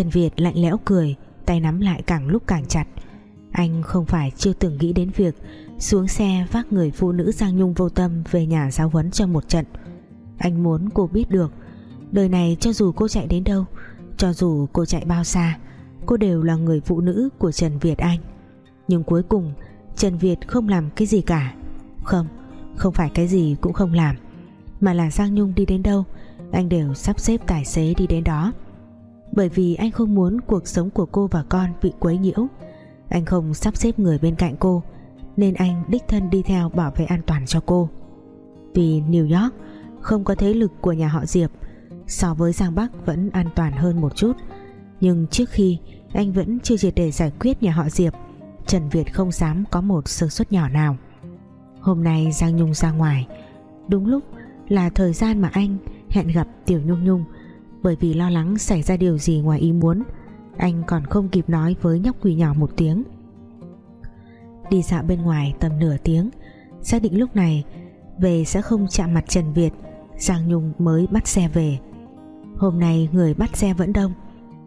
Trần Việt lạnh lẽo cười Tay nắm lại càng lúc càng chặt. Anh không phải chưa từng nghĩ đến việc Xuống xe vác người phụ nữ Giang Nhung vô tâm Về nhà giáo huấn cho một trận. Anh muốn cô biết được Đời này cho dù cô chạy đến đâu Cho dù cô chạy bao xa Cô đều là người phụ nữ của Trần Việt Anh. Nhưng cuối cùng Trần Việt không làm cái gì cả. Không, không phải cái gì cũng không làm. Mà là Giang Nhung đi đến đâu Anh đều sắp xếp tài xế đi đến đó. Bởi vì anh không muốn cuộc sống của cô và con bị quấy nhiễu. Anh không sắp xếp người bên cạnh cô, Nên anh đích thân đi theo bảo vệ an toàn cho cô. Vì New York không có thế lực của nhà họ Diệp, So với Giang Bắc vẫn an toàn hơn một chút. Nhưng trước khi, anh vẫn chưa triệt để giải quyết nhà họ Diệp, Trần Việt không dám có một sơ suất nhỏ nào. Hôm nay Giang Nhung ra ngoài, Đúng lúc là thời gian mà anh hẹn gặp Tiểu Nhung Nhung. Bởi vì lo lắng xảy ra điều gì ngoài ý muốn. Anh còn không kịp nói với nhóc quỷ nhỏ một tiếng. Đi dạo bên ngoài tầm nửa tiếng, Xác định lúc này Về sẽ không chạm mặt Trần Việt, Giang Nhung mới bắt xe về. Hôm nay người bắt xe vẫn đông,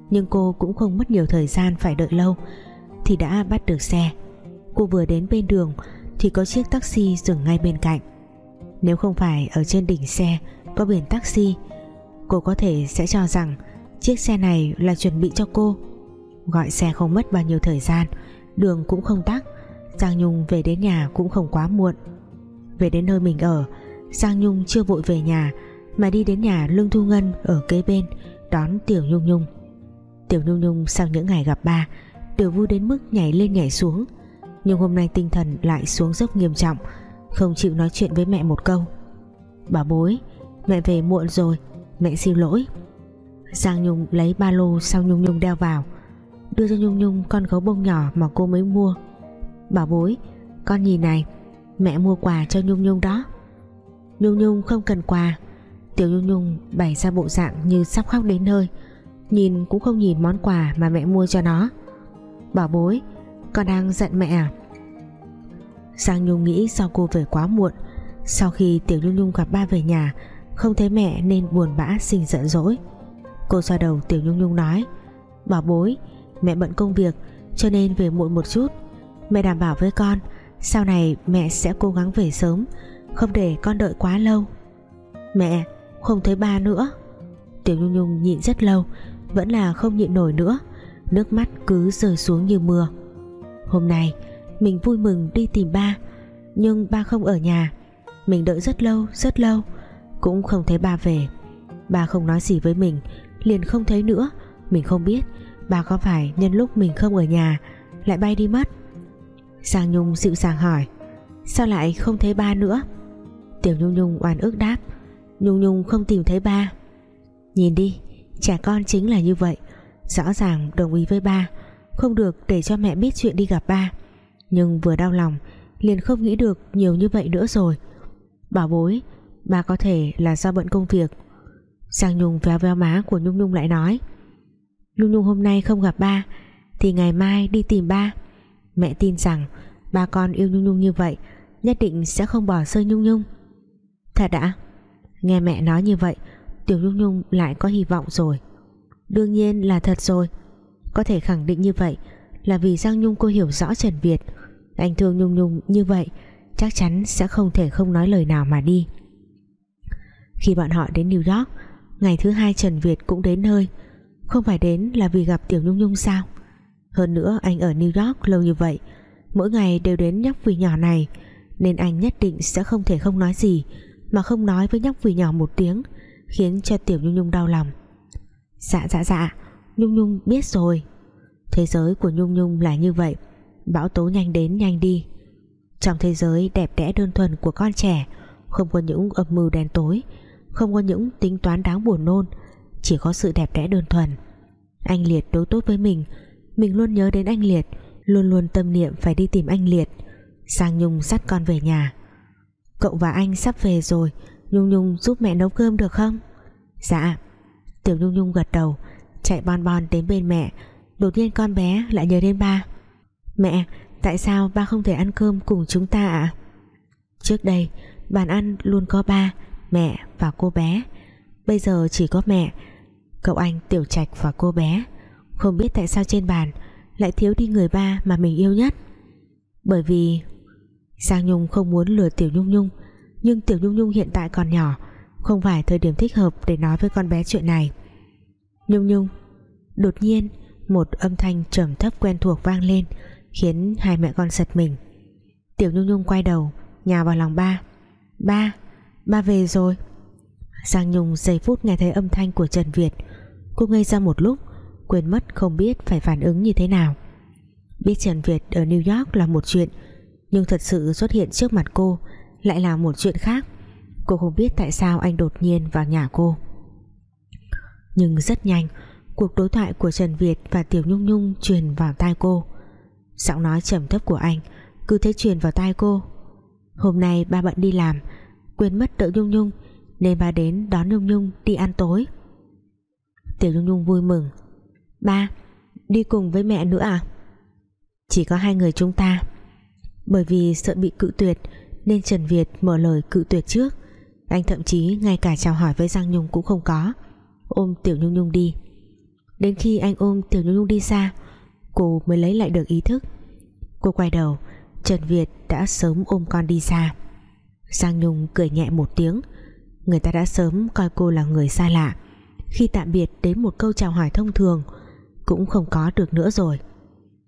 Nhưng cô cũng không mất nhiều thời gian phải đợi lâu, Thì đã bắt được xe. Cô vừa đến bên đường Thì có chiếc taxi dừng ngay bên cạnh. Nếu không phải ở trên đỉnh xe Có biển taxi Cô có thể sẽ cho rằng Chiếc xe này là chuẩn bị cho cô. Gọi xe không mất bao nhiêu thời gian, Đường cũng không tắc, Giang Nhung về đến nhà cũng không quá muộn. Về đến nơi mình ở, Giang Nhung chưa vội về nhà mà đi đến nhà Lương Thu Ngân ở kế bên đón Tiểu Nhung Nhung. Tiểu Nhung Nhung sau những ngày gặp ba đều vui đến mức nhảy lên nhảy xuống. Nhưng hôm nay tinh thần lại xuống dốc nghiêm trọng, không chịu nói chuyện với mẹ một câu. Bà bối, mẹ về muộn rồi mẹ xin lỗi. Giang Nhung lấy ba lô sau Nhung Nhung đeo vào, đưa cho Nhung Nhung con gấu bông nhỏ mà cô mới mua. Bảo bối, con nhìn này, mẹ mua quà cho Nhung Nhung đó. Nhung Nhung không cần quà. Tiểu Nhung Nhung bày ra bộ dạng như sắp khóc đến nơi, Nhìn cũng không nhìn món quà mà mẹ mua cho nó. Bảo bối, Con đang giận mẹ à? Giang Nhung nghĩ sao cô về quá muộn, Sau khi Tiểu Nhung Nhung gặp ba về nhà không thấy mẹ nên buồn bã, sinh giận dỗi. Cô xoa đầu Tiểu Nhung Nhung nói, Bảo bối, Mẹ bận công việc, cho nên về muộn một chút. Mẹ đảm bảo với con, Sau này mẹ sẽ cố gắng về sớm, Không để con đợi quá lâu. Mẹ, không thấy ba nữa. Tiểu Nhung Nhung nhịn rất lâu, Vẫn là không nhịn nổi nữa. Nước mắt cứ rơi xuống như mưa. Hôm nay, mình vui mừng đi tìm ba, Nhưng ba không ở nhà. Mình đợi rất lâu rất lâu. Cũng không thấy ba về. Ba không nói gì với mình, Liền không thấy nữa. Mình không biết Ba có phải nhân lúc mình không ở nhà Lại bay đi mất. Giang Nhung dịu dàng hỏi, Sao lại không thấy ba nữa? Tiểu Nhung Nhung oan ức đáp, Nhung Nhung không tìm thấy ba. Nhìn đi, Trẻ con chính là như vậy. Rõ ràng đồng ý với ba, Không được để cho mẹ biết chuyện đi gặp ba. Nhưng vừa đau lòng, Liền không nghĩ được nhiều như vậy nữa rồi. Bảo bối mà có thể là do bận công việc. Giang Nhung véo véo má của Nhung Nhung lại nói, Nhung Nhung hôm nay không gặp ba, Thì ngày mai đi tìm ba. Mẹ tin rằng Ba con yêu Nhung Nhung như vậy, Nhất định sẽ không bỏ rơi Nhung Nhung. Thật đã Nghe mẹ nói như vậy, Tiểu Nhung Nhung lại có hy vọng rồi. Đương nhiên là thật rồi. Có thể khẳng định như vậy Là vì Giang Nhung cô hiểu rõ Trần Việt. Anh thương Nhung Nhung như vậy, Chắc chắn sẽ không thể không nói lời nào mà đi. Khi bọn họ đến New York. Ngày thứ hai Trần Việt cũng đến nơi. Không phải đến là vì gặp Tiểu Nhung Nhung sao? Hơn nữa, anh ở New York lâu như vậy, Mỗi ngày đều đến nhóc vì nhỏ này, Nên anh nhất định sẽ không thể không nói gì, mà không nói với nhóc vì nhỏ một tiếng, khiến cho tiểu nhung nhung đau lòng. Dạ dạ dạ nhung nhung biết rồi. Thế giới của nhung nhung là như vậy, bão tố nhanh đến nhanh đi. Trong thế giới đẹp đẽ đơn thuần của con trẻ, không có những âm mưu đen tối không có những tính toán đáng buồn nôn, chỉ có sự đẹp đẽ đơn thuần. Anh liệt đối tốt với mình mình luôn nhớ đến anh liệt, luôn luôn tâm niệm phải đi tìm anh liệt. Sang nhung dắt con về nhà. Cậu và anh sắp về rồi, Nhung Nhung giúp mẹ nấu cơm được không? Dạ. Tiểu Nhung Nhung gật đầu, Chạy bon bon đến bên mẹ. Đột nhiên con bé lại nhớ đến ba. Mẹ, tại sao ba không thể ăn cơm cùng chúng ta ạ? Trước đây, Bàn ăn luôn có ba Mẹ và cô bé. Bây giờ chỉ có mẹ Cậu anh Tiểu Trạch và cô bé. Không biết tại sao trên bàn Lại thiếu đi người ba mà mình yêu nhất. Bởi vì Giang Nhung không muốn lừa Tiểu Nhung Nhung Nhưng Tiểu Nhung Nhung hiện tại còn nhỏ Không phải thời điểm thích hợp để nói với con bé chuyện này. Nhung Nhung Đột nhiên Một âm thanh trầm thấp quen thuộc vang lên Khiến hai mẹ con giật mình. Tiểu Nhung Nhung quay đầu Nhào vào lòng ba. Ba, ba về rồi. Giang Nhung giây phút nghe thấy âm thanh của Trần Việt. Cô ngây ra một lúc, Quên mất không biết phải phản ứng như thế nào. Biết Trần Việt ở New York là một chuyện, Nhưng thật sự xuất hiện trước mặt cô Lại là một chuyện khác. Cô không biết tại sao anh đột nhiên vào nhà cô. Nhưng rất nhanh, Cuộc đối thoại của Trần Việt và Tiểu Nhung Nhung truyền vào tai cô. Giọng nói trầm thấp của anh Cứ thế truyền vào tai cô. Hôm nay ba bận đi làm Quên mất đợi Nhung Nhung, Nên ba đến đón Nhung Nhung đi ăn tối. Tiểu Nhung Nhung vui mừng. Ba, Đi cùng với mẹ nữa à? Chỉ có hai người chúng ta. Bởi vì sợ bị cự tuyệt, Nên Trần Việt mở lời cự tuyệt trước. Anh thậm chí ngay cả chào hỏi với Giang Nhung cũng không có, Ôm Tiểu Nhung Nhung đi. Đến khi anh ôm Tiểu Nhung Nhung đi xa, Cô mới lấy lại được ý thức. Cô quay đầu, Trần Việt đã sớm ôm con đi xa. Giang Nhung cười nhẹ một tiếng. Người ta đã sớm coi cô là người xa lạ. Khi tạm biệt đến một câu chào hỏi thông thường, Cũng không có được nữa rồi.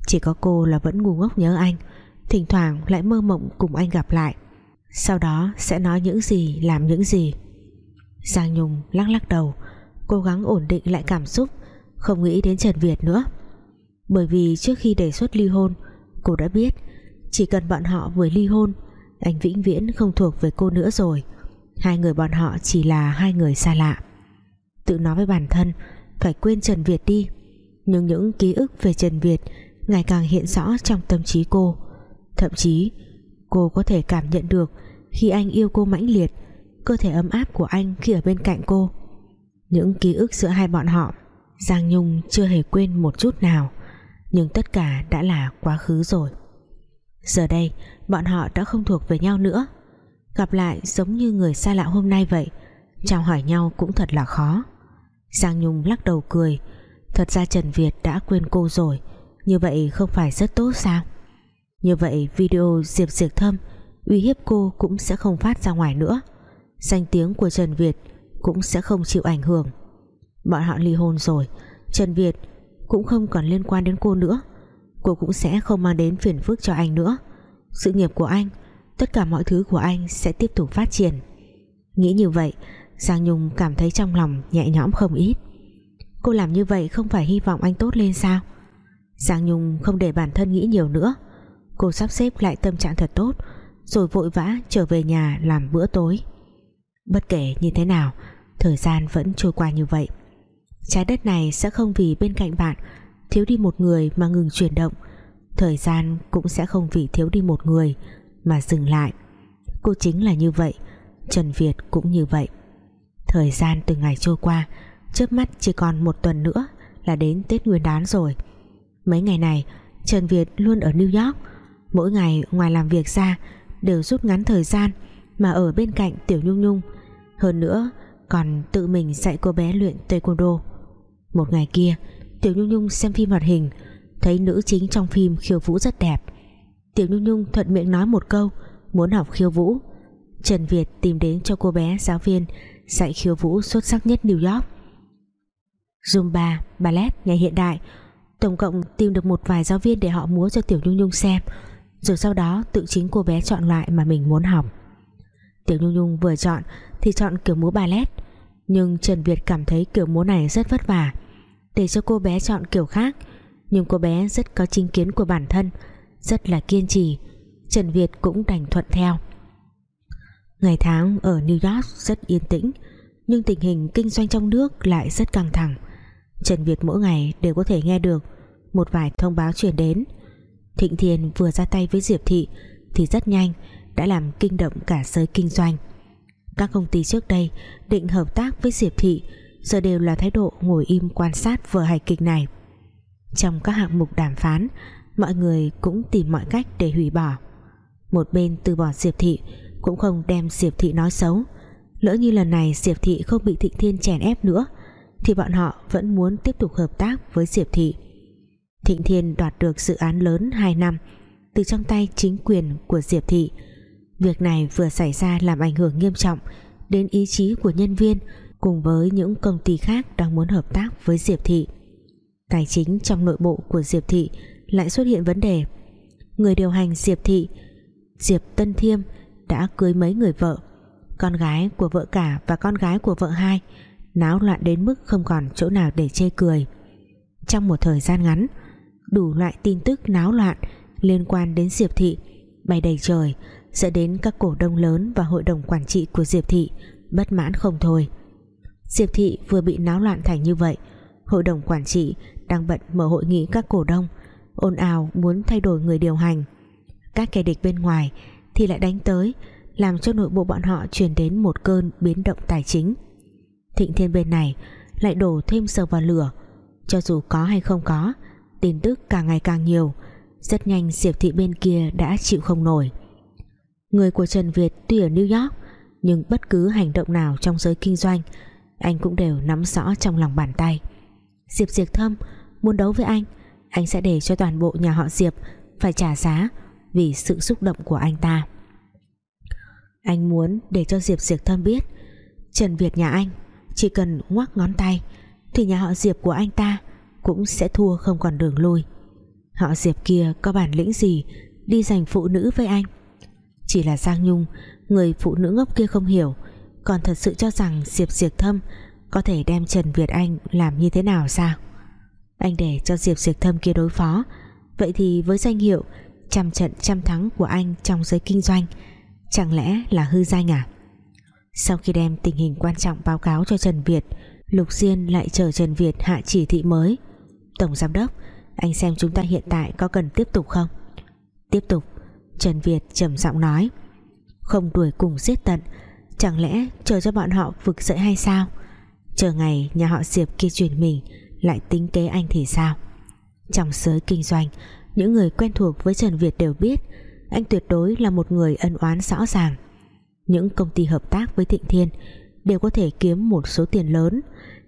Chỉ có cô là vẫn ngu ngốc nhớ anh, Thỉnh thoảng lại mơ mộng cùng anh gặp lại. Sau đó sẽ nói những gì, Làm những gì. Giang Nhung lắc lắc đầu, Cố gắng ổn định lại cảm xúc, Không nghĩ đến Trần Việt nữa. Bởi vì trước khi đề xuất ly hôn, Cô đã biết Chỉ cần bọn họ vừa ly hôn anh vĩnh viễn không thuộc về cô nữa rồi. Hai người bọn họ chỉ là hai người xa lạ. Tự nói với bản thân, Phải quên Trần Việt đi. Nhưng những ký ức về Trần Việt Ngày càng hiện rõ trong tâm trí cô. Thậm chí, Cô có thể cảm nhận được Khi anh yêu cô mãnh liệt, Cơ thể ấm áp của anh khi ở bên cạnh cô. Những ký ức giữa hai bọn họ, Giang Nhung chưa hề quên một chút nào, Nhưng tất cả đã là quá khứ rồi. Giờ đây Bọn họ đã không thuộc về nhau nữa. Gặp lại giống như người xa lạ hôm nay vậy, Chào hỏi nhau cũng thật là khó. Giang Nhung lắc đầu cười. Thật ra Trần Việt đã quên cô rồi. Như vậy không phải rất tốt sao? Như vậy video Diệp Diệp Thâm, uy hiếp cô cũng sẽ không phát ra ngoài nữa. Danh tiếng của Trần Việt cũng sẽ không chịu ảnh hưởng. Bọn họ ly hôn rồi. Trần Việt cũng không còn liên quan đến cô nữa. Cô cũng sẽ không mang đến phiền phức cho anh nữa sự nghiệp của anh, tất cả mọi thứ của anh sẽ tiếp tục phát triển. Nghĩ như vậy, Giang Nhung cảm thấy trong lòng nhẹ nhõm không ít. Cô làm như vậy không phải hy vọng anh tốt lên sao? Giang Nhung không để bản thân nghĩ nhiều nữa. Cô sắp xếp lại tâm trạng thật tốt, rồi vội vã trở về nhà làm bữa tối. Bất kể như thế nào, thời gian vẫn trôi qua như vậy. Trái đất này sẽ không vì bên cạnh bạn, thiếu đi một người mà ngừng chuyển động thời gian cũng sẽ không vì thiếu đi một người mà dừng lại. Cô chính là như vậy, Trần Việt cũng như vậy. Thời gian từng ngày trôi qua chớp mắt chỉ còn một tuần nữa là đến Tết Nguyên đán rồi. Mấy ngày này, Trần Việt luôn ở New York. Mỗi ngày ngoài làm việc ra, đều rút ngắn thời gian mà ở bên cạnh Tiểu Nhung Nhung. Hơn nữa, còn tự mình dạy cô bé luyện taekwondo. Một ngày kia, Tiểu Nhung Nhung xem phim hoạt hình thấy nữ chính trong phim khiêu vũ rất đẹp. Tiểu Nhung Nhung thuận miệng nói một câu muốn học khiêu vũ. Trần Việt tìm đến cho cô bé giáo viên dạy khiêu vũ xuất sắc nhất New York. Zumba, ballet, nhảy hiện đại. Tổng cộng tìm được một vài giáo viên để họ múa cho Tiểu Nhung Nhung xem. Rồi sau đó tự chính cô bé chọn loại mà mình muốn học. Tiểu Nhung Nhung vừa chọn thì chọn kiểu múa ballet. Nhưng Trần Việt cảm thấy kiểu múa này rất vất vả. Để cho cô bé chọn kiểu khác nhưng cô bé rất có chính kiến của bản thân, rất là kiên trì. Trần Việt cũng đành thuận theo. Ngày tháng ở New York rất yên tĩnh, nhưng tình hình kinh doanh trong nước lại rất căng thẳng. Trần Việt mỗi ngày đều có thể nghe được một vài thông báo truyền đến. Thịnh Thiền vừa ra tay với Diệp Thị thì rất nhanh đã làm kinh động cả giới kinh doanh. Các công ty trước đây định hợp tác với Diệp Thị giờ đều là thái độ ngồi im quan sát vở hài kịch này trong các hạng mục đàm phán, mọi người cũng tìm mọi cách để hủy bỏ. Một bên từ bỏ Diệp Thị cũng không đem Diệp Thị nói xấu. Lỡ như lần này Diệp Thị không bị Thịnh Thiên chèn ép nữa, thì bọn họ vẫn muốn tiếp tục hợp tác với Diệp Thị. Thịnh Thiên đoạt được dự án lớn 2 năm, từ trong tay chính quyền của Diệp Thị. Việc này vừa xảy ra làm ảnh hưởng nghiêm trọng đến ý chí của nhân viên cùng với những công ty khác đang muốn hợp tác với Diệp Thị tài chính trong nội bộ của Diệp Thị lại xuất hiện vấn đề. Người điều hành Diệp Thị, Diệp Tân Thiêm, đã cưới mấy người vợ, con gái của vợ cả và con gái của vợ hai, náo loạn đến mức không còn chỗ nào để chê cười. Trong một thời gian ngắn, đủ loại tin tức náo loạn liên quan đến Diệp Thị bay đầy trời sẽ đến các cổ đông lớn và hội đồng quản trị của Diệp Thị bất mãn không thôi. Diệp Thị vừa bị náo loạn thành như vậy, hội đồng quản trị đang bận mở hội nghị các cổ đông, ồn ào muốn thay đổi người điều hành. Các kẻ địch bên ngoài thì lại đánh tới, làm cho nội bộ bọn họ truyền đến một cơn biến động tài chính. Thịnh thiên bên này lại đổ thêm dầu vào lửa. Cho dù có hay không có, tin tức càng ngày càng nhiều, rất nhanh Diệp Thị bên kia đã chịu không nổi. Người của Trần Việt tuy ở New York, nhưng bất cứ hành động nào trong giới kinh doanh, anh cũng đều nắm rõ trong lòng bàn tay. Diệp Diệp Thâm muốn đấu với anh anh sẽ để cho toàn bộ nhà họ Diệp phải trả giá vì sự xúc động của anh ta. Anh muốn để cho Diệp Diệp Thâm biết, Trần Việt nhà anh chỉ cần ngoắc ngón tay thì nhà họ Diệp của anh ta cũng sẽ thua không còn đường lui. Họ Diệp kia có bản lĩnh gì đi giành phụ nữ với anh? Chỉ là Giang Nhung, người phụ nữ ngốc kia không hiểu, còn thật sự cho rằng Diệp Diệp Thâm có thể đem Trần Việt Anh làm như thế nào sao? Anh để cho Diệp Diệp Thâm kia đối phó. Vậy thì với danh hiệu trăm trận trăm thắng của anh trong giới kinh doanh, chẳng lẽ là hư danh à? Sau khi đem tình hình quan trọng báo cáo cho Trần Việt, Lục Diên lại chờ Trần Việt hạ chỉ thị mới. Tổng Giám Đốc, Anh xem chúng ta hiện tại có cần tiếp tục không? Tiếp tục, Trần Việt trầm giọng nói. Không đuổi cùng giết tận, Chẳng lẽ chờ cho bọn họ vực dậy hay sao? Chờ ngày nhà họ Diệp kia chuyển mình, Lại tính kế anh thì sao? Trong giới kinh doanh, Những người quen thuộc với Trần Việt đều biết, Anh tuyệt đối là một người ân oán rõ ràng. Những công ty hợp tác với Thịnh Thiên Đều có thể kiếm một số tiền lớn.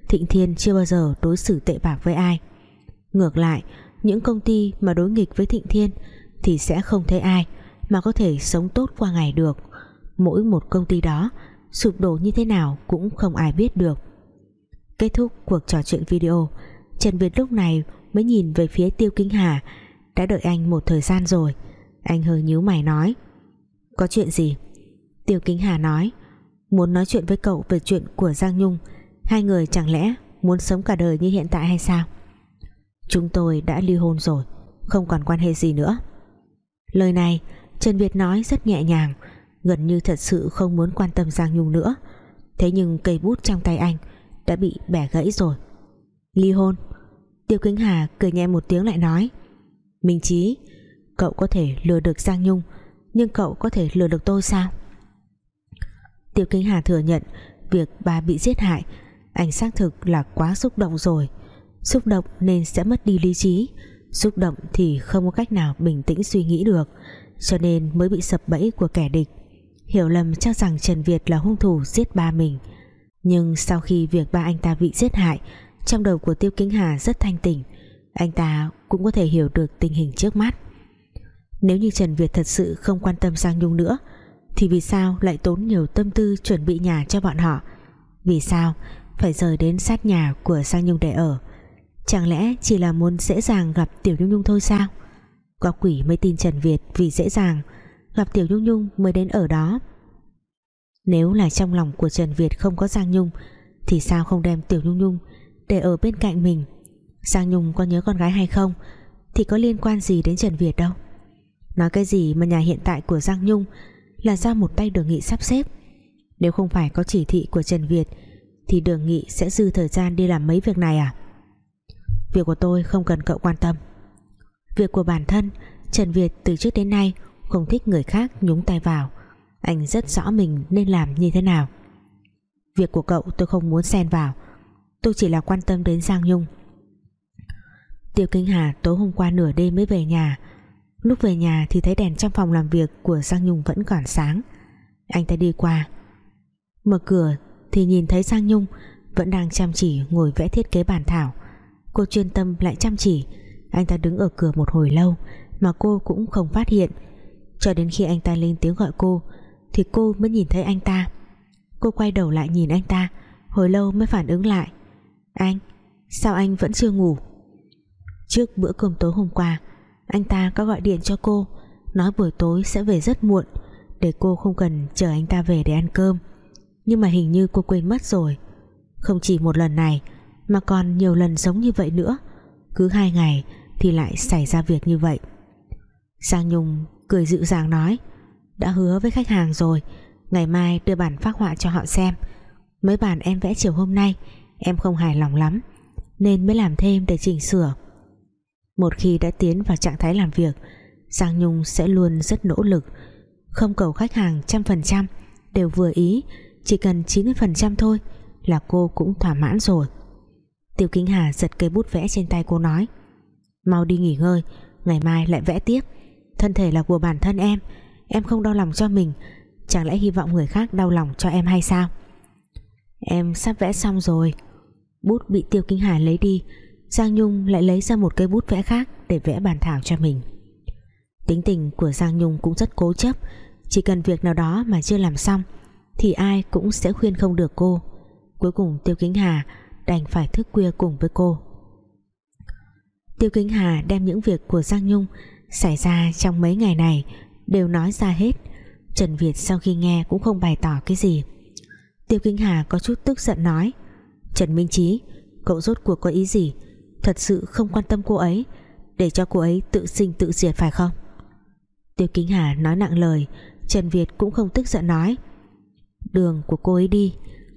Thịnh Thiên chưa bao giờ đối xử tệ bạc với ai. Ngược lại, Những công ty mà đối nghịch với Thịnh Thiên Thì sẽ không thấy ai Mà có thể sống tốt qua ngày được. Mỗi một công ty đó, Sụp đổ như thế nào cũng không ai biết được. Kết thúc cuộc trò chuyện video, Trần Việt lúc này mới nhìn về phía Tiêu Kính Hà. Đã đợi anh một thời gian rồi. Anh hơi nhíu mày nói, Có chuyện gì? Tiêu Kính Hà nói, Muốn nói chuyện với cậu về chuyện của Giang Nhung. Hai người chẳng lẽ muốn sống cả đời như hiện tại hay sao? Chúng tôi đã ly hôn rồi, Không còn quan hệ gì nữa. Lời này, Trần Việt nói rất nhẹ nhàng, Gần như thật sự không muốn quan tâm Giang Nhung nữa. Thế nhưng cây bút trong tay anh đã bị bẻ gãy rồi. Ly hôn. Tiêu Kính Hà cười nhẹ một tiếng lại nói, Minh Chí, Cậu có thể lừa được Giang Nhung, Nhưng cậu có thể lừa được tôi sao? Tiêu Kính Hà thừa nhận Việc bà bị giết hại Anh xác thực là quá xúc động rồi. Xúc động nên sẽ mất đi lý trí, Xúc động thì không có cách nào bình tĩnh suy nghĩ được, Cho nên mới bị sập bẫy của kẻ địch. Hiểu lầm cho rằng Trần Việt là hung thủ giết ba mình nhưng sau khi việc ba anh ta bị giết hại, Trong đầu của Tiêu Kính Hà rất thanh tỉnh. Anh ta cũng có thể hiểu được tình hình trước mắt. Nếu như Trần Việt thật sự không quan tâm Giang Nhung nữa, Thì vì sao lại tốn nhiều tâm tư chuẩn bị nhà cho bọn họ? Vì sao phải rời đến sát nhà của Giang Nhung để ở? Chẳng lẽ chỉ là muốn dễ dàng gặp Tiểu Nhung Nhung thôi sao? Có quỷ mới tin Trần Việt vì dễ dàng gặp Tiểu Nhung Nhung mới đến ở đó nếu là trong lòng của Trần Việt không có Giang Nhung, thì sao không đem Tiểu Nhung Nhung để ở bên cạnh mình? Giang Nhung có nhớ con gái hay không? Thì có liên quan gì đến Trần Việt đâu? Nói cái gì mà nhà hiện tại của Giang Nhung là do một tay đường nghị sắp xếp? Nếu không phải có chỉ thị của Trần Việt, thì đường nghị sẽ dư thời gian đi làm mấy việc này à? Việc của tôi không cần cậu quan tâm. Việc của bản thân, Trần Việt từ trước đến nay không thích người khác nhúng tay vào anh rất rõ mình nên làm như thế nào. Việc của cậu tôi không muốn xen vào. Tôi chỉ là quan tâm đến Giang Nhung. Tiêu Kinh Hà tối hôm qua nửa đêm mới về nhà. Lúc về nhà thì thấy đèn trong phòng làm việc của Giang Nhung vẫn còn sáng. Anh ta đi qua. Mở cửa thì nhìn thấy Giang Nhung vẫn đang chăm chỉ ngồi vẽ thiết kế bản thảo. Cô chuyên tâm lại chăm chỉ. Anh ta đứng ở cửa một hồi lâu Mà cô cũng không phát hiện. Cho đến khi anh ta lên tiếng gọi cô thì cô mới nhìn thấy anh ta. Cô quay đầu lại nhìn anh ta Hồi lâu mới phản ứng lại. Anh, sao anh vẫn chưa ngủ? Trước bữa cơm tối hôm qua Anh ta có gọi điện cho cô Nói buổi tối sẽ về rất muộn Để cô không cần chờ anh ta về để ăn cơm. Nhưng mà hình như cô quên mất rồi. Không chỉ một lần này Mà còn nhiều lần giống như vậy nữa. Cứ hai ngày thì lại xảy ra việc như vậy. Giang Nhung cười dịu dàng nói đã hứa với khách hàng rồi. Ngày mai đưa bản phác họa cho họ xem. Mấy bản em vẽ chiều hôm nay, Em không hài lòng lắm, Nên mới làm thêm để chỉnh sửa. Một khi đã tiến vào trạng thái làm việc, Giang Nhung sẽ luôn rất nỗ lực. Không cầu khách hàng trăm phần trăm, Đều vừa ý, Chỉ cần 90% thôi Là cô cũng thỏa mãn rồi. Tiêu Kính Hà giật cây bút vẽ trên tay cô nói, Mau đi nghỉ ngơi, Ngày mai lại vẽ tiếp. Thân thể là của bản thân em Em không đau lòng cho mình. Chẳng lẽ hy vọng người khác đau lòng cho em hay sao? Em sắp vẽ xong rồi. Bút bị Tiêu Kính Hà lấy đi. Giang Nhung lại lấy ra một cây bút vẽ khác Để vẽ bàn thảo cho mình. Tính tình của Giang Nhung cũng rất cố chấp. Chỉ cần việc nào đó mà chưa làm xong, Thì ai cũng sẽ khuyên không được cô. Cuối cùng Tiêu Kính Hà Đành phải thức khuya cùng với cô. Tiêu Kính Hà đem những việc của Giang Nhung Xảy ra trong mấy ngày này Đều nói ra hết. Trần Việt sau khi nghe cũng không bày tỏ cái gì. Tiêu Kính Hà có chút tức giận nói, Trần Minh Trí Cậu rốt cuộc có ý gì? Thật sự không quan tâm cô ấy, Để cho cô ấy tự sinh tự diệt phải không? Tiêu Kính Hà nói nặng lời, Trần Việt cũng không tức giận nói, Đường của cô ấy đi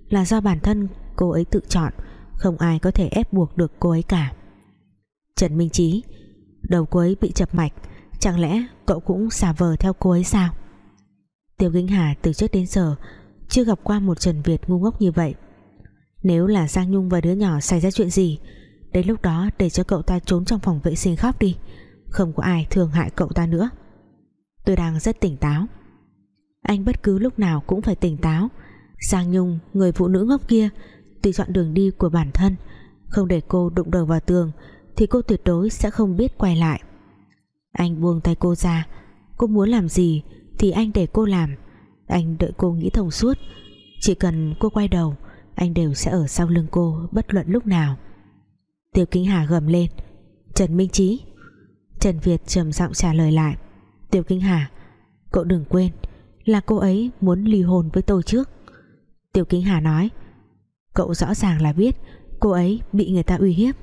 Là do bản thân cô ấy tự chọn, Không ai có thể ép buộc được cô ấy cả. Trần Minh Trí Đầu cô ấy bị chập mạch Chẳng lẽ cậu cũng xả vờ theo cô ấy sao? Tiêu Kính Hà từ trước đến giờ Chưa gặp qua một Trần Việt ngu ngốc như vậy. Nếu là Giang Nhung và đứa nhỏ xảy ra chuyện gì, Đến lúc đó để cho cậu ta trốn trong phòng vệ sinh khóc đi, Không có ai thương hại cậu ta nữa. Tôi đang rất tỉnh táo. Anh bất cứ lúc nào cũng phải tỉnh táo. Giang Nhung, Người phụ nữ ngốc kia, Tùy chọn đường đi của bản thân, Không để cô đụng đầu vào tường Thì cô tuyệt đối sẽ không biết quay lại. Anh buông tay cô ra. Cô muốn làm gì Thì anh để cô làm. Anh đợi cô nghĩ thông suốt. Chỉ cần cô quay đầu, Anh đều sẽ ở sau lưng cô bất luận lúc nào. Tiêu Kính Hà gầm lên. Trần Minh Trí Trần Việt trầm giọng trả lời lại. Tiêu Kính Hà, Cậu đừng quên là cô ấy muốn ly hôn với tôi trước. Tiêu Kính Hà nói. Cậu rõ ràng là biết Cô ấy bị người ta uy hiếp.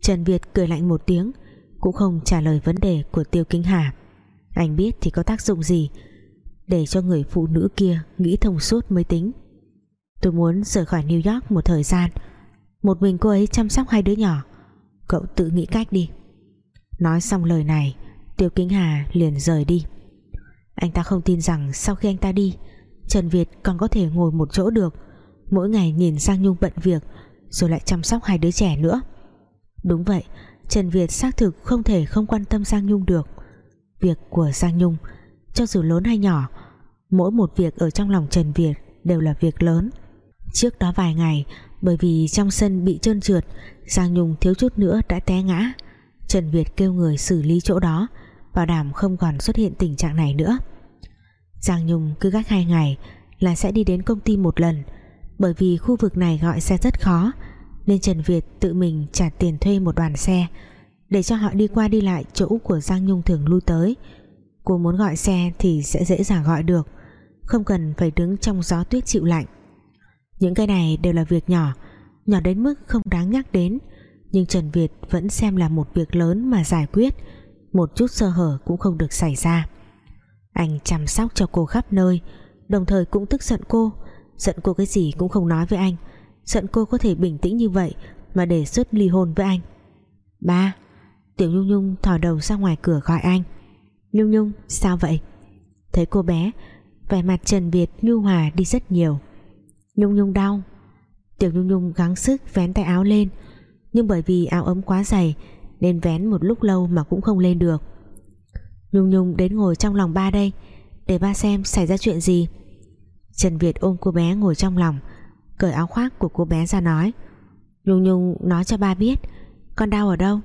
Trần Việt cười lạnh một tiếng. Cũng không trả lời vấn đề của Tiêu Kính Hà. Anh biết thì có tác dụng gì Để cho người phụ nữ kia Nghĩ thông suốt mới tính. Tôi muốn rời khỏi New York một thời gian, Một mình cô ấy chăm sóc hai đứa nhỏ. Cậu tự nghĩ cách đi. Nói xong lời này, Tiêu Kính Hà liền rời đi. Anh ta không tin rằng sau khi anh ta đi, Trần Việt còn có thể ngồi một chỗ được, Mỗi ngày nhìn Giang Nhung bận việc, Rồi lại chăm sóc hai đứa trẻ nữa. Đúng vậy Trần Việt xác thực không thể không quan tâm Giang Nhung được. Việc của Giang Nhung, Cho dù lớn hay nhỏ, Mỗi một việc ở trong lòng Trần Việt Đều là việc lớn. Trước đó vài ngày, Bởi vì trong sân bị trơn trượt, Giang Nhung thiếu chút nữa đã té ngã. Trần Việt kêu người xử lý chỗ đó, bảo đảm không còn xuất hiện tình trạng này nữa. Giang Nhung cứ gác hai ngày là sẽ đi đến công ty một lần, bởi vì khu vực này gọi xe rất khó nên Trần Việt tự mình trả tiền thuê một đoàn xe, để cho họ đi qua đi lại chỗ của Giang Nhung thường lui tới. Cô muốn gọi xe thì sẽ dễ dàng gọi được, không cần phải đứng trong gió tuyết chịu lạnh. Những cái này đều là việc nhỏ nhỏ đến mức không đáng nhắc đến, nhưng Trần Việt vẫn xem là một việc lớn mà giải quyết, một chút sơ hở cũng không được xảy ra. Anh chăm sóc cho cô khắp nơi, đồng thời cũng tức giận cô giận cô cái gì cũng không nói với anh giận cô có thể bình tĩnh như vậy mà đề xuất ly hôn với anh. Ba, tiểu nhung nhung thò đầu ra ngoài cửa gọi anh. Nhung nhung, sao vậy? Thấy cô bé, vẻ mặt trần việt, nhu hòa đi rất nhiều. Nhung nhung đau. Tiểu nhung nhung gắng sức vén tay áo lên. Nhưng bởi vì áo ấm quá dày, nên vén một lúc lâu mà cũng không lên được. Nhung Nhung đến ngồi trong lòng ba đây, để ba xem xảy ra chuyện gì. Trần Việt ôm cô bé ngồi trong lòng cởi áo khoác của cô bé ra nói. Nhung Nhung nói cho ba biết, con đau ở đâu?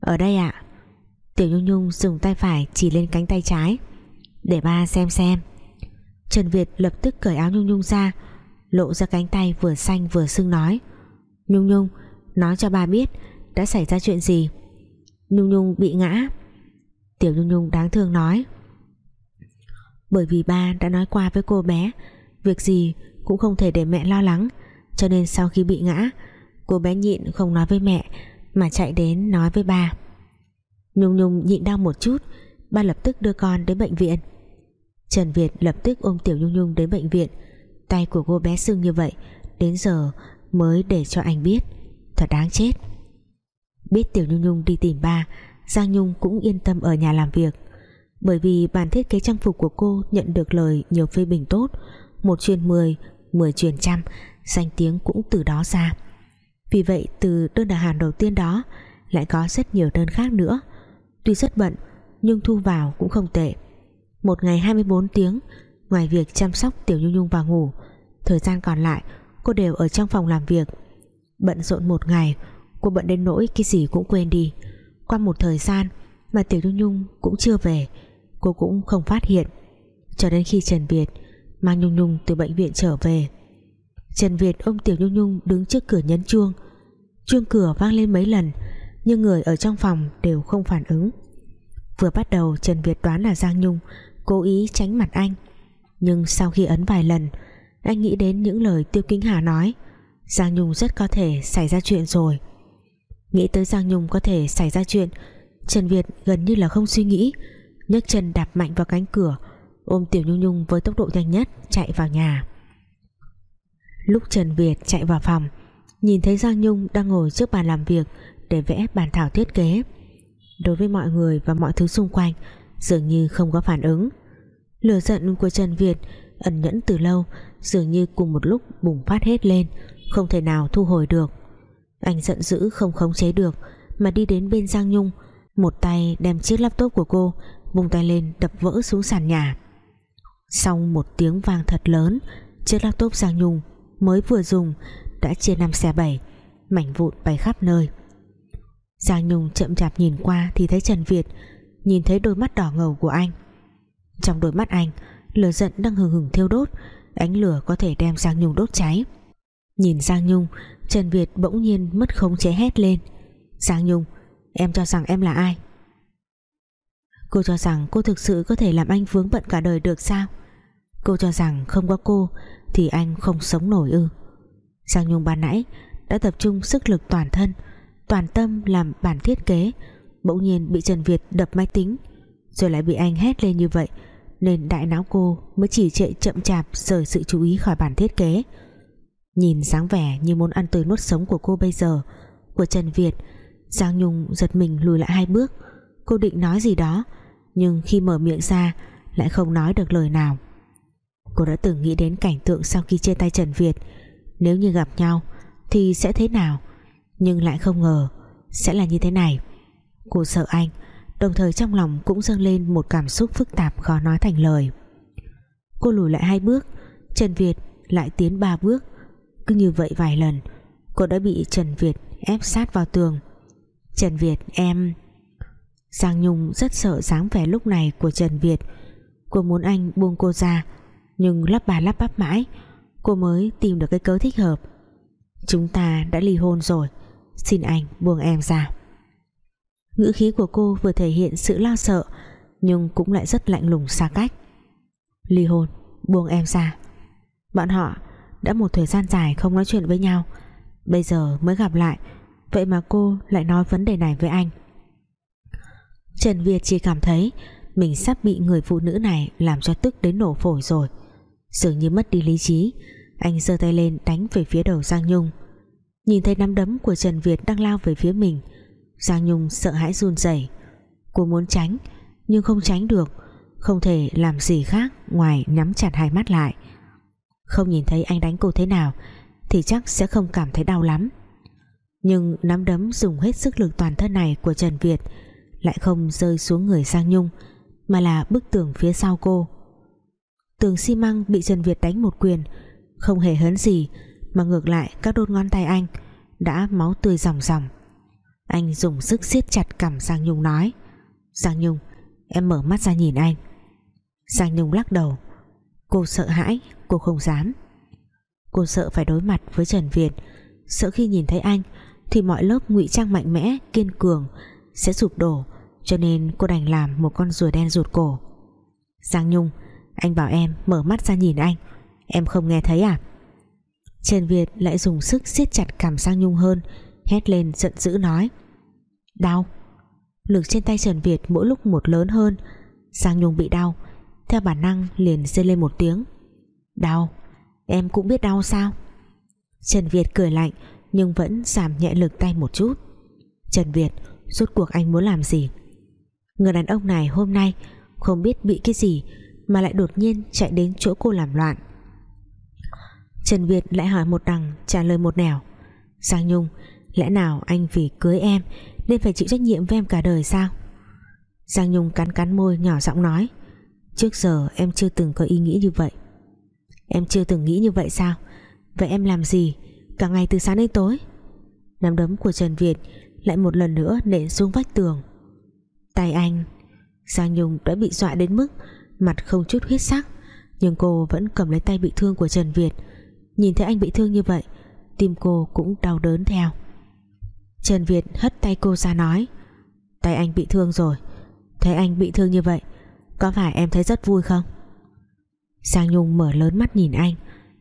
Ở đây ạ. Tiểu Nhung Nhung dùng tay phải chỉ lên cánh tay trái, Để ba xem xem. Trần Việt lập tức cởi áo Nhung Nhung ra, Lộ ra cánh tay vừa xanh vừa sưng nói. Nhung Nhung, Nói cho ba biết, Đã xảy ra chuyện gì? Nhung Nhung bị ngã. Tiểu Nhung Nhung đáng thương nói. Bởi vì ba đã nói qua với cô bé, Việc gì cũng không thể để mẹ lo lắng. Cho nên sau khi bị ngã Cô bé nhịn không nói với mẹ Mà chạy đến nói với ba. Nhung Nhung nhịn đau một chút Ba lập tức đưa con đến bệnh viện. Trần Việt lập tức ôm Tiểu Nhung Nhung đến bệnh viện. Tay của cô bé sưng như vậy Đến giờ mới để cho anh biết. Thật đáng chết. Biết Tiểu Nhung Nhung đi tìm ba Giang Nhung cũng yên tâm ở nhà làm việc. Bởi vì bản thiết kế trang phục của cô Nhận được lời nhiều phê bình tốt Một chuyên mười, mười truyền trăm, Danh tiếng cũng từ đó ra. Vì vậy, từ đơn đặt hàng đầu tiên đó, Lại có rất nhiều đơn khác nữa. Tuy rất bận, Nhưng thu vào cũng không tệ. Một ngày 24 tiếng, Ngoài việc chăm sóc Tiểu Nhung Nhung vào ngủ, Thời gian còn lại, cô đều ở trong phòng làm việc. Bận rộn một ngày, Cô bận đến nỗi cái gì cũng quên đi. Qua một thời gian Mà Tiểu Nhung Nhung cũng chưa về, Cô cũng không phát hiện. Cho đến khi Trần Việt Mang Nhung Nhung từ bệnh viện trở về. Trần Việt ôm Tiểu Nhung Nhung đứng trước cửa nhấn chuông. Chuông cửa vang lên mấy lần, Nhưng người ở trong phòng đều không phản ứng. Vừa bắt đầu, Trần Việt đoán là Giang Nhung, Cố ý tránh mặt anh. Nhưng sau khi ấn vài lần, Anh nghĩ đến những lời Tiêu Kính Hà nói, Giang Nhung rất có thể xảy ra chuyện rồi. Nghĩ tới Giang Nhung có thể xảy ra chuyện, Trần Việt gần như là không suy nghĩ, nhấc chân đạp mạnh vào cánh cửa ôm Tiểu Nhung Nhung với tốc độ nhanh nhất, chạy vào nhà. Lúc Trần Việt chạy vào phòng, nhìn thấy Giang Nhung đang ngồi trước bàn làm việc để vẽ bàn thảo thiết kế. Đối với mọi người và mọi thứ xung quanh, dường như không có phản ứng. Lửa giận của Trần Việt ẩn nhẫn từ lâu, dường như cùng một lúc bùng phát hết lên, không thể nào thu hồi được. Anh giận dữ không khống chế được, mà đi đến bên Giang Nhung, một tay đem chiếc laptop của cô, vung tay lên đập vỡ xuống sàn nhà sau một tiếng vang thật lớn, chiếc laptop Giang Nhung mới vừa dùng đã chia năm xe bảy, mảnh vụn bay khắp nơi. Giang Nhung chậm chạp nhìn qua thì thấy Trần Việt, nhìn thấy đôi mắt đỏ ngầu của anh. Trong đôi mắt anh, lửa giận đang hừng hừng thiêu đốt, ánh lửa có thể đem Giang Nhung đốt cháy. Nhìn Giang Nhung, Trần Việt bỗng nhiên mất khống chế hét lên. Giang Nhung, Em cho rằng em là ai? Cô cho rằng cô thực sự có thể làm anh vướng bận cả đời được sao? Cô cho rằng không có cô Thì anh không sống nổi ư? Giang Nhung ban nãy Đã tập trung sức lực toàn thân, Toàn tâm làm bản thiết kế, Bỗng nhiên bị Trần Việt đập máy tính, Rồi lại bị anh hét lên như vậy, Nên đại não cô mới chỉ trệ chậm chạp Rời sự chú ý khỏi bản thiết kế. Nhìn dáng vẻ như muốn ăn tươi nuốt sống của cô bây giờ, Của Trần Việt, Giang Nhung giật mình lùi lại hai bước. Cô định nói gì đó nhưng khi mở miệng ra, Lại không nói được lời nào. Cô đã từng nghĩ đến cảnh tượng sau khi chia tay Trần Việt. Nếu như gặp nhau, Thì sẽ thế nào? Nhưng lại không ngờ, Sẽ là như thế này. Cô sợ anh, Đồng thời trong lòng cũng dâng lên một cảm xúc phức tạp khó nói thành lời. Cô lùi lại hai bước, Trần Việt lại tiến ba bước. Cứ như vậy vài lần, Cô đã bị Trần Việt ép sát vào tường. Trần Việt, em Giang Nhung rất sợ dáng vẻ lúc này của Trần Việt. Cô muốn anh buông cô ra, Nhưng lắp bà lắp bắp mãi, Cô mới tìm được cái cớ thích hợp. Chúng ta đã ly hôn rồi, Xin anh buông em ra. Ngữ khí của cô vừa thể hiện sự lo sợ, Nhưng cũng lại rất lạnh lùng xa cách. Ly hôn, Buông em ra. Bọn họ đã một thời gian dài không nói chuyện với nhau, Bây giờ mới gặp lại, Vậy mà cô lại nói vấn đề này với anh. Trần Việt chỉ cảm thấy Mình sắp bị người phụ nữ này Làm cho tức đến nổ phổi rồi. Dường như mất đi lý trí, Anh giơ tay lên đánh về phía đầu Giang Nhung. Nhìn thấy nắm đấm của Trần Việt Đang lao về phía mình, Giang Nhung sợ hãi run rẩy. Cô muốn tránh, Nhưng không tránh được, Không thể làm gì khác Ngoài nhắm chặt hai mắt lại. Không nhìn thấy anh đánh cô thế nào, Thì chắc sẽ không cảm thấy đau lắm. Nhưng nắm đấm dùng hết sức lực toàn thân này của Trần Việt lại không rơi xuống người Giang Nhung Mà là bức tường phía sau cô. Tường xi măng bị Trần Việt đánh một quyền Không hề hấn gì Mà ngược lại các đốt ngón tay anh Đã máu tươi ròng ròng. Anh dùng sức siết chặt cằm Giang Nhung nói Giang Nhung Em mở mắt ra nhìn anh. Giang Nhung lắc đầu Cô sợ hãi Cô không dám. Cô sợ phải đối mặt với Trần Việt. Sợ khi nhìn thấy anh Thì mọi lớp ngụy trang mạnh mẽ, kiên cường sẽ sụp đổ, Cho nên cô đành làm một con rùa đen rụt cổ. Giang Nhung, Anh bảo em mở mắt ra nhìn anh. Em không nghe thấy à? Trần Việt lại dùng sức siết chặt cảm Giang Nhung hơn, Hét lên giận dữ nói. Đau. Lực trên tay Trần Việt mỗi lúc một lớn hơn. Giang Nhung bị đau. Theo bản năng liền rên lên một tiếng. Đau. Em cũng biết đau sao? Trần Việt cười lạnh, Nhưng vẫn giảm nhẹ lực tay một chút. Trần Việt Rốt cuộc anh muốn làm gì? Người đàn ông này hôm nay Không biết bị cái gì Mà lại đột nhiên chạy đến chỗ cô làm loạn. Trần Việt lại hỏi một đằng, Trả lời một nẻo. Giang Nhung, Lẽ nào anh vì cưới em Nên phải chịu trách nhiệm với em cả đời sao? Giang Nhung cắn cắn môi nhỏ giọng nói. Trước giờ em chưa từng có ý nghĩ như vậy. Em chưa từng nghĩ như vậy sao? Vậy em làm gì Cả ngày từ sáng đến tối? Nắm đấm của Trần Việt lại một lần nữa nện xuống vách tường. Tay anh, Giang Nhung đã bị dọa đến mức Mặt không chút huyết sắc, Nhưng cô vẫn cầm lấy tay bị thương của Trần Việt. Nhìn thấy anh bị thương như vậy, Tim cô cũng đau đớn theo. Trần Việt hất tay cô ra nói, Tay anh bị thương rồi. Thấy anh bị thương như vậy, Có phải em thấy rất vui không? Giang Nhung mở lớn mắt nhìn anh,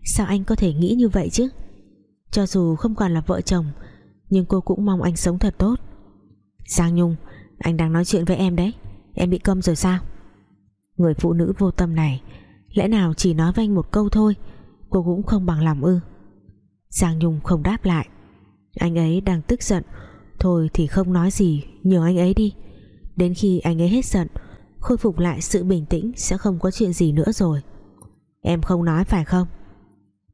Sao anh có thể nghĩ như vậy chứ? Cho dù không còn là vợ chồng nhưng cô cũng mong anh sống thật tốt. Giang Nhung, Anh đang nói chuyện với em đấy. Em bị câm rồi sao? Người phụ nữ vô tâm này, Lẽ nào chỉ nói với anh một câu thôi? Cô cũng không bằng lòng ư. Giang Nhung không đáp lại. Anh ấy đang tức giận. Thôi thì không nói gì, Nhường anh ấy đi. Đến khi anh ấy hết giận, Khôi phục lại sự bình tĩnh Sẽ không có chuyện gì nữa rồi. Em không nói phải không?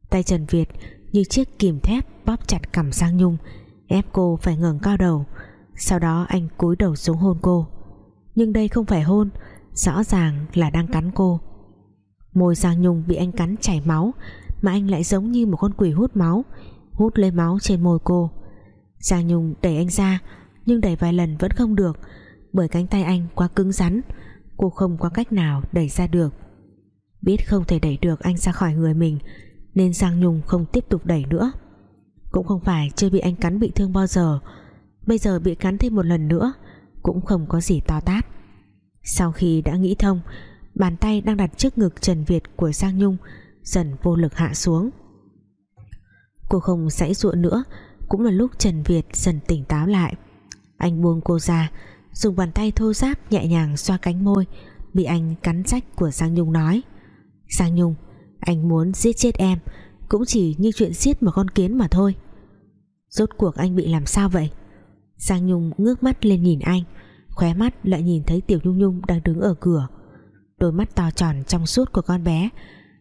Tay Trần Việt như chiếc kìm thép Bóp chặt cằm Giang Nhung Ép cô phải ngẩng cao đầu. Sau đó anh cúi đầu xuống hôn cô. Nhưng đây không phải hôn, Rõ ràng là đang cắn cô. Môi Giang Nhung bị anh cắn chảy máu, Mà anh lại giống như một con quỷ hút máu, Hút lấy máu trên môi cô. Giang Nhung đẩy anh ra, Nhưng đẩy vài lần vẫn không được, Bởi cánh tay anh quá cứng rắn, Cô không có cách nào đẩy ra được. Biết không thể đẩy được anh ra khỏi người mình, Nên Giang Nhung không tiếp tục đẩy nữa. Cũng không phải chưa bị anh cắn bị thương bao giờ. Bây giờ bị cắn thêm một lần nữa, Cũng không có gì to tát. Sau khi đã nghĩ thông, Bàn tay đang đặt trước ngực Trần Việt của Giang Nhung, Dần vô lực hạ xuống. Cô không sãy ruộng nữa, Cũng là lúc Trần Việt dần tỉnh táo lại. Anh buông cô ra, Dùng bàn tay thô ráp nhẹ nhàng xoa cánh môi Bị anh cắn rách của Giang Nhung nói. Giang Nhung, Anh muốn giết chết em, Cũng chỉ như chuyện giết một con kiến mà thôi. Rốt cuộc anh bị làm sao vậy? Giang Nhung ngước mắt lên nhìn anh, Khóe mắt lại nhìn thấy Tiểu Nhung Nhung đang đứng ở cửa. Đôi mắt to tròn trong suốt của con bé,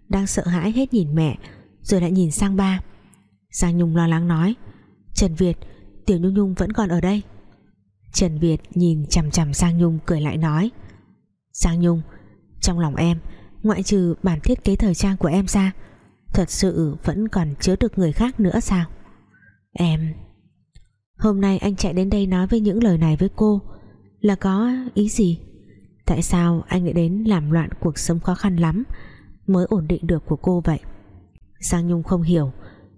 Đang sợ hãi hết nhìn mẹ, Rồi lại nhìn sang ba. Giang Nhung lo lắng nói, Trần Việt, Tiểu Nhung Nhung vẫn còn ở đây. Trần Việt nhìn chằm chằm Giang Nhung cười lại nói, Giang Nhung, Trong lòng em, Ngoại trừ bản thiết kế thời trang của em ra, Thật sự vẫn còn chứa được người khác nữa sao? Em, Hôm nay anh chạy đến đây nói với những lời này với cô Là có ý gì? Tại sao anh lại đến làm loạn cuộc sống khó khăn lắm Mới ổn định được của cô vậy? Giang Nhung không hiểu,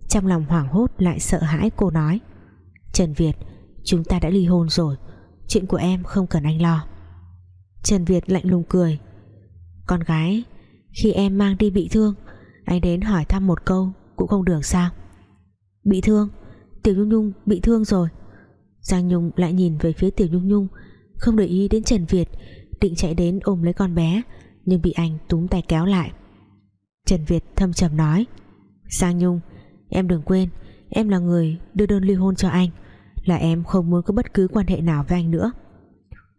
Trong lòng hoảng hốt lại sợ hãi cô nói. Trần Việt, Chúng ta đã ly hôn rồi, Chuyện của em không cần anh lo. Trần Việt lạnh lùng cười. Con gái, Khi em mang đi bị thương, Anh đến hỏi thăm một câu Cũng không được sao? Bị thương? Tiểu Nhung Nhung bị thương rồi. Giang Nhung lại nhìn về phía Tiểu Nhung Nhung, Không để ý đến Trần Việt, Định chạy đến ôm lấy con bé, Nhưng bị anh túm tay kéo lại. Trần Việt thâm trầm nói, Giang Nhung, Em đừng quên, Em là người đưa đơn ly hôn cho anh, Là em không muốn có bất cứ quan hệ nào với anh nữa.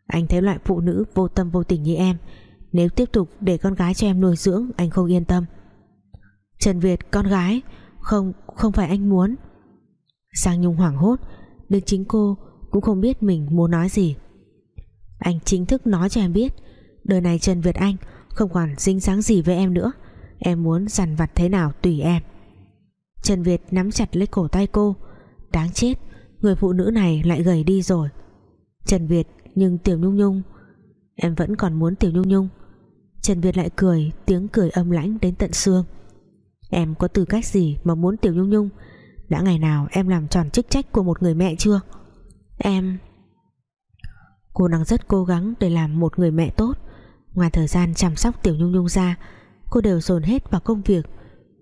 Anh thấy loại phụ nữ vô tâm vô tình như em, Nếu tiếp tục để con gái cho em nuôi dưỡng, Anh không yên tâm. Trần Việt, con gái, Không không phải anh muốn. Giang Nhung hoảng hốt Đến chính cô cũng không biết mình muốn nói gì. Anh chính thức nói cho em biết, Đời này Trần Việt Anh Không còn dính dáng gì với em nữa. Em muốn dằn vặt thế nào tùy em. Trần Việt nắm chặt lấy cổ tay cô. Đáng chết, Người phụ nữ này lại gầy đi rồi. Trần Việt, nhưng Tiểu Nhung Nhung, Em vẫn còn muốn Tiểu Nhung Nhung. Trần Việt lại cười, Tiếng cười âm lãnh đến tận xương. Em có tư cách gì mà muốn Tiểu Nhung Nhung? Đã ngày nào em làm tròn chức trách của một người mẹ chưa? Em Cô đang rất cố gắng để làm một người mẹ tốt. Ngoài thời gian chăm sóc Tiểu Nhung Nhung ra, Cô đều dồn hết vào công việc.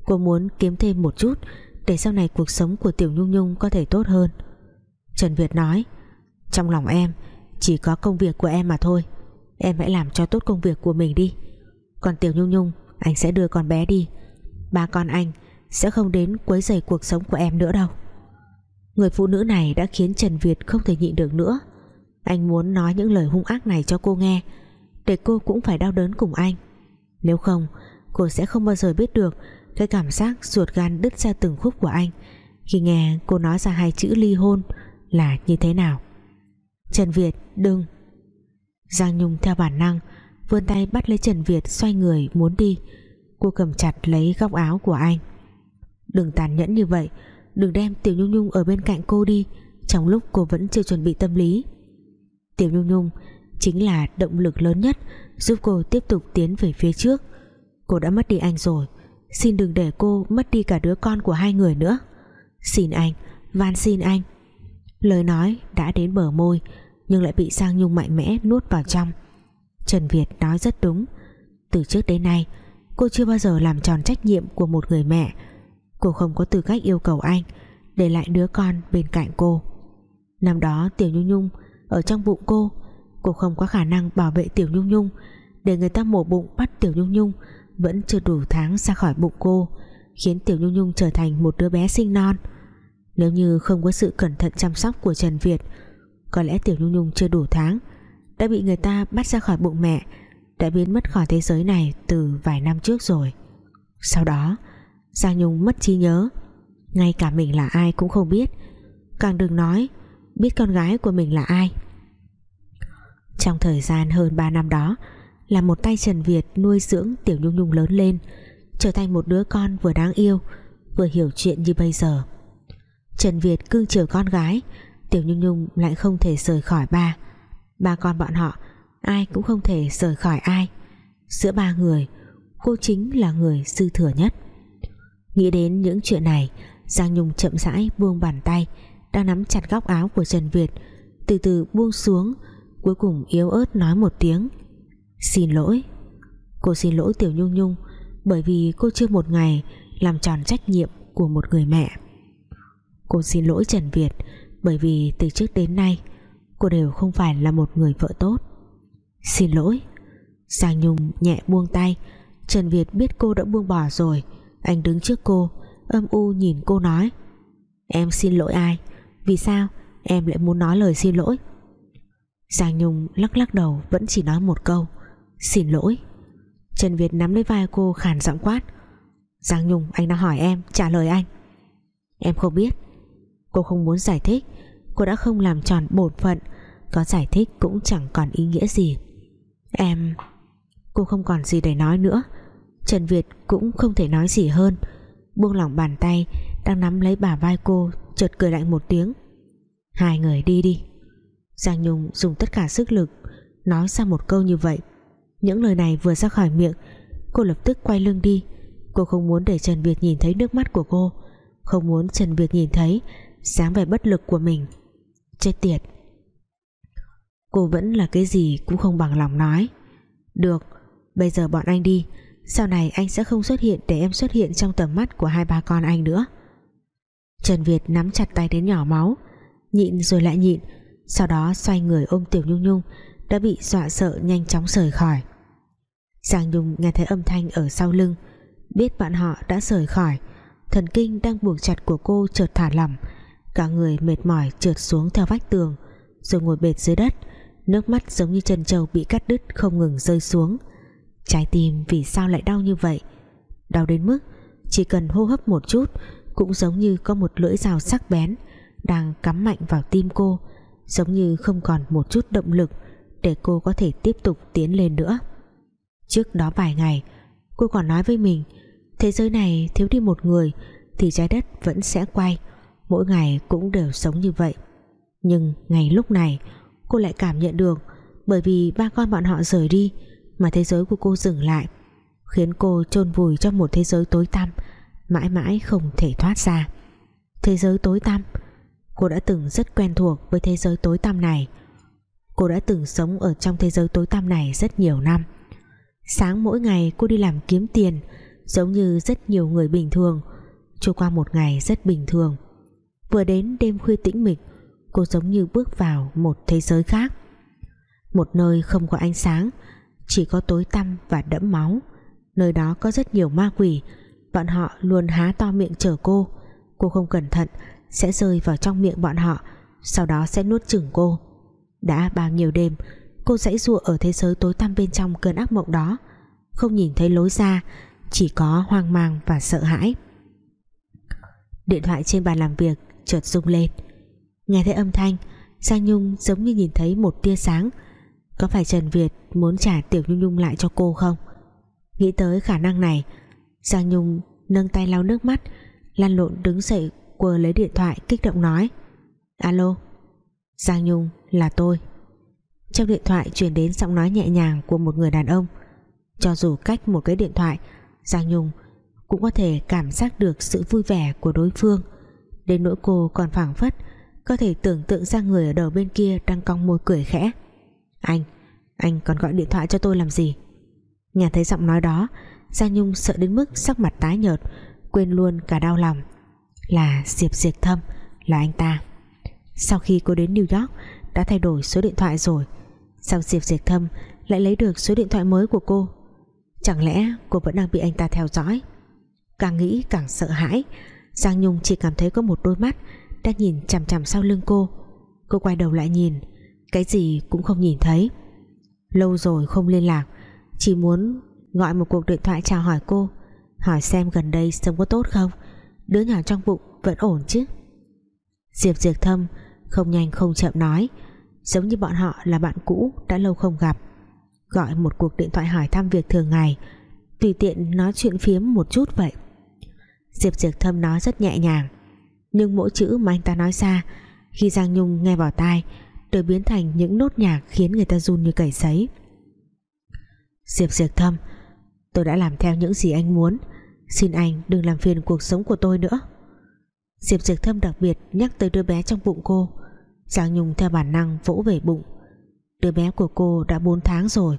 Cô muốn kiếm thêm một chút Để sau này cuộc sống của Tiểu Nhung Nhung có thể tốt hơn. Trần Việt nói, Trong lòng em, Chỉ có công việc của em mà thôi. Em hãy làm cho tốt công việc của mình đi. Còn Tiểu Nhung Nhung, Anh sẽ đưa con bé đi. Ba con anh sẽ không đến quấy rầy cuộc sống của em nữa đâu. Người phụ nữ này đã khiến Trần Việt không thể nhịn được nữa. Anh muốn nói những lời hung ác này cho cô nghe, Để cô cũng phải đau đớn cùng anh. Nếu không, Cô sẽ không bao giờ biết được Cái cảm giác ruột gan đứt ra từng khúc của anh. Khi nghe cô nói ra hai chữ ly hôn Là như thế nào? Trần Việt, đừng. Giang Nhung theo bản năng, vươn tay bắt lấy Trần Việt xoay người muốn đi. Cô cầm chặt lấy góc áo của anh đừng tàn nhẫn như vậy. Đừng đem Tiểu Nhung Nhung ở bên cạnh cô đi. Trong lúc cô vẫn chưa chuẩn bị tâm lý. Tiểu Nhung Nhung chính là động lực lớn nhất giúp cô tiếp tục tiến về phía trước. Cô đã mất đi anh rồi. Xin đừng để cô mất đi cả đứa con của hai người nữa. Xin anh, van xin anh. Lời nói đã đến bờ môi, nhưng lại bị Giang Nhung mạnh mẽ nuốt vào trong. Trần Việt nói rất đúng. Từ trước đến nay, cô chưa bao giờ làm tròn trách nhiệm của một người mẹ cô không có tư cách yêu cầu anh, để lại đứa con bên cạnh cô. Năm đó, Tiểu Nhung Nhung, ở trong bụng cô cô không có khả năng bảo vệ Tiểu Nhung Nhung, để người ta mổ bụng bắt Tiểu Nhung Nhung vẫn chưa đủ tháng ra khỏi bụng cô, khiến Tiểu Nhung Nhung trở thành một đứa bé sinh non. Nếu như không có sự cẩn thận chăm sóc của Trần Việt, có lẽ Tiểu Nhung Nhung chưa đủ tháng, đã bị người ta bắt ra khỏi bụng mẹ, đã biến mất khỏi thế giới này từ vài năm trước rồi. Sau đó Giang Nhung mất trí nhớ. Ngay cả mình là ai cũng không biết. Càng đừng nói, biết con gái của mình là ai. Trong thời gian hơn 3 năm đó, là một tay Trần Việt nuôi dưỡng Tiểu Nhung Nhung lớn lên, trở thành một đứa con vừa đáng yêu, vừa hiểu chuyện như bây giờ. Trần Việt cưng chiều con gái, Tiểu Nhung Nhung lại không thể rời khỏi ba. Ba con bọn họ, ai cũng không thể rời khỏi ai. Giữa ba người, cô chính là người dư thừa nhất nghĩ đến những chuyện này, Giang Nhung chậm rãi buông bàn tay, đang nắm chặt góc áo của Trần Việt, từ từ buông xuống, cuối cùng yếu ớt nói một tiếng. Xin lỗi, cô xin lỗi Tiểu Nhung Nhung, bởi vì cô chưa một ngày làm tròn trách nhiệm của một người mẹ. Cô xin lỗi Trần Việt, bởi vì từ trước đến nay, cô đều không phải là một người vợ tốt. Xin lỗi. Giang Nhung nhẹ buông tay, Trần Việt biết cô đã buông bỏ rồi anh đứng trước cô, âm u nhìn cô nói, em xin lỗi ai? Vì sao? Em lại muốn nói lời xin lỗi. Giang Nhung lắc lắc đầu, vẫn chỉ nói một câu, xin lỗi. Trần Việt nắm lấy vai cô khàn giọng quát, Giang Nhung, anh đang hỏi em, trả lời anh. Em không biết, cô không muốn giải thích, cô đã không làm tròn bổn phận, có giải thích cũng chẳng còn ý nghĩa gì. Em, cô không còn gì để nói nữa. Trần Việt cũng không thể nói gì hơn. Buông lỏng bàn tay, đang nắm lấy bả vai cô, chợt cười lạnh một tiếng. Hai người đi đi. Giang Nhung dùng tất cả sức lực nói ra một câu như vậy. Những lời này vừa ra khỏi miệng, cô lập tức quay lưng đi. Cô không muốn để Trần Việt nhìn thấy nước mắt của cô. Không muốn Trần Việt nhìn thấy dáng vẻ bất lực của mình. Chết tiệt. Cô vẫn là cái gì cũng không bằng lòng nói. Được, bây giờ bọn anh đi sau này anh sẽ không xuất hiện để em xuất hiện trong tầm mắt của hai ba con anh nữa. Trần Việt nắm chặt tay đến nhỏ máu, nhịn rồi lại nhịn, sau đó xoay người ôm Tiểu Nhung Nhung, đã bị dọa sợ nhanh chóng rời khỏi. Giang Nhung nghe thấy âm thanh ở sau lưng, biết bạn họ đã rời khỏi. Thần kinh đang buộc chặt của cô chợt thả lỏng, cả người mệt mỏi trượt xuống theo vách tường, rồi ngồi bệt dưới đất, nước mắt giống như chân trâu bị cắt đứt không ngừng rơi xuống trái tim vì sao lại đau như vậy? Đau đến mức chỉ cần hô hấp một chút cũng giống như có một lưỡi dao sắc bén đang cắm mạnh vào tim cô, giống như không còn một chút động lực để cô có thể tiếp tục tiến lên nữa. Trước đó vài ngày, cô còn nói với mình, thế giới này thiếu đi một người thì trái đất vẫn sẽ quay, mỗi ngày cũng đều sống như vậy. Nhưng ngày lúc này, cô lại cảm nhận được bởi vì ba con bọn họ rời đi mà thế giới của cô dừng lại, khiến cô chôn vùi trong một thế giới tối tăm, mãi mãi không thể thoát ra. Thế giới tối tăm, cô đã từng rất quen thuộc với thế giới tối tăm này. Cô đã từng sống ở trong thế giới tối tăm này rất nhiều năm. Sáng mỗi ngày cô đi làm kiếm tiền, giống như rất nhiều người bình thường, trôi qua một ngày rất bình thường. Vừa đến đêm khuya tĩnh mịch, cô giống như bước vào một thế giới khác. Một nơi không có ánh sáng chỉ có tối tăm và đẫm máu. Nơi đó có rất nhiều ma quỷ. Bọn họ luôn há to miệng chờ cô. Cô không cẩn thận, sẽ rơi vào trong miệng bọn họ, sau đó sẽ nuốt chửng cô. Đã bao nhiêu đêm, cô dãy dụa ở thế giới tối tăm bên trong cơn ác mộng đó. Không nhìn thấy lối ra, chỉ có hoang mang và sợ hãi. Điện thoại trên bàn làm việc chợt rung lên. Nghe thấy âm thanh Giang Nhung giống như nhìn thấy một tia sáng có phải Trần Việt muốn trả Tiểu Nhung Nhung lại cho cô không? Nghĩ tới khả năng này, Giang Nhung nâng tay lau nước mắt, lăn lộn đứng dậy quờ lấy điện thoại kích động nói, alo, Giang Nhung là tôi. Trong điện thoại truyền đến giọng nói nhẹ nhàng của một người đàn ông. Cho dù cách một cái điện thoại, Giang Nhung cũng có thể cảm giác được sự vui vẻ của đối phương. Đến nỗi cô còn phảng phất có thể tưởng tượng ra người ở đầu bên kia đang cong môi cười khẽ anh anh còn gọi điện thoại cho tôi làm gì? Nghe thấy giọng nói đó Giang Nhung sợ đến mức sắc mặt tái nhợt, quên luôn cả đau lòng. Là Diệp Diệp Thâm, là anh ta. Sau khi cô đến New York, đã thay đổi số điện thoại rồi. Sao Diệp Diệp Thâm lại lấy được số điện thoại mới của cô? Chẳng lẽ cô vẫn đang bị anh ta theo dõi? Càng nghĩ càng sợ hãi, Giang Nhung chỉ cảm thấy có một đôi mắt đang nhìn chằm chằm sau lưng cô. Cô quay đầu lại nhìn cái gì cũng không nhìn thấy. Lâu rồi không liên lạc, chỉ muốn gọi một cuộc điện thoại chào hỏi cô, hỏi xem gần đây sống có tốt không? Đứa nhỏ trong bụng vẫn ổn chứ? Diệp Diệp Thâm không nhanh không chậm nói, giống như bọn họ là bạn cũ đã lâu không gặp, gọi một cuộc điện thoại hỏi thăm việc thường ngày, tùy tiện nói chuyện phiếm một chút vậy. Diệp Diệp Thâm nói rất nhẹ nhàng, nhưng mỗi chữ mà anh ta nói ra, khi Giang Nhung nghe vào tai đều biến thành những nốt nhạc khiến người ta run như cầy sấy. Diệp Diệp Thâm tôi đã làm theo những gì anh muốn. Xin anh đừng làm phiền cuộc sống của tôi nữa. Diệp Diệp Thâm đặc biệt nhắc tới đứa bé trong bụng cô. Giang Nhung theo bản năng vỗ về bụng. Đứa bé của cô đã 4 tháng rồi,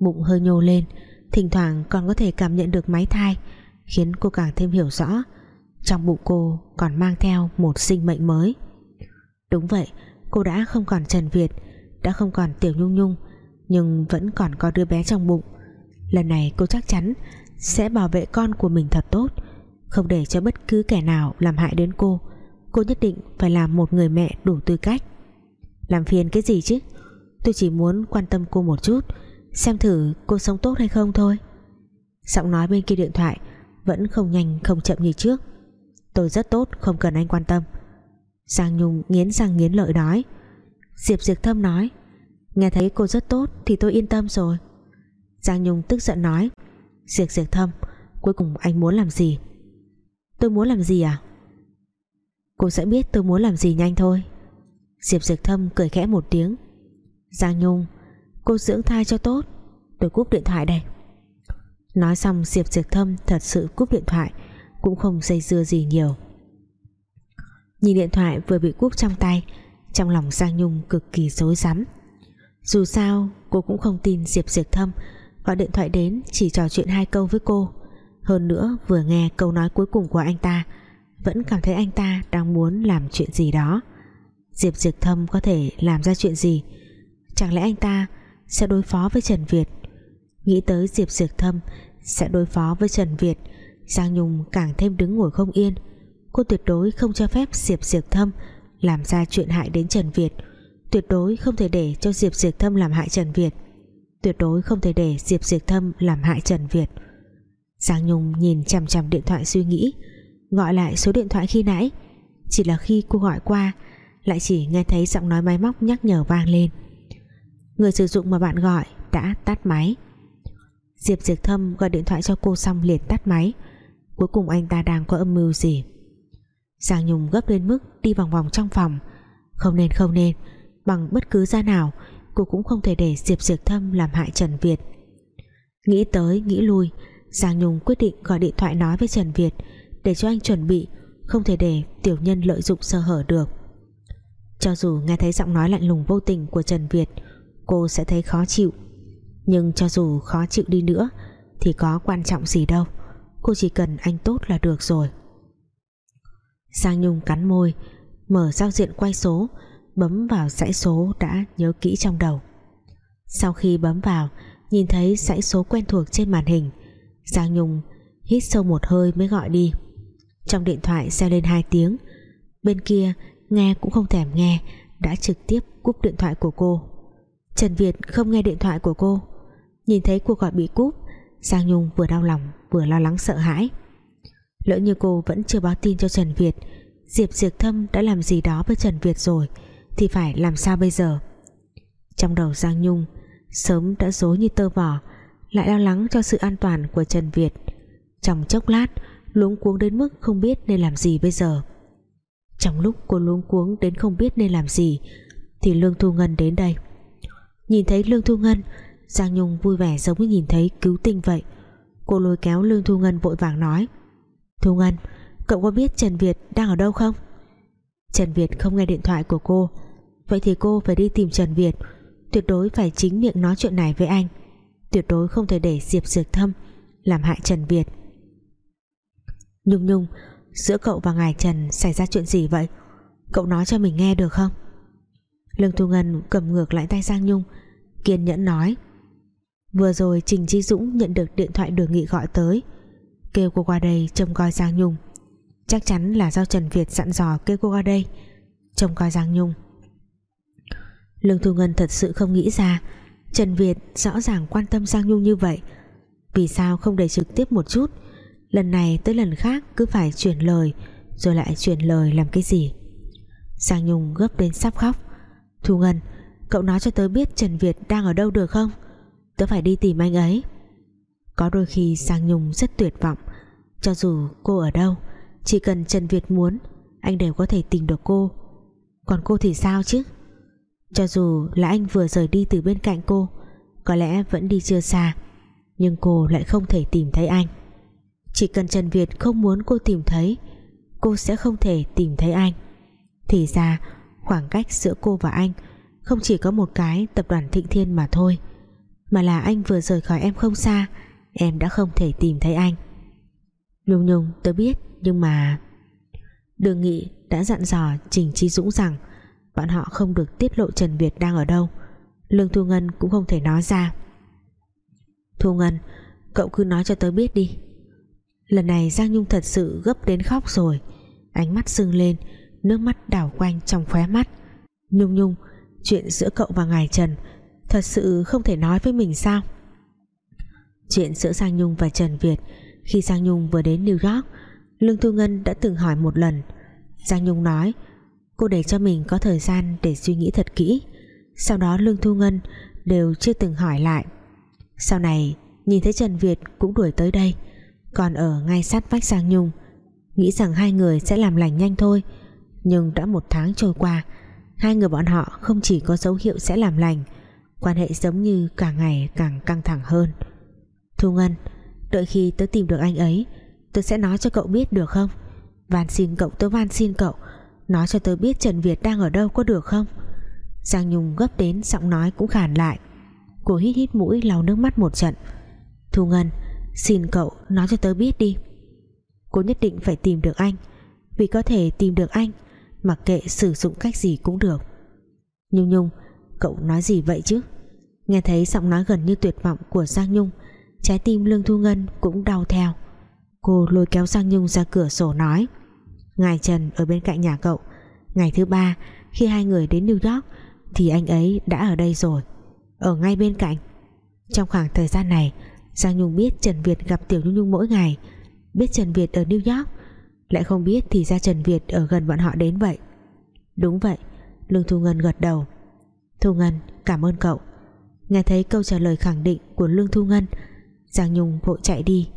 bụng hơi nhô lên. Thỉnh thoảng còn có thể cảm nhận được máy thai, khiến cô càng thêm hiểu rõ. Trong bụng cô còn mang theo một sinh mệnh mới. Đúng vậy cô đã không còn Trần Việt, đã không còn Tiểu Nhung Nhung, nhưng vẫn còn có đứa bé trong bụng. Lần này cô chắc chắn sẽ bảo vệ con của mình thật tốt, không để cho bất cứ kẻ nào làm hại đến cô. Cô nhất định phải làm một người mẹ đủ tư cách. Làm phiền cái gì chứ? Tôi chỉ muốn quan tâm cô một chút, xem thử cô sống tốt hay không thôi. Giọng nói bên kia điện thoại vẫn không nhanh không chậm như trước. Tôi rất tốt, không cần anh quan tâm. Giang Nhung nghiến răng nghiến lợi nói. Diệp Diệp Thâm nói, Nghe thấy cô rất tốt thì tôi yên tâm rồi. Giang Nhung tức giận nói, Diệp Diệp Thâm Cuối cùng anh muốn làm gì? Tôi muốn làm gì à? Cô sẽ biết tôi muốn làm gì nhanh thôi. Diệp Diệp Thâm cười khẽ một tiếng. Giang Nhung, Cô dưỡng thai cho tốt, Tôi cúp điện thoại đây. Nói xong, Diệp Diệp Thâm thật sự cúp điện thoại, Cũng không dây dưa gì nhiều. Nhìn điện thoại vừa bị cúp trong tay, Trong lòng Giang Nhung cực kỳ rối rắm. Dù sao, cô cũng không tin Diệp Diệp Thâm Gọi điện thoại đến chỉ trò chuyện hai câu với cô. Hơn nữa, vừa nghe câu nói cuối cùng của anh ta, Vẫn cảm thấy anh ta đang muốn làm chuyện gì đó. Diệp Diệp Thâm có thể làm ra chuyện gì? Chẳng lẽ anh ta sẽ đối phó với Trần Việt? Nghĩ tới Diệp Diệp Thâm sẽ đối phó với Trần Việt, Giang Nhung càng thêm đứng ngồi không yên cô tuyệt đối không cho phép Diệp Diệp Thâm làm ra chuyện hại đến Trần Việt. Tuyệt đối không thể để cho Diệp Diệp Thâm làm hại Trần Việt. Tuyệt đối không thể để Diệp Diệp Thâm làm hại Trần Việt. Giang Nhung nhìn chằm chằm điện thoại suy nghĩ, gọi lại số điện thoại khi nãy. Chỉ là khi cô gọi qua, lại chỉ nghe thấy giọng nói máy móc nhắc nhở vang lên. Người sử dụng mà bạn gọi đã tắt máy. Diệp Diệp Thâm gọi điện thoại cho cô xong liền tắt máy. Cuối cùng anh ta đang có âm mưu gì? Giang Nhung gấp lên mức đi vòng vòng trong phòng. Không nên không nên. Bằng bất cứ giá nào, Cô cũng không thể để Diệp Diệp Thâm làm hại Trần Việt. Nghĩ tới, nghĩ lui, Giang Nhung quyết định gọi điện thoại nói với Trần Việt Để cho anh chuẩn bị, Không thể để tiểu nhân lợi dụng sơ hở được. Cho dù nghe thấy giọng nói lạnh lùng vô tình của Trần Việt, Cô sẽ thấy khó chịu. Nhưng cho dù khó chịu đi nữa, Thì có quan trọng gì đâu. Cô chỉ cần anh tốt là được rồi. Giang Nhung cắn môi, Mở giao diện quay số, Bấm vào dãy số đã nhớ kỹ trong đầu. Sau khi bấm vào, Nhìn thấy dãy số quen thuộc trên màn hình, Giang Nhung hít sâu một hơi mới gọi đi. Trong điện thoại reo lên hai tiếng, Bên kia nghe cũng không thèm nghe, Đã trực tiếp cúp điện thoại của cô. Trần Việt không nghe điện thoại của cô. Nhìn thấy cuộc gọi bị cúp, Giang Nhung vừa đau lòng vừa lo lắng sợ hãi. Lỡ như cô vẫn chưa báo tin cho Trần Việt, Diệp Diệp Thâm đã làm gì đó với Trần Việt rồi, Thì phải làm sao bây giờ? Trong đầu Giang Nhung, Sớm đã dối như tơ vỏ Lại lo lắng cho sự an toàn của Trần Việt. Trong chốc lát, Luống cuống đến mức không biết nên làm gì bây giờ. Trong lúc cô luống cuống đến không biết nên làm gì, Thì Lương Thu Ngân đến đây. Nhìn thấy Lương Thu Ngân, Giang Nhung vui vẻ giống như nhìn thấy cứu tinh vậy. Cô lôi kéo Lương Thu Ngân vội vàng nói Thu Ngân, Cậu có biết Trần Việt đang ở đâu không? Trần Việt không nghe điện thoại của cô. Vậy thì cô phải đi tìm Trần Việt. Tuyệt đối phải chính miệng nói chuyện này với anh. Tuyệt đối không thể để Diệp Diệp Thâm Làm hại Trần Việt. Nhung Nhung, Giữa cậu và ngài Trần xảy ra chuyện gì vậy? Cậu nói cho mình nghe được không? Lương Thu Ngân cầm ngược lại tay Giang Nhung, Kiên nhẫn nói. Vừa rồi Trình Chi Dũng nhận được điện thoại đường nghị gọi tới. Kêu cô qua đây trông coi Giang Nhung. Chắc chắn là do Trần Việt dặn dò kêu cô qua đây, Trông coi Giang Nhung. Lương Thu Ngân thật sự không nghĩ ra, Trần Việt rõ ràng quan tâm Giang Nhung như vậy. Vì sao không để trực tiếp một chút? Lần này tới lần khác cứ phải chuyển lời, Rồi lại chuyển lời làm cái gì? Giang Nhung gấp đến sắp khóc. Thu Ngân, Cậu nói cho tớ biết Trần Việt đang ở đâu được không? Tớ phải đi tìm anh ấy. Có đôi khi Giang Nhung rất tuyệt vọng. Cho dù cô ở đâu, Chỉ cần Trần Việt muốn, Anh đều có thể tìm được cô. Còn cô thì sao chứ? Cho dù là anh vừa rời đi từ bên cạnh cô, Có lẽ vẫn đi chưa xa, Nhưng cô lại không thể tìm thấy anh. Chỉ cần Trần Việt không muốn cô tìm thấy, Cô sẽ không thể tìm thấy anh. Thì ra, khoảng cách giữa cô và anh Không chỉ có một cái tập đoàn Thịnh Thiên mà thôi, mà là anh vừa rời khỏi em không xa em đã không thể tìm thấy anh. Nhung Nhung, tớ biết, nhưng mà Đường Nghị đã dặn dò Trình Chi Dũng rằng bọn họ không được tiết lộ Trần Việt đang ở đâu. Lương Thu Ngân cũng không thể nói ra. Thu Ngân, cậu cứ nói cho tớ biết đi. Lần này Giang Nhung thật sự gấp đến khóc rồi. Ánh mắt sưng lên, nước mắt đảo quanh trong khóe mắt. Nhung Nhung, chuyện giữa cậu và ngài Trần Thật sự không thể nói với mình sao? Chuyện giữa Giang Nhung và Trần Việt. Khi Giang Nhung vừa đến New York, Lương Thu Ngân đã từng hỏi một lần. Giang Nhung nói, Cô để cho mình có thời gian để suy nghĩ thật kỹ. Sau đó Lương Thu Ngân Đều chưa từng hỏi lại. Sau này, nhìn thấy Trần Việt Cũng đuổi tới đây. Còn ở ngay sát vách Giang Nhung, Nghĩ rằng hai người sẽ làm lành nhanh thôi. Nhưng đã một tháng trôi qua, Hai người bọn họ không chỉ có dấu hiệu sẽ làm lành, quan hệ giống như càng ngày càng căng thẳng hơn. Thu Ngân. Đợi khi tớ tìm được anh ấy, tớ sẽ nói cho cậu biết được không? Van xin cậu, tớ van xin cậu. Nói cho tớ biết Trần Việt đang ở đâu có được không? Giang Nhung gấp đến giọng nói cũng khàn lại. Cô hít hít mũi lau nước mắt một trận. Thu Ngân, xin cậu nói cho tớ biết đi. Cô nhất định phải tìm được anh. Vì có thể tìm được anh, mặc kệ sử dụng cách gì cũng được. Nhung Nhung, cậu nói gì vậy chứ? Nghe thấy giọng nói gần như tuyệt vọng của Giang Nhung trái tim Lương Thu Ngân cũng đau theo. Cô lôi kéo Giang Nhung ra cửa sổ nói, Ngài Trần ở bên cạnh nhà cậu. Ngày thứ ba, khi hai người đến New York, thì anh ấy đã ở đây rồi, ở ngay bên cạnh. Trong khoảng thời gian này, Giang Nhung biết Trần Việt gặp Tiểu Nhung Nhung mỗi ngày. Biết Trần Việt ở New York, lại không biết thì ra Trần Việt ở gần bọn họ đến vậy. Đúng vậy, Lương Thu Ngân gật đầu. Thu Ngân, cảm ơn cậu. Nghe thấy câu trả lời khẳng định của Lương Thu Ngân Giang Nhung vội chạy đi.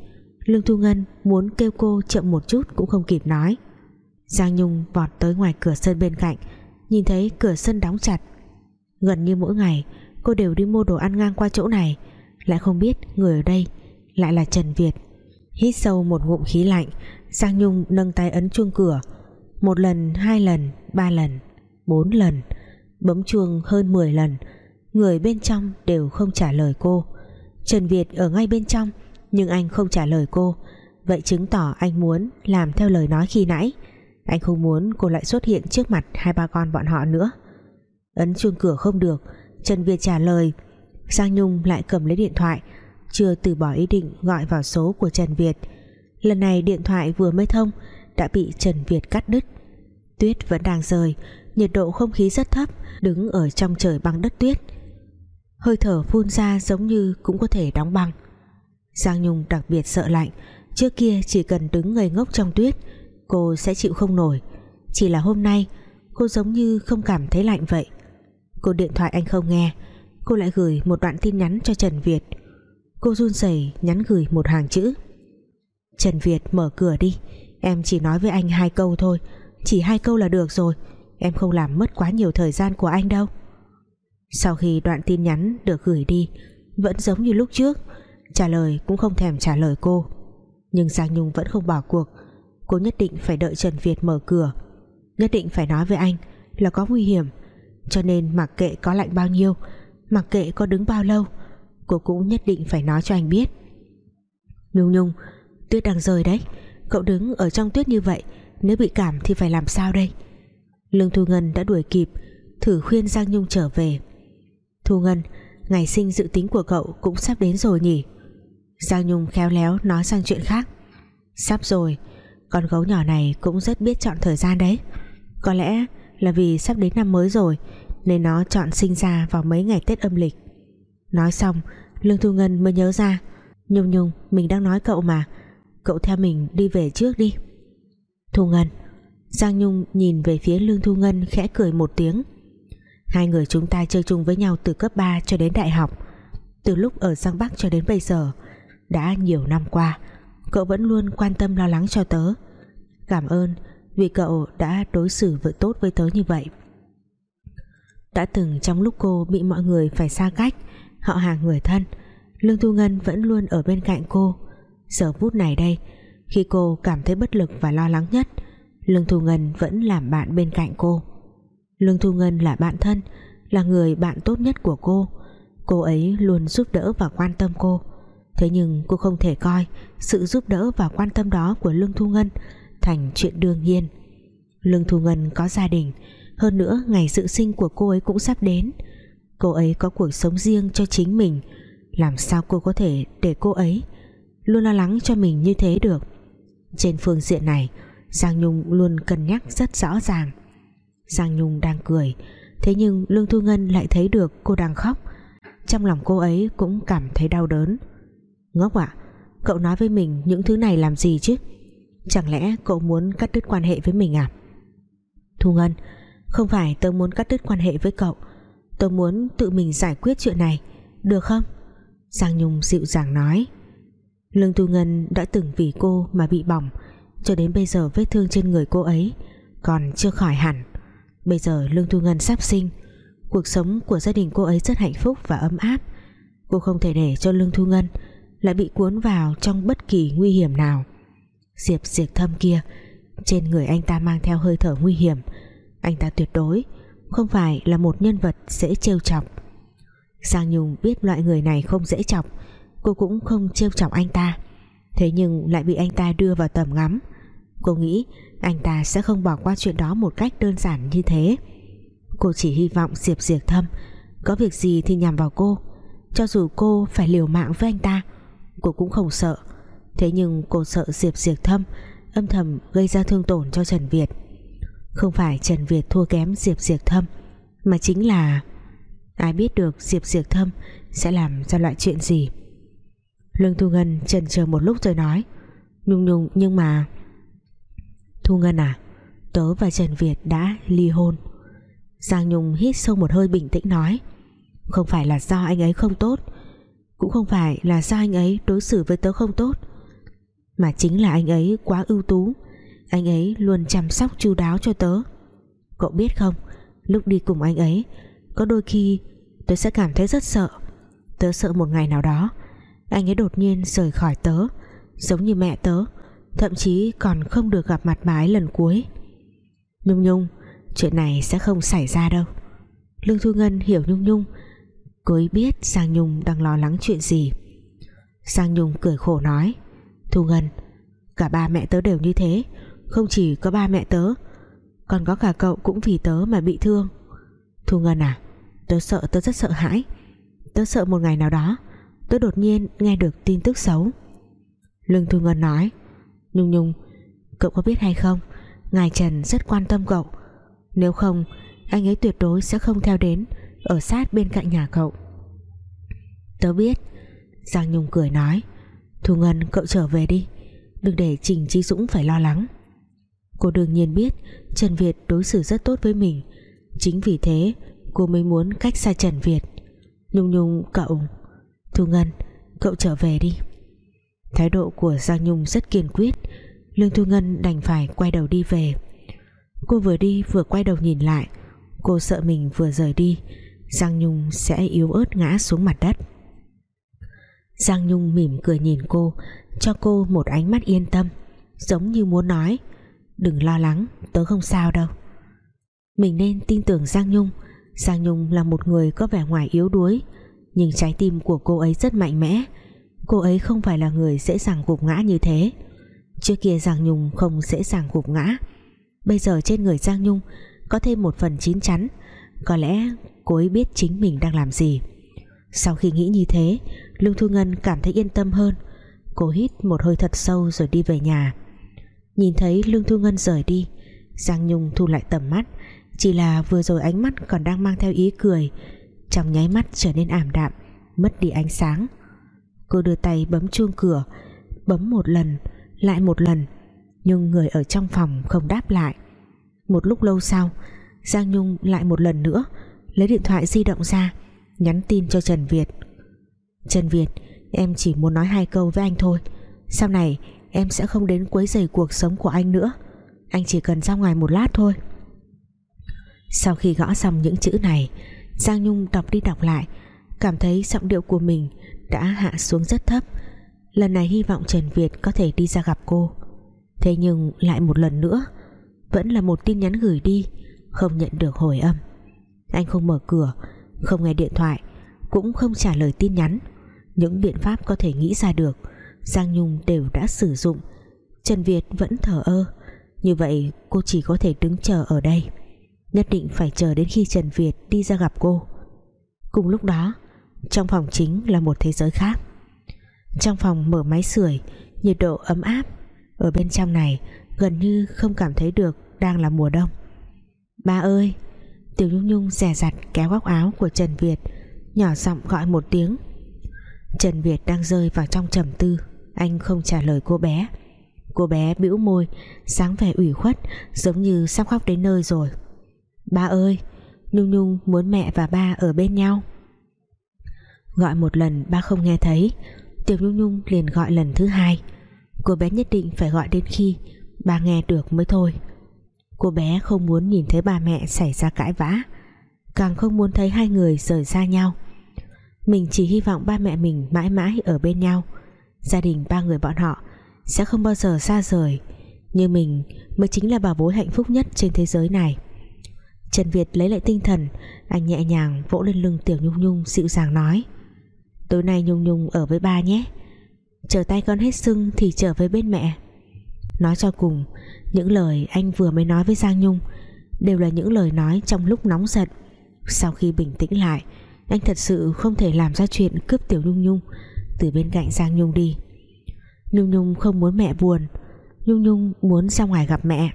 Lương Thu Ngân muốn kêu cô chậm một chút cũng không kịp nói. Giang Nhung vọt tới ngoài cửa sân bên cạnh nhìn thấy cửa sân đóng chặt. Gần như mỗi ngày cô đều đi mua đồ ăn ngang qua chỗ này. Lại không biết người ở đây lại là Trần Việt. Hít sâu một ngụm khí lạnh Giang Nhung nâng tay ấn chuông cửa. Một lần, hai lần, ba lần bốn lần bấm chuông hơn 10 lần. Người bên trong đều không trả lời cô. Trần Việt ở ngay bên trong, nhưng anh không trả lời cô. Vậy chứng tỏ anh muốn làm theo lời nói khi nãy. Anh không muốn cô lại xuất hiện trước mặt hai ba con bọn họ nữa. Ấn chuông cửa không được. Trần Việt trả lời. Giang Nhung lại cầm lấy điện thoại. Chưa từ bỏ ý định gọi vào số của Trần Việt. Lần này điện thoại vừa mới thông, đã bị Trần Việt cắt đứt. Tuyết vẫn đang rơi. Nhiệt độ không khí rất thấp, đứng ở trong trời băng đất tuyết hơi thở phun ra giống như cũng có thể đóng băng. Giang Nhung đặc biệt sợ lạnh, trước kia chỉ cần đứng ngây ngốc trong tuyết, cô sẽ chịu không nổi. Chỉ là hôm nay, cô giống như không cảm thấy lạnh vậy. Cô điện thoại anh không nghe, cô lại gửi một đoạn tin nhắn cho Trần Việt. Cô run rẩy nhắn gửi một hàng chữ. Trần Việt, mở cửa đi, em chỉ nói với anh hai câu thôi, chỉ hai câu là được rồi, em không làm mất quá nhiều thời gian của anh đâu sau khi đoạn tin nhắn được gửi đi, vẫn giống như lúc trước, trả lời cũng không thèm trả lời cô. Nhưng Giang Nhung vẫn không bỏ cuộc. Cô nhất định phải đợi Trần Việt mở cửa. Nhất định phải nói với anh là có nguy hiểm, cho nên mặc kệ có lạnh bao nhiêu, mặc kệ có đứng bao lâu, cô cũng nhất định phải nói cho anh biết. Nhung Nhung, tuyết đang rơi đấy. Cậu đứng ở trong tuyết như vậy, nếu bị cảm thì phải làm sao đây? Lương Thu Ngân đã đuổi kịp, thử khuyên Giang Nhung trở về. Thu Ngân, ngày sinh dự tính của cậu cũng sắp đến rồi nhỉ? Giang Nhung khéo léo nói sang chuyện khác. Sắp rồi, Con gấu nhỏ này cũng rất biết chọn thời gian đấy. Có lẽ là vì sắp đến năm mới rồi Nên nó chọn sinh ra vào mấy ngày Tết âm lịch. Nói xong, Lương Thu Ngân mới nhớ ra, Nhung Nhung, mình đang nói cậu mà. Cậu theo mình đi về trước đi. Thu Ngân Giang Nhung nhìn về phía Lương Thu Ngân khẽ cười một tiếng. Hai người chúng ta chơi chung với nhau từ cấp 3 cho đến đại học, Từ lúc ở Giang Bắc cho đến bây giờ, Đã nhiều năm qua. Cậu vẫn luôn quan tâm lo lắng cho tớ. Cảm ơn Vì cậu đã đối xử vợ tốt với tớ như vậy. Đã từng trong lúc cô bị mọi người phải xa cách, Họ hàng người thân, Lương Thu Ngân vẫn luôn ở bên cạnh cô. Giờ phút này đây, Khi cô cảm thấy bất lực và lo lắng nhất, Lương Thu Ngân vẫn làm bạn bên cạnh cô. Lương Thu Ngân là bạn thân, Là người bạn tốt nhất của cô. Cô ấy luôn giúp đỡ và quan tâm cô. Thế nhưng cô không thể coi Sự giúp đỡ và quan tâm đó của Lương Thu Ngân Thành chuyện đương nhiên. Lương Thu Ngân có gia đình, Hơn nữa ngày dự sinh của cô ấy cũng sắp đến. Cô ấy có cuộc sống riêng cho chính mình. Làm sao cô có thể để cô ấy Luôn lo lắng cho mình như thế được? Trên phương diện này, Giang Nhung luôn cân nhắc rất rõ ràng. Giang Nhung đang cười. Thế nhưng Lương Thu Ngân lại thấy được cô đang khóc. Trong lòng cô ấy cũng cảm thấy đau đớn. Ngốc ạ, Cậu nói với mình những thứ này làm gì chứ? Chẳng lẽ cậu muốn cắt đứt quan hệ với mình à? Thu Ngân, Không phải tớ muốn cắt đứt quan hệ với cậu. Tớ muốn tự mình giải quyết chuyện này. Được không? Giang Nhung dịu dàng nói. Lương Thu Ngân đã từng vì cô mà bị bỏng. Cho đến bây giờ vết thương trên người cô ấy Còn chưa khỏi hẳn. Bây giờ Lương Thu Ngân sắp sinh. Cuộc sống của gia đình cô ấy rất hạnh phúc và ấm áp. Cô không thể để cho Lương Thu Ngân Lại bị cuốn vào trong bất kỳ nguy hiểm nào. Diệp diệt thâm kia, Trên người anh ta mang theo hơi thở nguy hiểm. Anh ta tuyệt đối Không phải là một nhân vật dễ trêu chọc. Giang Nhung biết loại người này không dễ chọc, Cô cũng không trêu chọc anh ta. Thế nhưng lại bị anh ta đưa vào tầm ngắm. Cô nghĩ anh ta sẽ không bỏ qua chuyện đó một cách đơn giản như thế. Cô chỉ hy vọng Diệp Diệp Thâm Có việc gì thì nhằm vào cô. Cho dù cô phải liều mạng với anh ta, Cô cũng không sợ. Thế nhưng cô sợ Diệp Diệp Thâm Âm thầm gây ra thương tổn cho Trần Việt. Không phải Trần Việt thua kém Diệp Diệp Thâm, Mà chính là Ai biết được Diệp Diệp Thâm Sẽ làm ra loại chuyện gì. Lương Thu Ngân chần chờ một lúc rồi nói, Nhung nhung, nhưng mà Thu Ngân à? Tớ và Trần Việt đã ly hôn. Giang Nhung hít sâu một hơi bình tĩnh nói, Không phải là do anh ấy không tốt, Cũng không phải là do anh ấy đối xử với tớ không tốt, Mà chính là anh ấy quá ưu tú. Anh ấy luôn chăm sóc, chu đáo cho tớ. Cậu biết không, lúc đi cùng anh ấy, có đôi khi tôi sẽ cảm thấy rất sợ. Tớ sợ một ngày nào đó, anh ấy đột nhiên rời khỏi tớ, giống như mẹ tớ thậm chí còn không được gặp mặt bà ấy lần cuối. Nhung Nhung, chuyện này sẽ không xảy ra đâu. Lương Thu Ngân hiểu Nhung Nhung, cô ấy biết Giang Nhung đang lo lắng chuyện gì. Giang Nhung cười khổ nói, Thu Ngân, cả ba mẹ tớ đều như thế, không chỉ có ba mẹ tớ, còn có cả cậu cũng vì tớ mà bị thương. Thu Ngân à tớ sợ, tớ rất sợ hãi. Tớ sợ một ngày nào đó, tớ đột nhiên nghe được tin tức xấu. Lương Thu Ngân nói Nhung Nhung, Cậu có biết hay không? Ngài Trần rất quan tâm cậu. Nếu không, anh ấy tuyệt đối sẽ không theo đến, Ở sát bên cạnh nhà cậu. Tớ biết, Giang Nhung cười nói. Thu Ngân, cậu trở về đi. Đừng để Trình Trí Dũng phải lo lắng. Cô đương nhiên biết, Trần Việt đối xử rất tốt với mình. Chính vì thế, cô mới muốn cách xa Trần Việt. Nhung Nhung, cậu. Thu Ngân, cậu trở về đi. Thái độ của Giang Nhung rất kiên quyết. Lương Thu Ngân đành phải quay đầu đi về. Cô vừa đi vừa quay đầu nhìn lại. Cô sợ mình vừa rời đi, Giang Nhung sẽ yếu ớt ngã xuống mặt đất. Giang Nhung mỉm cười nhìn cô, Cho cô một ánh mắt yên tâm, Giống như muốn nói, Đừng lo lắng, tớ không sao đâu. Mình nên tin tưởng Giang Nhung. Giang Nhung là một người có vẻ ngoài yếu đuối, Nhưng trái tim của cô ấy rất mạnh mẽ. Cô ấy không phải là người dễ dàng gục ngã như thế. Trước kia Giang Nhung không dễ dàng gục ngã. Bây giờ trên người Giang Nhung Có thêm một phần chín chắn. Có lẽ cô ấy biết chính mình đang làm gì. Sau khi nghĩ như thế, Lương Thu Ngân cảm thấy yên tâm hơn. Cô hít một hơi thật sâu rồi đi về nhà. Nhìn thấy Lương Thu Ngân rời đi, Giang Nhung thu lại tầm mắt. Chỉ là vừa rồi ánh mắt còn đang mang theo ý cười, Trong nháy mắt trở nên ảm đạm, Mất đi ánh sáng. Cô đưa tay bấm chuông cửa, Bấm một lần, Lại một lần, Nhưng người ở trong phòng không đáp lại. Một lúc lâu sau, Giang Nhung lại một lần nữa Lấy điện thoại di động ra, Nhắn tin cho Trần Việt. Trần Việt, Em chỉ muốn nói hai câu với anh thôi. Sau này, em sẽ không đến quấy rầy cuộc sống của anh nữa. Anh chỉ cần ra ngoài một lát thôi. Sau khi gõ xong những chữ này, Giang Nhung đọc đi đọc lại, Cảm thấy giọng điệu của mình đã hạ xuống rất thấp. Lần này hy vọng Trần Việt có thể đi ra gặp cô. Thế nhưng lại một lần nữa, Vẫn là một tin nhắn gửi đi, Không nhận được hồi âm. Anh không mở cửa, Không nghe điện thoại, Cũng không trả lời tin nhắn. Những biện pháp có thể nghĩ ra được, Giang Nhung đều đã sử dụng. Trần Việt vẫn thở ơ, Như vậy cô chỉ có thể đứng chờ ở đây. Nhất định phải chờ đến khi Trần Việt đi ra gặp cô. Cùng lúc đó trong phòng chính là một thế giới khác. Trong phòng mở máy sưởi, Nhiệt độ ấm áp. Ở bên trong này, gần như không cảm thấy được Đang là mùa đông. Ba ơi! Tiểu Nhung Nhung dè rặt kéo góc áo của Trần Việt, Nhỏ giọng gọi một tiếng. Trần Việt đang rơi vào trong trầm tư, Anh không trả lời cô bé. Cô bé bĩu môi, Sáng vẻ ủy khuất, Giống như sắp khóc đến nơi rồi. Ba ơi! Nhung Nhung muốn mẹ và ba ở bên nhau. Gọi một lần ba không nghe thấy. Tiểu Nhung Nhung liền gọi lần thứ hai. Cô bé nhất định phải gọi đến khi Ba nghe được mới thôi. Cô bé không muốn nhìn thấy ba mẹ xảy ra cãi vã, Càng không muốn thấy hai người rời xa nhau. Mình chỉ hy vọng ba mẹ mình mãi mãi ở bên nhau. Gia đình ba người bọn họ Sẽ không bao giờ xa rời, Như mình mới chính là bà bối hạnh phúc nhất trên thế giới này. Trần Việt lấy lại tinh thần, Anh nhẹ nhàng vỗ lên lưng Tiểu Nhung Nhung dịu dàng nói. Tối nay Nhung Nhung ở với ba nhé. Chờ tay con hết sưng thì trở về bên mẹ. Nói cho cùng, Những lời anh vừa mới nói với Giang Nhung Đều là những lời nói trong lúc nóng giận. Sau khi bình tĩnh lại, anh thật sự không thể làm ra chuyện cướp Tiểu Nhung Nhung. Từ bên cạnh Giang Nhung đi. Nhung Nhung không muốn mẹ buồn. Nhung Nhung muốn ra ngoài gặp mẹ.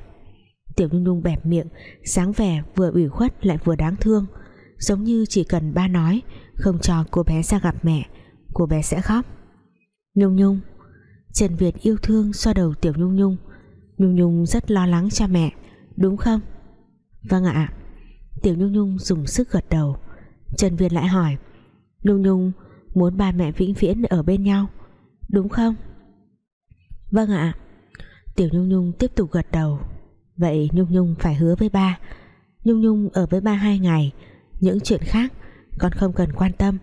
Tiểu Nhung Nhung bẹp miệng sáng vẻ vừa ủy khuất lại vừa đáng thương. Giống như chỉ cần ba nói không cho cô bé ra gặp mẹ, cô bé sẽ khóc. Nhung Nhung, Trần Việt yêu thương xoa đầu Tiểu Nhung Nhung. Nhung Nhung rất lo lắng cho mẹ, đúng không? Vâng ạ. Tiểu Nhung Nhung dùng sức gật đầu. Trần Việt lại hỏi, Nhung Nhung muốn ba mẹ vĩnh viễn ở bên nhau, Đúng không? Vâng ạ. Tiểu Nhung Nhung tiếp tục gật đầu. Vậy Nhung Nhung phải hứa với ba. Nhung Nhung ở với ba hai ngày, Những chuyện khác con không cần quan tâm.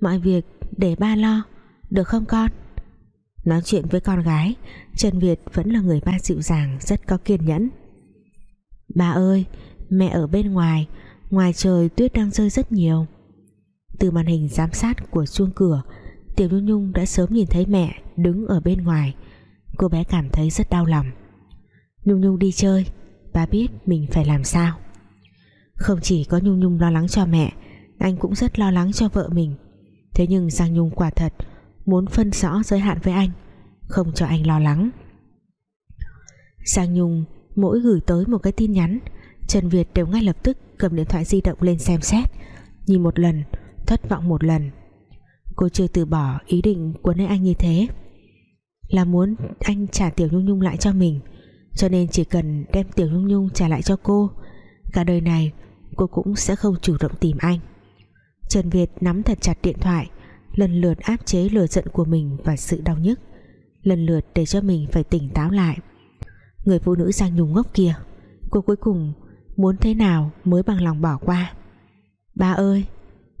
Mọi việc để ba lo, Được không con? Nói chuyện với con gái, Trần Việt vẫn là người ba dịu dàng, Rất có kiên nhẫn. Ba ơi, mẹ ở bên ngoài Ngoài trời tuyết đang rơi rất nhiều. Từ màn hình giám sát của chuông cửa, Tiểu Nhung Nhung đã sớm nhìn thấy mẹ Đứng ở bên ngoài. Cô bé cảm thấy rất đau lòng. Nhung Nhung đi chơi, Ba biết mình phải làm sao. Không chỉ có Nhung Nhung lo lắng cho mẹ anh cũng rất lo lắng cho vợ mình. Thế nhưng Giang Nhung quả thật Muốn phân rõ giới hạn với anh, Không cho anh lo lắng. Giang Nhung mỗi gửi tới một cái tin nhắn, Trần Việt đều ngay lập tức cầm điện thoại di động lên xem xét, Nhìn một lần, Thất vọng một lần. Cô chưa từ bỏ ý định cuốn lấy anh như thế, Là muốn anh trả Tiểu Nhung Nhung lại cho mình, Cho nên chỉ cần đem Tiểu Nhung Nhung trả lại cho cô, Cả đời này Cô cũng sẽ không chủ động tìm anh. Trần Việt nắm thật chặt điện thoại, Lần lượt áp chế lửa giận của mình Và sự đau nhức, Lần lượt để cho mình phải tỉnh táo lại. Người phụ nữ sang Nhung ngốc kia, Cô cuối cùng muốn thế nào Mới bằng lòng bỏ qua. Ba ơi,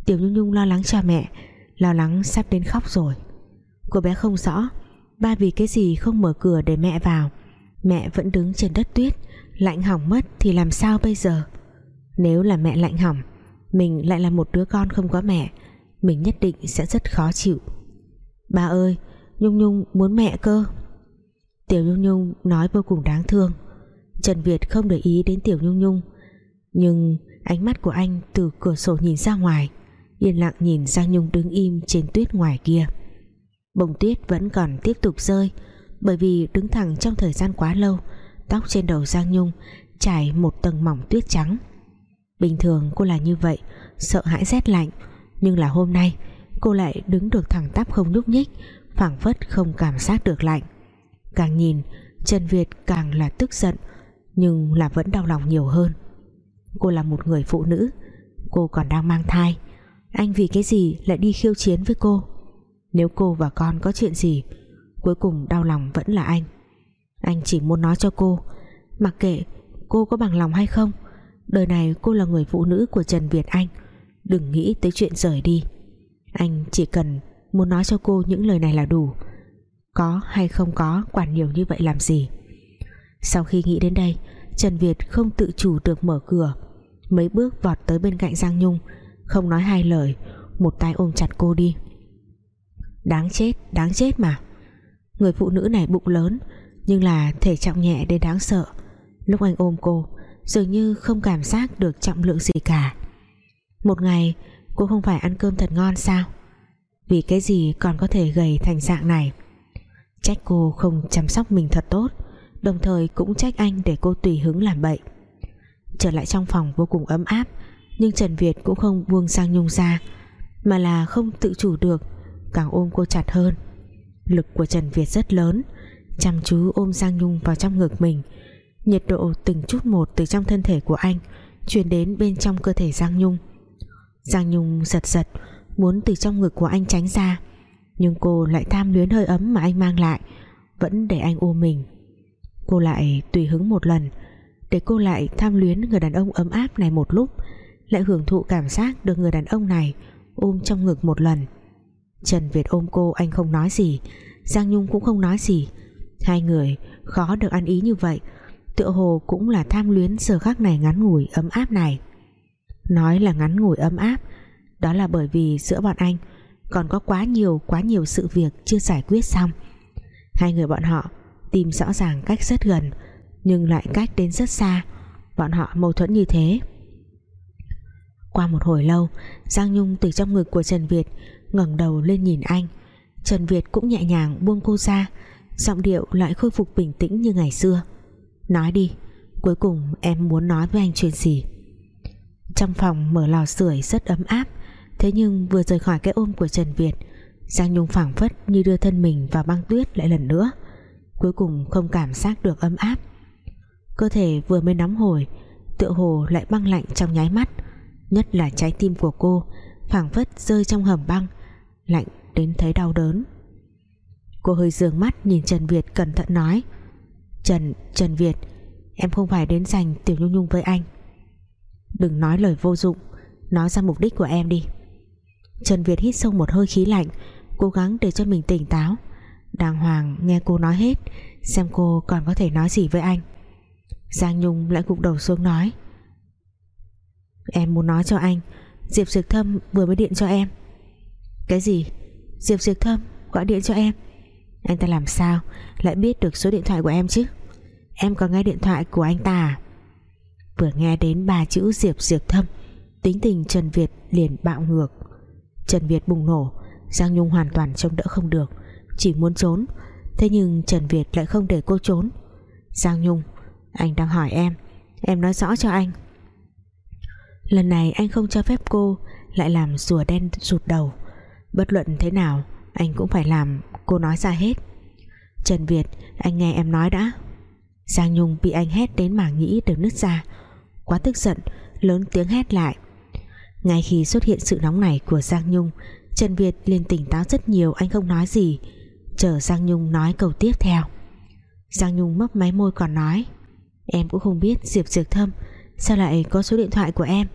Tiểu Nhung Nhung lo lắng cho mẹ, Lo lắng sắp đến khóc rồi. Cô bé không rõ, Ba vì cái gì không mở cửa để mẹ vào. Mẹ vẫn đứng trên đất tuyết, Lạnh hỏng mất thì làm sao bây giờ? Nếu là mẹ lạnh hỏng mình lại là một đứa con không có mẹ. Mình nhất định sẽ rất khó chịu. Ba ơi, Nhung Nhung muốn mẹ cơ. Tiểu Nhung Nhung nói vô cùng đáng thương. Trần Việt không để ý đến Tiểu Nhung Nhung. Nhưng ánh mắt của anh từ cửa sổ nhìn ra ngoài, Yên lặng nhìn Giang Nhung đứng im trên tuyết ngoài kia. Bông tuyết vẫn còn tiếp tục rơi, Bởi vì đứng thẳng trong thời gian quá lâu, Tóc trên đầu Giang Nhung Trải một tầng mỏng tuyết trắng. Bình thường cô là như vậy, Sợ hãi rét lạnh. Nhưng là hôm nay, cô lại đứng được thẳng tắp không nhúc nhích, phảng phất không cảm giác được lạnh. Càng nhìn, Trần Việt càng là tức giận, nhưng là vẫn đau lòng nhiều hơn. Cô là một người phụ nữ, cô còn đang mang thai. Anh vì cái gì lại đi khiêu chiến với cô? Nếu cô và con có chuyện gì, cuối cùng đau lòng vẫn là anh. Anh chỉ muốn nói cho cô, mặc kệ cô có bằng lòng hay không đời này cô là người phụ nữ của Trần Việt Anh. Đừng nghĩ tới chuyện rời đi. Anh chỉ cần muốn nói cho cô những lời này là đủ. Có hay không có, quản nhiều như vậy làm gì? Sau khi nghĩ đến đây, Trần Việt không tự chủ được mở cửa. Mấy bước vọt tới bên cạnh Giang Nhung, không nói hai lời, một tay ôm chặt cô đi. Đáng chết đáng chết mà. Người phụ nữ này bụng lớn, nhưng là thể trọng nhẹ đến đáng sợ. Lúc anh ôm cô dường như không cảm giác được trọng lượng gì cả. Một ngày, cô không phải ăn cơm thật ngon sao? Vì cái gì còn có thể gầy thành dạng này? Trách cô không chăm sóc mình thật tốt, đồng thời cũng trách anh để cô tùy hứng làm bậy. Trở lại trong phòng vô cùng ấm áp, nhưng Trần Việt cũng không buông sang Nhung ra, mà là không tự chủ được, càng ôm cô chặt hơn. Lực của Trần Việt rất lớn, chăm chú ôm Giang Nhung vào trong ngực mình nhiệt độ từng chút một từ trong thân thể của anh truyền đến bên trong cơ thể Giang Nhung. Giang Nhung giật giật, muốn từ trong ngực của anh tránh ra, nhưng cô lại tham luyến hơi ấm mà anh mang lại, vẫn để anh ôm mình. Cô lại tùy hứng một lần, để cô lại tham luyến người đàn ông ấm áp này một lúc, lại hưởng thụ cảm giác được người đàn ông này ôm trong ngực một lần. Trần Việt ôm cô, anh không nói gì, Giang Nhung cũng không nói gì. Hai người khó được ăn ý như vậy tựa hồ cũng là tham luyến giờ khắc này ngắn ngủi, ấm áp này. Nói là ngắn ngủi, ấm áp, đó là bởi vì giữa bọn anh còn có quá nhiều quá nhiều sự việc chưa giải quyết xong. Hai người bọn họ tìm rõ ràng cách rất gần, nhưng lại cách đến rất xa. Bọn họ mâu thuẫn như thế. Qua một hồi lâu, Giang Nhung từ trong ngực của Trần Việt ngẩng đầu lên nhìn anh. Trần Việt cũng nhẹ nhàng buông cô ra, giọng điệu lại khôi phục bình tĩnh như ngày xưa nói đi, cuối cùng em muốn nói với anh chuyện gì? Trong phòng mở lò sưởi rất ấm áp, thế nhưng vừa rời khỏi cái ôm của Trần Việt, Giang Nhung phảng phất như đưa thân mình vào băng tuyết lại lần nữa, cuối cùng không cảm giác được ấm áp. Cơ thể vừa mới nóng hổi, tựa hồ lại băng lạnh trong nháy mắt, nhất là trái tim của cô phảng phất rơi trong hầm băng, lạnh đến thấy đau đớn. Cô hơi dường mắt nhìn Trần Việt cẩn thận nói Trần, Trần Việt. Em không phải đến giành Tiểu Nhung Nhung với anh. Đừng nói lời vô dụng Nói ra mục đích của em đi. Trần Việt hít sâu một hơi khí lạnh Cố gắng để cho mình tỉnh táo. Đàng hoàng nghe cô nói hết Xem cô còn có thể nói gì với anh. Giang Nhung lại gục đầu xuống nói. Em muốn nói cho anh Diệp Diệp Thâm vừa mới điện cho em. Cái gì? Diệp Diệp Thâm gọi điện cho em. Anh ta làm sao? Lại biết được số điện thoại của em chứ? Em có nghe điện thoại của anh ta à? Vừa nghe đến ba chữ Diệp Diệp Thâm, Tính tình Trần Việt liền bạo ngược. Trần Việt bùng nổ, Giang Nhung hoàn toàn trông đỡ không được, Chỉ muốn trốn. Thế nhưng Trần Việt lại không để cô trốn. Giang Nhung, Anh đang hỏi em Em nói rõ cho anh. Lần này anh không cho phép cô Lại làm rùa đen rụt đầu. Bất luận thế nào, Anh cũng phải làm cô nói ra hết. Trần Việt, anh nghe em nói đã. Giang Nhung bị anh hét đến mảng nhĩ đều nứt ra, Quá tức giận, Lớn tiếng hét lại. Ngay khi xuất hiện sự nóng này của Giang Nhung, Trần Việt liền tỉnh táo rất nhiều, Anh không nói gì. Chờ Giang Nhung nói câu tiếp theo. Giang Nhung mấp máy môi còn nói, Em cũng không biết Diệp Diệp Thâm Sao lại có số điện thoại của em.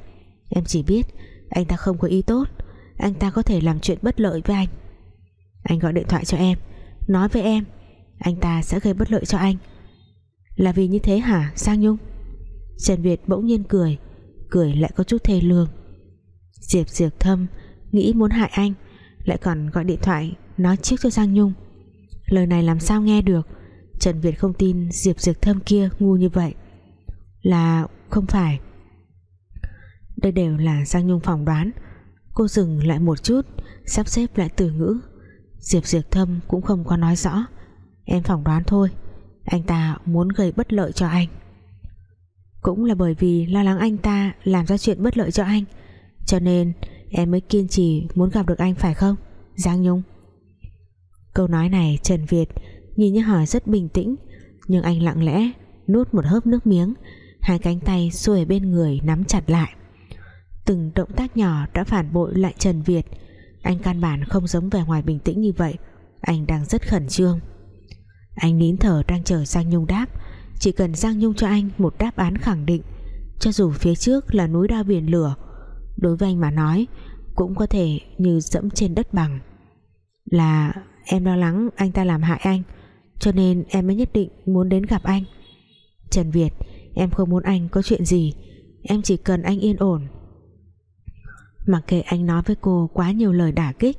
Em chỉ biết anh ta không có ý tốt, Anh ta có thể làm chuyện bất lợi với anh. Anh gọi điện thoại cho em, Nói với em anh ta sẽ gây bất lợi cho anh. Là vì như thế hả, sang Nhung? Trần Việt bỗng nhiên cười Cười lại có chút thê lương. Diệp Diệp Thâm nghĩ muốn hại anh, lại còn gọi điện thoại nói trước cho Giang Nhung. Lời này làm sao nghe được? Trần Việt không tin Diệp Diệp Thâm kia ngu như vậy. Là không phải. Đây đều là Giang Nhung phỏng đoán. Cô dừng lại một chút, sắp xếp lại từ ngữ. Diệp Diệp Thâm cũng không có nói rõ em phỏng đoán thôi. Anh ta muốn gây bất lợi cho anh. Cũng là bởi vì lo lắng anh ta làm ra chuyện bất lợi cho anh, cho nên em mới kiên trì muốn gặp được anh, phải không, Giang Nhung? Câu nói này Trần Việt nhìn như hỏi rất bình tĩnh, nhưng anh lặng lẽ nuốt một hớp nước miếng, hai cánh tay xuôi ở bên người nắm chặt lại. Từng động tác nhỏ đã phản bội lại Trần Việt. Anh căn bản không giống vẻ ngoài bình tĩnh như vậy. Anh đang rất khẩn trương anh nín thở đang chờ Giang Nhung đáp. Chỉ cần Giang Nhung cho anh một đáp án khẳng định, cho dù phía trước là núi đao biển lửa, đối với anh mà nói, cũng có thể như dẫm trên đất bằng. Là em lo lắng anh ta làm hại anh, cho nên em mới nhất định muốn đến gặp anh. Trần Việt, em không muốn anh có chuyện gì, em chỉ cần anh yên ổn. Mặc kệ anh nói với cô quá nhiều lời đả kích,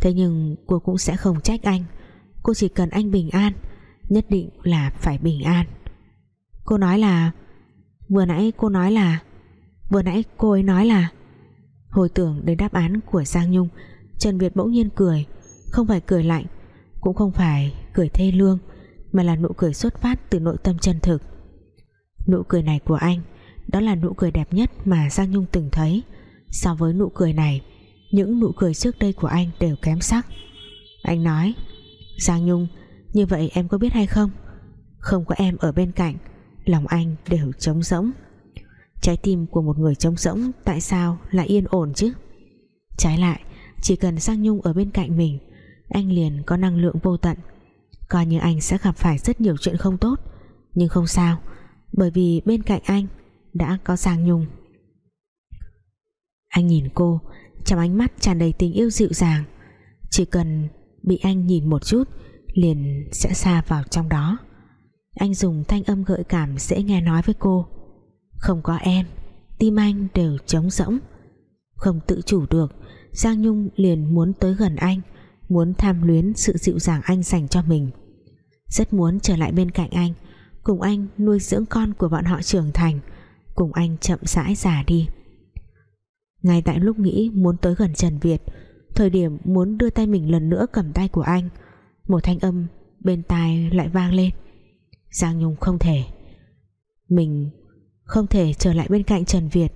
thế nhưng cô cũng sẽ không trách anh. Cô chỉ cần anh bình an nhất định là phải bình an. Cô nói là, vừa nãy cô nói là, vừa nãy cô ấy nói là. Hồi tưởng đến đáp án của Giang Nhung, Trần Việt bỗng nhiên cười, Không phải cười lạnh, Cũng không phải cười thê lương, Mà là nụ cười xuất phát từ nội tâm chân thực. Nụ cười này của anh, Đó là nụ cười đẹp nhất mà Giang Nhung từng thấy. So với nụ cười này, Những nụ cười trước đây của anh đều kém sắc. Anh nói, Giang Nhung như vậy em có biết hay không? Không có em ở bên cạnh, Lòng anh đều trống rỗng. Trái tim của một người trống rỗng Tại sao lại yên ổn chứ? Trái lại, Chỉ cần Giang Nhung ở bên cạnh mình, Anh liền có năng lượng vô tận. Coi như anh sẽ gặp phải rất nhiều chuyện không tốt, Nhưng không sao, Bởi vì bên cạnh anh Đã có Giang Nhung. Anh nhìn cô, Trong ánh mắt tràn đầy tình yêu dịu dàng. Chỉ cần bị anh nhìn một chút Liền sẽ xa vào trong đó. Anh dùng thanh âm gợi cảm dễ nghe nói với cô. Không có em, Tim anh đều trống rỗng. Không tự chủ được, Giang Nhung liền muốn tới gần anh, Muốn tham luyến sự dịu dàng anh dành cho mình. Rất muốn trở lại bên cạnh anh, Cùng anh nuôi dưỡng con của bọn họ trưởng thành, Cùng anh chậm rãi già đi. Ngay tại lúc nghĩ muốn tới gần Trần Việt, Thời điểm muốn đưa tay mình lần nữa cầm tay của anh một thanh âm bên tai lại vang lên. Giang Nhung không thể. Mình không thể trở lại bên cạnh Trần Việt.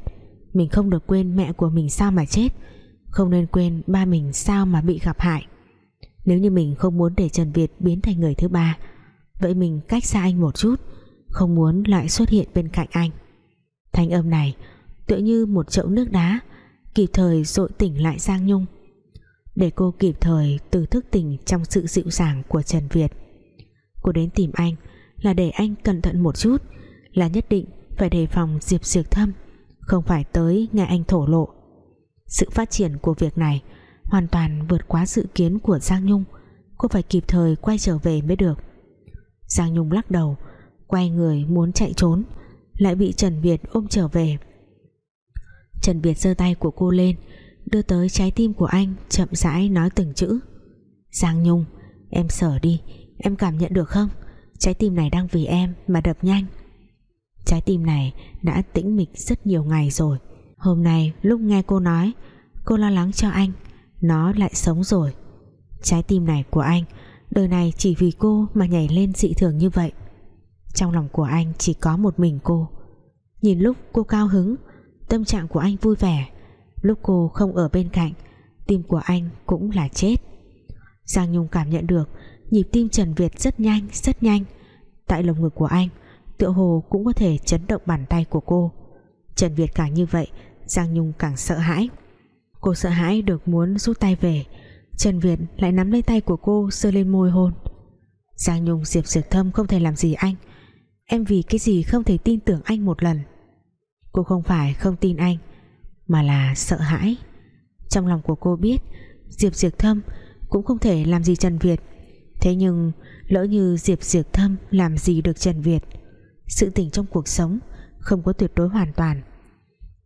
Mình không được quên mẹ của mình sao mà chết. Không nên quên ba mình sao mà bị gặp hại. Nếu như mình không muốn để Trần Việt biến thành người thứ ba, Vậy mình cách xa anh một chút, Không muốn lại xuất hiện bên cạnh anh. Thanh âm này Tựa như một chậu nước đá, Kịp thời dội tỉnh lại Giang Nhung. Để cô kịp thời từ thức tỉnh Trong sự dịu dàng của Trần Việt. Cô đến tìm anh Là để anh cẩn thận một chút, Là nhất định phải đề phòng Diệp Diệp Thâm, Không phải tới nghe anh thổ lộ. Sự phát triển của việc này Hoàn toàn vượt quá dự kiến của Giang Nhung, Cô phải kịp thời quay trở về mới được. Giang Nhung lắc đầu, Quay người muốn chạy trốn, Lại bị Trần Việt ôm trở về. Trần Việt giơ tay của cô lên Đưa tới trái tim của anh, Chậm rãi nói từng chữ. Giang Nhung, Em sở đi, Em cảm nhận được không? Trái tim này đang vì em mà đập nhanh. Trái tim này đã tĩnh mịch rất nhiều ngày rồi. Hôm nay lúc nghe cô nói, Cô lo lắng cho anh, Nó lại sống rồi. Trái tim này của anh, Đời này chỉ vì cô mà nhảy lên dị thường như vậy. Trong lòng của anh chỉ có một mình cô. Nhìn lúc cô cao hứng, Tâm trạng của anh vui vẻ. Lúc cô không ở bên cạnh, Tim của anh cũng là chết. Giang Nhung cảm nhận được, Nhịp tim Trần Việt rất nhanh rất nhanh. Tại lồng ngực của anh, Tựa hồ cũng có thể chấn động bàn tay của cô. Trần Việt càng như vậy, Giang Nhung càng sợ hãi. Cô sợ hãi được muốn rút tay về, Trần Việt lại nắm lấy tay của cô Sơ lên môi hôn. Giang Nhung diệp diệp thâm không thể làm gì anh. Em vì cái gì không thể tin tưởng anh một lần? Cô không phải không tin anh mà là sợ hãi. Trong lòng của cô biết, Diệp Diệp Thâm cũng không thể làm gì Trần Việt. Thế nhưng, lỡ như Diệp Diệp Thâm làm gì được Trần Việt, Sự tình trong cuộc sống Không có tuyệt đối hoàn toàn.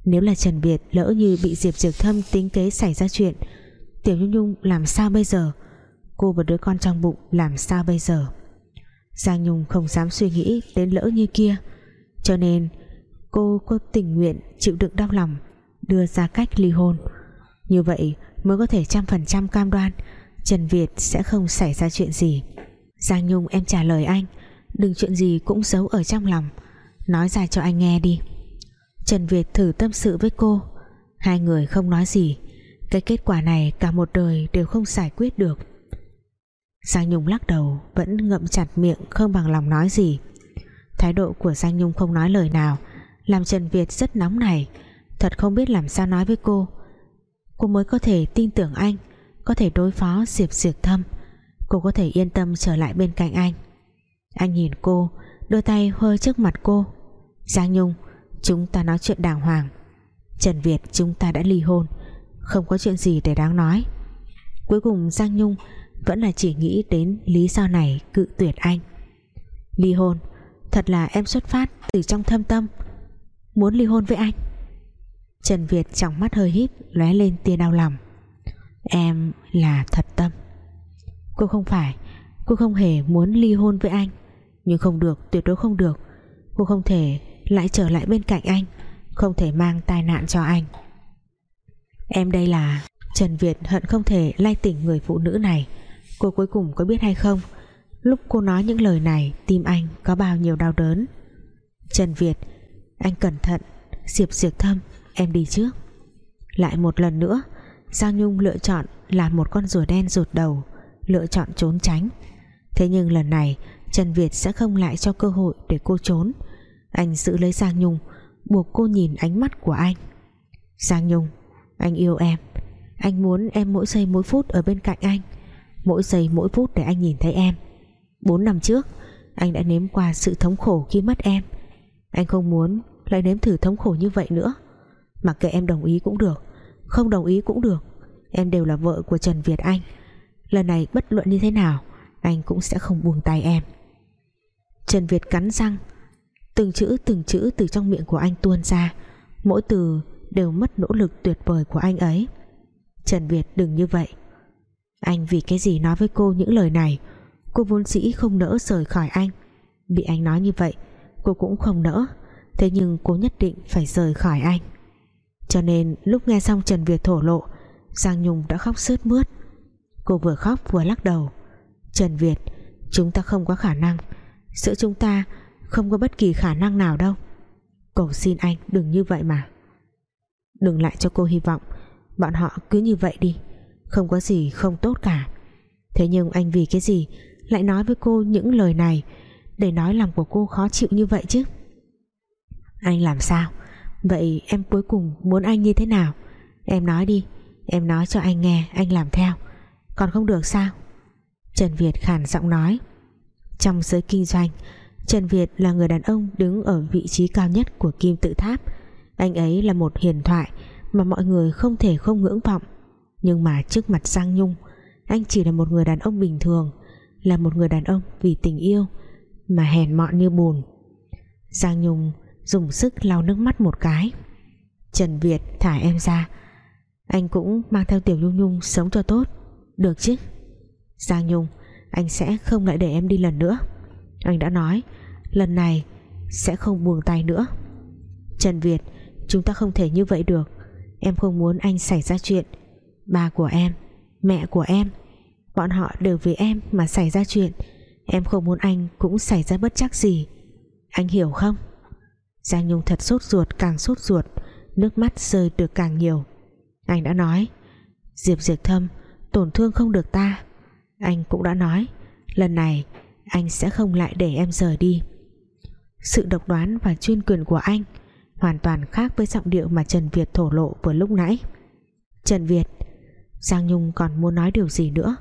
Nếu là Trần Việt lỡ như bị Diệp Diệp Thâm tính kế xảy ra chuyện, Tiểu Nhung Nhung làm sao bây giờ? Cô và đứa con trong bụng làm sao bây giờ? Giang Nhung không dám suy nghĩ đến lỡ như kia. Cho nên, cô có tình nguyện chịu đựng đau lòng đưa ra cách ly hôn. Như vậy mới có thể trăm phần trăm cam đoan Trần Việt sẽ không xảy ra chuyện gì. Giang Nhung em trả lời anh, Đừng chuyện gì cũng giấu ở trong lòng. Nói ra cho anh nghe đi. Trần Việt thử tâm sự với cô. Hai người không nói gì. Cái kết quả này cả một đời đều không giải quyết được. Giang Nhung lắc đầu, Vẫn ngậm chặt miệng, không bằng lòng nói gì. Thái độ của Giang Nhung không nói lời nào, Làm Trần Việt rất nóng này Thật không biết làm sao nói với cô. Cô mới có thể tin tưởng anh, Có thể đối phó Diệp diệt Thâm. Cô có thể yên tâm trở lại bên cạnh anh. Anh nhìn cô Đưa tay hơi trước mặt cô. Giang Nhung, Chúng ta nói chuyện đàng hoàng. Trần Việt, chúng ta đã ly hôn. Không có chuyện gì để đáng nói. Cuối cùng Giang Nhung Vẫn là chỉ nghĩ đến lý do này Cự tuyệt anh. Ly hôn, Thật là em xuất phát từ trong thâm tâm. Muốn ly hôn với anh? Trần Việt trong mắt hơi híp, lóe lên tia đau lòng. Em là thật tâm. Cô không phải, Cô không hề muốn ly hôn với anh. Nhưng không được, tuyệt đối không được. Cô không thể lại trở lại bên cạnh anh, Không thể mang tai nạn cho anh. Em đây là Trần Việt hận không thể lay tỉnh người phụ nữ này. Cô cuối cùng có biết hay không? Lúc cô nói những lời này, Tim anh có bao nhiêu đau đớn? Trần Việt, Anh cẩn thận Diệp diệp thâm em đi trước. Lại một lần nữa, Giang Nhung lựa chọn là một con rùa đen rụt đầu, lựa chọn trốn tránh. Thế nhưng lần này, Trần Việt sẽ không lại cho cơ hội để cô trốn. Anh giữ lấy Giang Nhung, buộc cô nhìn ánh mắt của anh. Giang Nhung, anh yêu em. Anh muốn em mỗi giây mỗi phút ở bên cạnh anh. Mỗi giây mỗi phút để anh nhìn thấy em. Bốn năm trước, anh đã nếm qua sự thống khổ khi mất em. Anh không muốn lại nếm thử thống khổ như vậy nữa. Mặc kệ em đồng ý cũng được, Không đồng ý cũng được. Em đều là vợ của Trần Việt Anh. Lần này bất luận như thế nào, Anh cũng sẽ không buông tay em. Trần Việt cắn răng. Từng chữ từng chữ từ trong miệng của anh tuôn ra. Mỗi từ đều mất nỗ lực tuyệt vời của anh ấy. Trần Việt đừng như vậy. Anh vì cái gì nói với cô những lời này? Cô vốn dĩ không nỡ rời khỏi anh. Bị anh nói như vậy, Cô cũng không nỡ. Thế nhưng cô nhất định phải rời khỏi anh cho nên lúc nghe xong Trần Việt thổ lộ, Giang Nhung đã khóc sướt mướt. Cô vừa khóc vừa lắc đầu. Trần Việt, Chúng ta không có khả năng. Giữa chúng ta không có bất kỳ khả năng nào đâu. Cầu xin anh đừng như vậy mà. Đừng lại cho cô hy vọng. Bọn họ cứ như vậy đi. Không có gì không tốt cả. Thế nhưng anh vì cái gì Lại nói với cô những lời này Để nói lòng của cô khó chịu như vậy chứ? Anh làm sao? Vậy em cuối cùng muốn anh như thế nào? Em nói đi, Em nói cho anh nghe, anh làm theo. Còn không được sao? Trần Việt khản giọng nói. Trong giới kinh doanh, Trần Việt là người đàn ông đứng ở vị trí cao nhất của kim tự tháp. Anh ấy là một hiền thoại Mà mọi người không thể không ngưỡng vọng. Nhưng mà trước mặt Giang Nhung, Anh chỉ là một người đàn ông bình thường, Là một người đàn ông vì tình yêu Mà hèn mọn như bùn. Giang Nhung dùng sức lau nước mắt một cái. Trần Việt thả em ra. Anh cũng mang theo Tiểu Nhung Nhung sống cho tốt. Được chứ? Giang Nhung Anh sẽ không lại để em đi lần nữa. Anh đã nói Lần này sẽ không buông tay nữa. Trần Việt Chúng ta không thể như vậy được. Em không muốn anh xảy ra chuyện. Ba của em, mẹ của em Bọn họ đều vì em mà xảy ra chuyện. Em không muốn anh cũng xảy ra bất chắc gì. Anh hiểu không? Giang Nhung thật sốt ruột, càng sốt ruột, Nước mắt rơi được càng nhiều. Anh đã nói, Diệp Diệp Thâm, tổn thương không được ta. Anh cũng đã nói, Lần này, anh sẽ không lại để em rời đi. Sự độc đoán và chuyên quyền của anh Hoàn toàn khác với giọng điệu mà Trần Việt thổ lộ vừa lúc nãy. Trần Việt. Giang Nhung còn muốn nói điều gì nữa?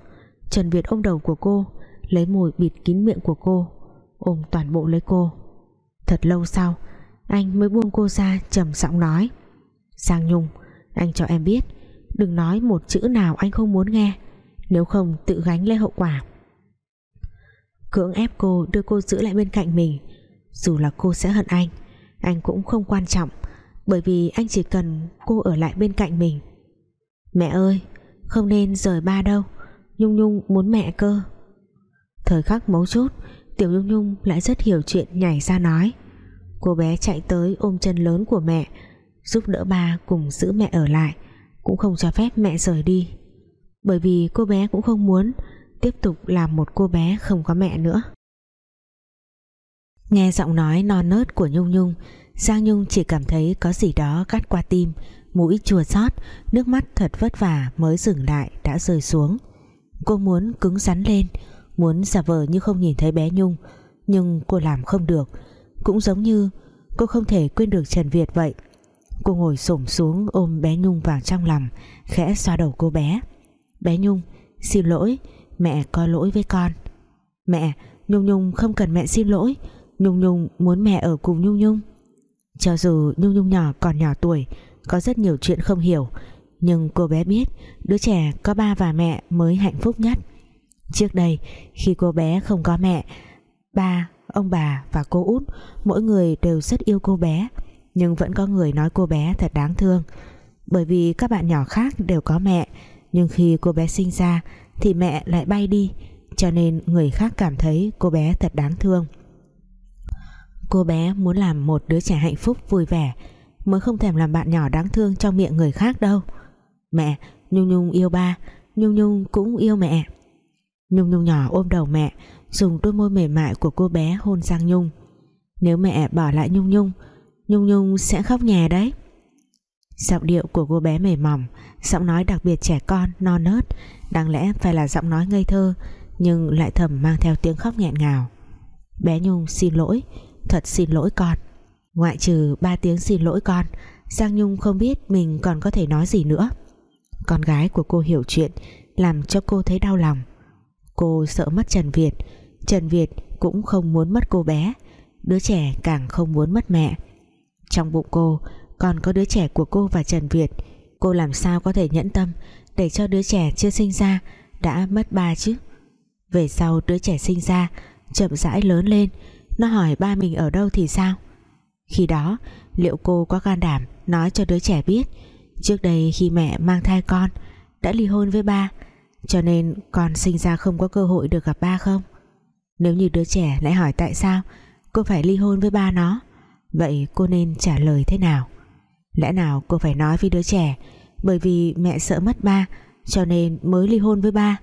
Trần Việt ôm đầu của cô, Lấy môi bịt kín miệng của cô, Ôm toàn bộ lấy cô. Thật lâu sau anh mới buông cô ra, trầm giọng nói. Giang Nhung, Anh cho em biết, Đừng nói một chữ nào anh không muốn nghe. Nếu không, tự gánh lấy hậu quả. Cưỡng ép cô đưa cô giữ lại bên cạnh mình. Dù là cô sẽ hận anh Anh cũng không quan trọng, Bởi vì anh chỉ cần cô ở lại bên cạnh mình. Mẹ ơi, Không nên rời ba đâu, Nhung Nhung muốn mẹ cơ. Thời khắc mấu chốt, Tiểu Nhung Nhung lại rất hiểu chuyện nhảy ra nói. Cô bé chạy tới ôm chân lớn của mẹ, Giúp đỡ ba cùng giữ mẹ ở lại, Cũng không cho phép mẹ rời đi. Bởi vì cô bé cũng không muốn Tiếp tục làm một cô bé không có mẹ nữa. Nghe giọng nói non nớt của Nhung Nhung, Giang Nhung chỉ cảm thấy có gì đó cắt qua tim, Mũi chua xót, Nước mắt thật vất vả mới dừng lại, Đã rơi xuống. Cô muốn cứng rắn lên, Muốn giả vờ như không nhìn thấy bé Nhung, Nhưng cô làm không được. Cũng giống như cô không thể quên được Trần Việt vậy. Cô ngồi xổm xuống ôm bé Nhung vào trong lòng Khẽ xoa đầu cô bé. Bé Nhung xin lỗi Mẹ có lỗi với con. Mẹ Nhung Nhung không cần mẹ xin lỗi. Nhung Nhung muốn mẹ ở cùng Nhung Nhung. Cho dù Nhung Nhung nhỏ còn nhỏ tuổi Có rất nhiều chuyện không hiểu Nhưng cô bé biết Đứa trẻ có ba và mẹ mới hạnh phúc nhất. Trước đây khi cô bé không có mẹ Ba, ông bà và cô út Mỗi người đều rất yêu cô bé Nhưng vẫn có người nói cô bé thật đáng thương. Bởi vì các bạn nhỏ khác đều có mẹ Nhưng khi cô bé sinh ra Thì mẹ lại bay đi Cho nên người khác cảm thấy cô bé thật đáng thương. Cô bé muốn làm một đứa trẻ hạnh phúc vui vẻ Mới không thèm làm bạn nhỏ đáng thương trong miệng người khác đâu. Mẹ, Nhung Nhung yêu ba Nhung Nhung cũng yêu mẹ. Nhung Nhung nhỏ ôm đầu mẹ Dùng đôi môi mềm mại của cô bé hôn Giang Nhung. Nếu mẹ bỏ lại Nhung Nhung Nhung Nhung sẽ khóc nhè đấy. Giọng điệu của cô bé mềm mỏng Giọng nói đặc biệt trẻ con, non nớt Đáng lẽ phải là giọng nói ngây thơ Nhưng lại thầm mang theo tiếng khóc nghẹn ngào. Bé Nhung xin lỗi Thật xin lỗi con. Ngoại trừ ba tiếng xin lỗi con Giang Nhung không biết mình còn có thể nói gì nữa. Con gái của cô hiểu chuyện Làm cho cô thấy đau lòng. Cô sợ mất Trần Việt Trần Việt cũng không muốn mất cô bé, Đứa trẻ càng không muốn mất mẹ. Trong bụng cô, Còn có đứa trẻ của cô và Trần Việt, Cô làm sao có thể nhẫn tâm Để cho đứa trẻ chưa sinh ra Đã mất ba chứ? Về sau đứa trẻ sinh ra, Chậm rãi lớn lên, Nó hỏi ba mình ở đâu thì sao? Khi đó, liệu cô có can đảm Nói cho đứa trẻ biết, Trước đây khi mẹ mang thai con, Đã ly hôn với ba, cho nên con sinh ra không có cơ hội được gặp ba không? Nếu như đứa trẻ lại hỏi tại sao Cô phải ly hôn với ba nó, Vậy cô nên trả lời thế nào? Lẽ nào cô phải nói với đứa trẻ, Bởi vì mẹ sợ mất ba, Cho nên mới ly hôn với ba?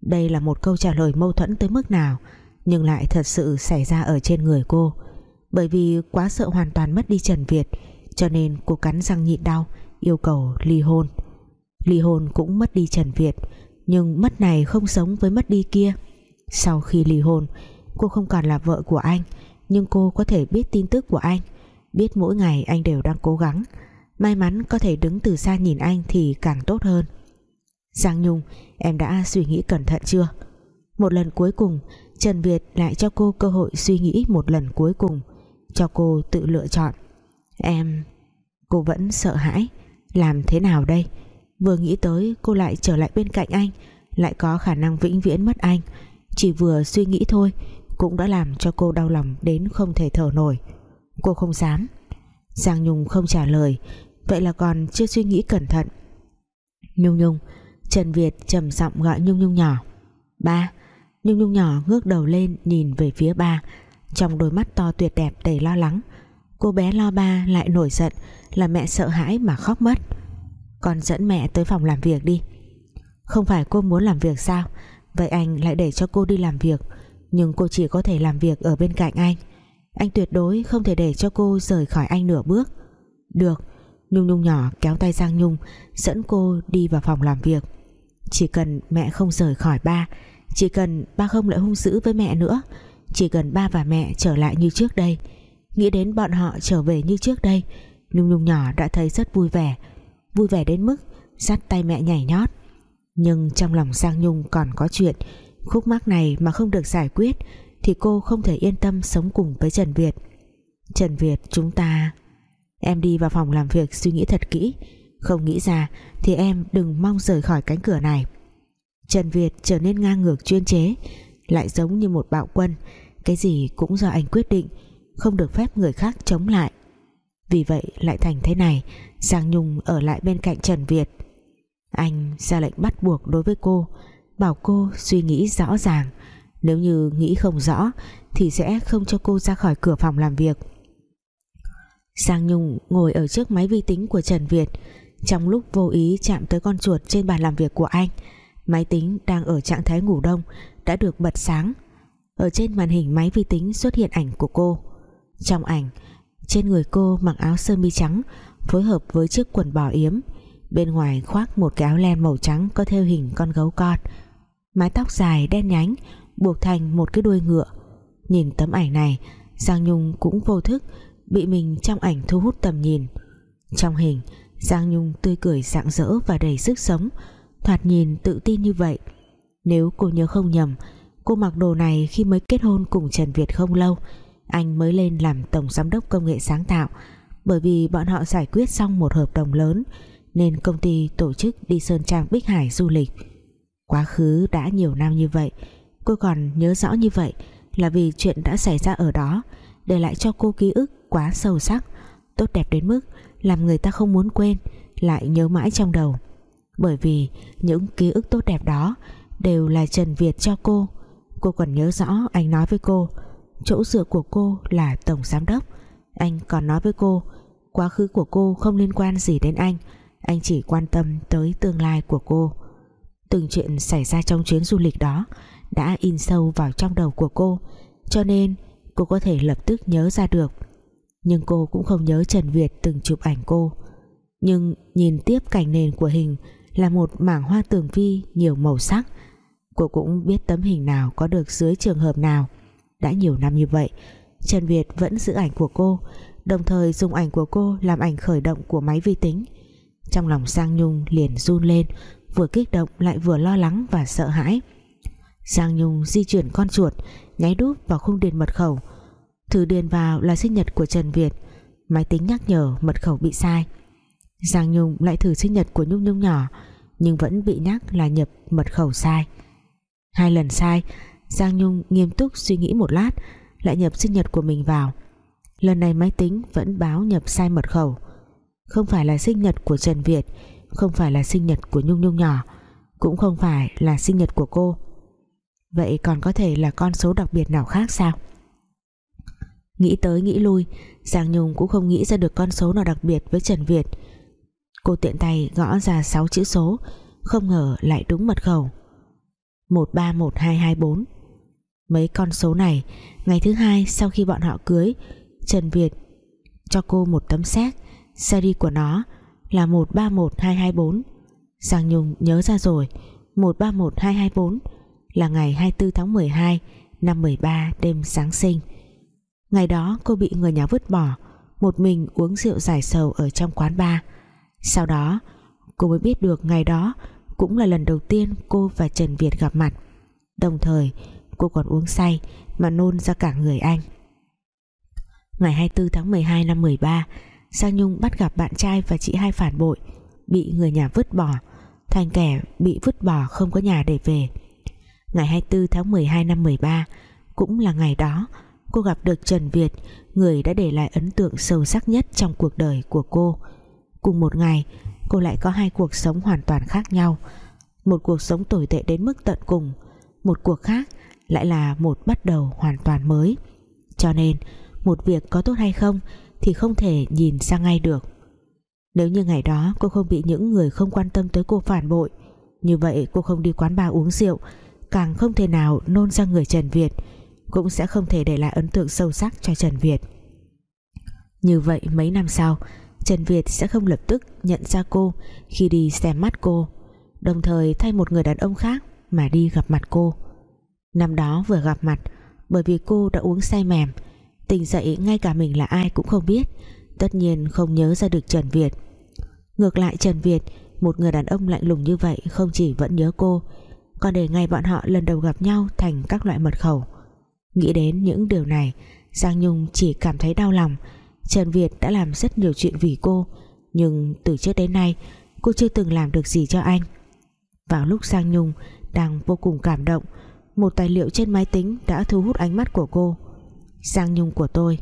Đây là một câu trả lời mâu thuẫn tới mức nào, Nhưng lại thật sự xảy ra ở trên người cô. Bởi vì quá sợ hoàn toàn mất đi Trần Việt, Cho nên cô cắn răng nhịn đau, Yêu cầu ly hôn. Ly hôn cũng mất đi Trần Việt, nhưng mất này không sống với mất đi kia sau khi ly hôn. Cô không còn là vợ của anh, nhưng cô có thể biết tin tức của anh, biết mỗi ngày anh đều đang cố gắng. May mắn có thể đứng từ xa nhìn anh thì càng tốt hơn. Giang Nhung, em đã suy nghĩ cẩn thận chưa? Một lần cuối cùng, Trần Việt lại cho cô cơ hội suy nghĩ một lần cuối cùng, cho cô tự lựa chọn. Em, Cô vẫn sợ hãi, Làm thế nào đây? Vừa nghĩ tới, cô lại trở lại bên cạnh anh, Lại có khả năng vĩnh viễn mất anh. Chỉ vừa suy nghĩ thôi, Cũng đã làm cho cô đau lòng đến không thể thở nổi. Cô không dám. Giang Nhung không trả lời, Vậy là còn chưa suy nghĩ cẩn thận. Nhung Nhung, Trần Việt trầm giọng gọi Nhung Nhung nhỏ. Ba, Nhung Nhung nhỏ ngước đầu lên nhìn về phía ba, Trong đôi mắt to tuyệt đẹp đầy lo lắng. Cô bé lo ba lại nổi giận, Là mẹ sợ hãi mà khóc mất. Con dẫn mẹ tới phòng làm việc đi. Không phải cô muốn làm việc sao? Vậy anh lại để cho cô đi làm việc. Nhưng cô chỉ có thể làm việc ở bên cạnh anh. Anh tuyệt đối không thể để cho cô rời khỏi anh nửa bước. Được, Nhung Nhung nhỏ kéo tay Giang Nhung, Dẫn cô đi vào phòng làm việc. Chỉ cần mẹ không rời khỏi ba, Chỉ cần ba không lại hung dữ với mẹ nữa, Chỉ cần ba và mẹ trở lại như trước đây, Nghĩ đến bọn họ trở về như trước đây, Nhung Nhung nhỏ đã thấy rất vui vẻ. Vui vẻ đến mức Dắt tay mẹ nhảy nhót. Nhưng trong lòng Giang Nhung còn có chuyện. Khúc mắc này mà không được giải quyết, Thì cô không thể yên tâm sống cùng với Trần Việt. Trần Việt, chúng ta, Em đi vào phòng làm việc suy nghĩ thật kỹ. Không nghĩ ra Thì em đừng mong rời khỏi cánh cửa này. Trần Việt trở nên ngang ngược chuyên chế, Lại giống như một bạo quân. Cái gì cũng do anh quyết định, Không được phép người khác chống lại. Vì vậy lại thành thế này, Giang Nhung ở lại bên cạnh Trần Việt. Anh ra lệnh bắt buộc đối với cô, Bảo cô suy nghĩ rõ ràng. Nếu như nghĩ không rõ, Thì sẽ không cho cô ra khỏi cửa phòng làm việc. Giang Nhung ngồi ở trước máy vi tính của Trần Việt. Trong lúc vô ý chạm tới con chuột trên bàn làm việc của anh, Máy tính đang ở trạng thái ngủ đông, Đã được bật sáng. Ở trên màn hình máy vi tính xuất hiện ảnh của cô. Trong ảnh, Trên người cô mặc áo sơ mi trắng, Phối hợp với chiếc quần bò yếm. Bên ngoài khoác một cái áo len màu trắng Có theo hình con gấu con. Mái tóc dài đen nhánh, Buộc thành một cái đuôi ngựa. Nhìn tấm ảnh này, Giang Nhung cũng vô thức, bị mình trong ảnh thu hút tầm nhìn. Trong hình, Giang Nhung tươi cười rạng rỡ và đầy sức sống, thoạt nhìn tự tin như vậy. Nếu cô nhớ không nhầm, cô mặc đồ này khi mới kết hôn cùng Trần Việt không lâu, anh mới lên làm tổng giám đốc công nghệ sáng tạo, bởi vì bọn họ giải quyết xong một hợp đồng lớn nên công ty tổ chức đi Sơn Trang Bích Hải du lịch. Quá khứ đã nhiều năm như vậy, cô còn nhớ rõ như vậy là vì chuyện đã xảy ra ở đó, để lại cho cô ký ức quá sâu sắc, tốt đẹp đến mức làm người ta không muốn quên, lại nhớ mãi trong đầu. Bởi vì những ký ức tốt đẹp đó đều là Trần Việt cho cô. Cô còn nhớ rõ anh nói với cô, chỗ dựa của cô là tổng giám đốc. Anh còn nói với cô, quá khứ của cô không liên quan gì đến anh anh chỉ quan tâm tới tương lai của cô. Từng chuyện xảy ra trong chuyến du lịch đó đã in sâu vào trong đầu của cô, cho nên cô có thể lập tức nhớ ra được. Nhưng cô cũng không nhớ Trần Việt từng chụp ảnh cô. Nhưng nhìn tiếp cảnh nền của hình là một mảng hoa tường vi nhiều màu sắc. Cô cũng biết tấm hình nào có được dưới trường hợp nào. Đã nhiều năm như vậy, Trần Việt vẫn giữ ảnh của cô, đồng thời dùng ảnh của cô làm ảnh khởi động của máy vi tính trong lòng Giang Nhung liền run lên, vừa kích động lại vừa lo lắng và sợ hãi. Giang Nhung di chuyển con chuột, nháy đúp vào khung điền mật khẩu. Thử điền vào là sinh nhật của Trần Việt. Máy tính nhắc nhở mật khẩu bị sai. Giang Nhung lại thử sinh nhật của Nhung Nhung nhỏ, nhưng vẫn bị nhắc là nhập mật khẩu sai. Hai lần sai Giang Nhung nghiêm túc suy nghĩ một lát, lại nhập sinh nhật của mình vào. Lần này máy tính vẫn báo nhập sai mật khẩu không phải là sinh nhật của Trần Việt, không phải là sinh nhật của Nhung Nhung nhỏ, cũng không phải là sinh nhật của cô. Vậy còn có thể là con số đặc biệt nào khác sao? Nghĩ tới nghĩ lui, Giang Nhung cũng không nghĩ ra được con số nào đặc biệt với Trần Việt. Cô tiện tay gõ ra 6 chữ số, Không ngờ lại đúng mật khẩu. 131224 Mấy con số này, Ngày thứ hai sau khi bọn họ cưới, Trần Việt cho cô một tấm séc Series của nó là 131224 Giang Nhung nhớ ra rồi 131224 là ngày 24 tháng 12 năm 13 đêm Giáng sinh. Ngày đó cô bị người nhà vứt bỏ, Một mình uống rượu giải sầu ở trong quán bar. Sau đó, cô mới biết được ngày đó Cũng là lần đầu tiên cô và Trần Việt gặp mặt. Đồng thời, cô còn uống say Mà nôn ra cả người anh. Ngày 24 tháng 12 năm 13 Giang Nhung bắt gặp bạn trai và chị hai phản bội, Bị người nhà vứt bỏ. Thành kẻ bị vứt bỏ không có nhà để về. Ngày 24 tháng 12 năm 13 Cũng là ngày đó, Cô gặp được Trần Việt, Người đã để lại ấn tượng sâu sắc nhất Trong cuộc đời của cô. Cùng một ngày, cô lại có hai cuộc sống hoàn toàn khác nhau. Một cuộc sống tồi tệ đến mức tận cùng, Một cuộc khác lại là một bắt đầu hoàn toàn mới. Cho nên, Một việc có tốt hay không thì không thể nhìn sang ngay được. Nếu như ngày đó cô không bị những người không quan tâm tới cô phản bội, Như vậy cô không đi quán bar uống rượu, Càng không thể nào nôn ra người Trần Việt, Cũng sẽ không thể để lại ấn tượng sâu sắc cho Trần Việt. Như vậy mấy năm sau, Trần Việt sẽ không lập tức nhận ra cô Khi đi xem mắt cô, Đồng thời thay một người đàn ông khác Mà đi gặp mặt cô. Năm đó vừa gặp mặt, Bởi vì cô đã uống say mềm Tỉnh dậy, ngay cả mình là ai cũng không biết. Tất nhiên không nhớ ra được Trần Việt. Ngược lại Trần Việt, Một người đàn ông lạnh lùng như vậy Không chỉ vẫn nhớ cô, Còn để ngày bọn họ lần đầu gặp nhau Thành các loại mật khẩu. Nghĩ đến những điều này, Giang Nhung chỉ cảm thấy đau lòng. Trần Việt đã làm rất nhiều chuyện vì cô, Nhưng từ trước đến nay, Cô chưa từng làm được gì cho anh. Vào lúc Giang Nhung đang vô cùng cảm động, Một tài liệu trên máy tính đã thu hút ánh mắt của cô. Giang Nhung của tôi.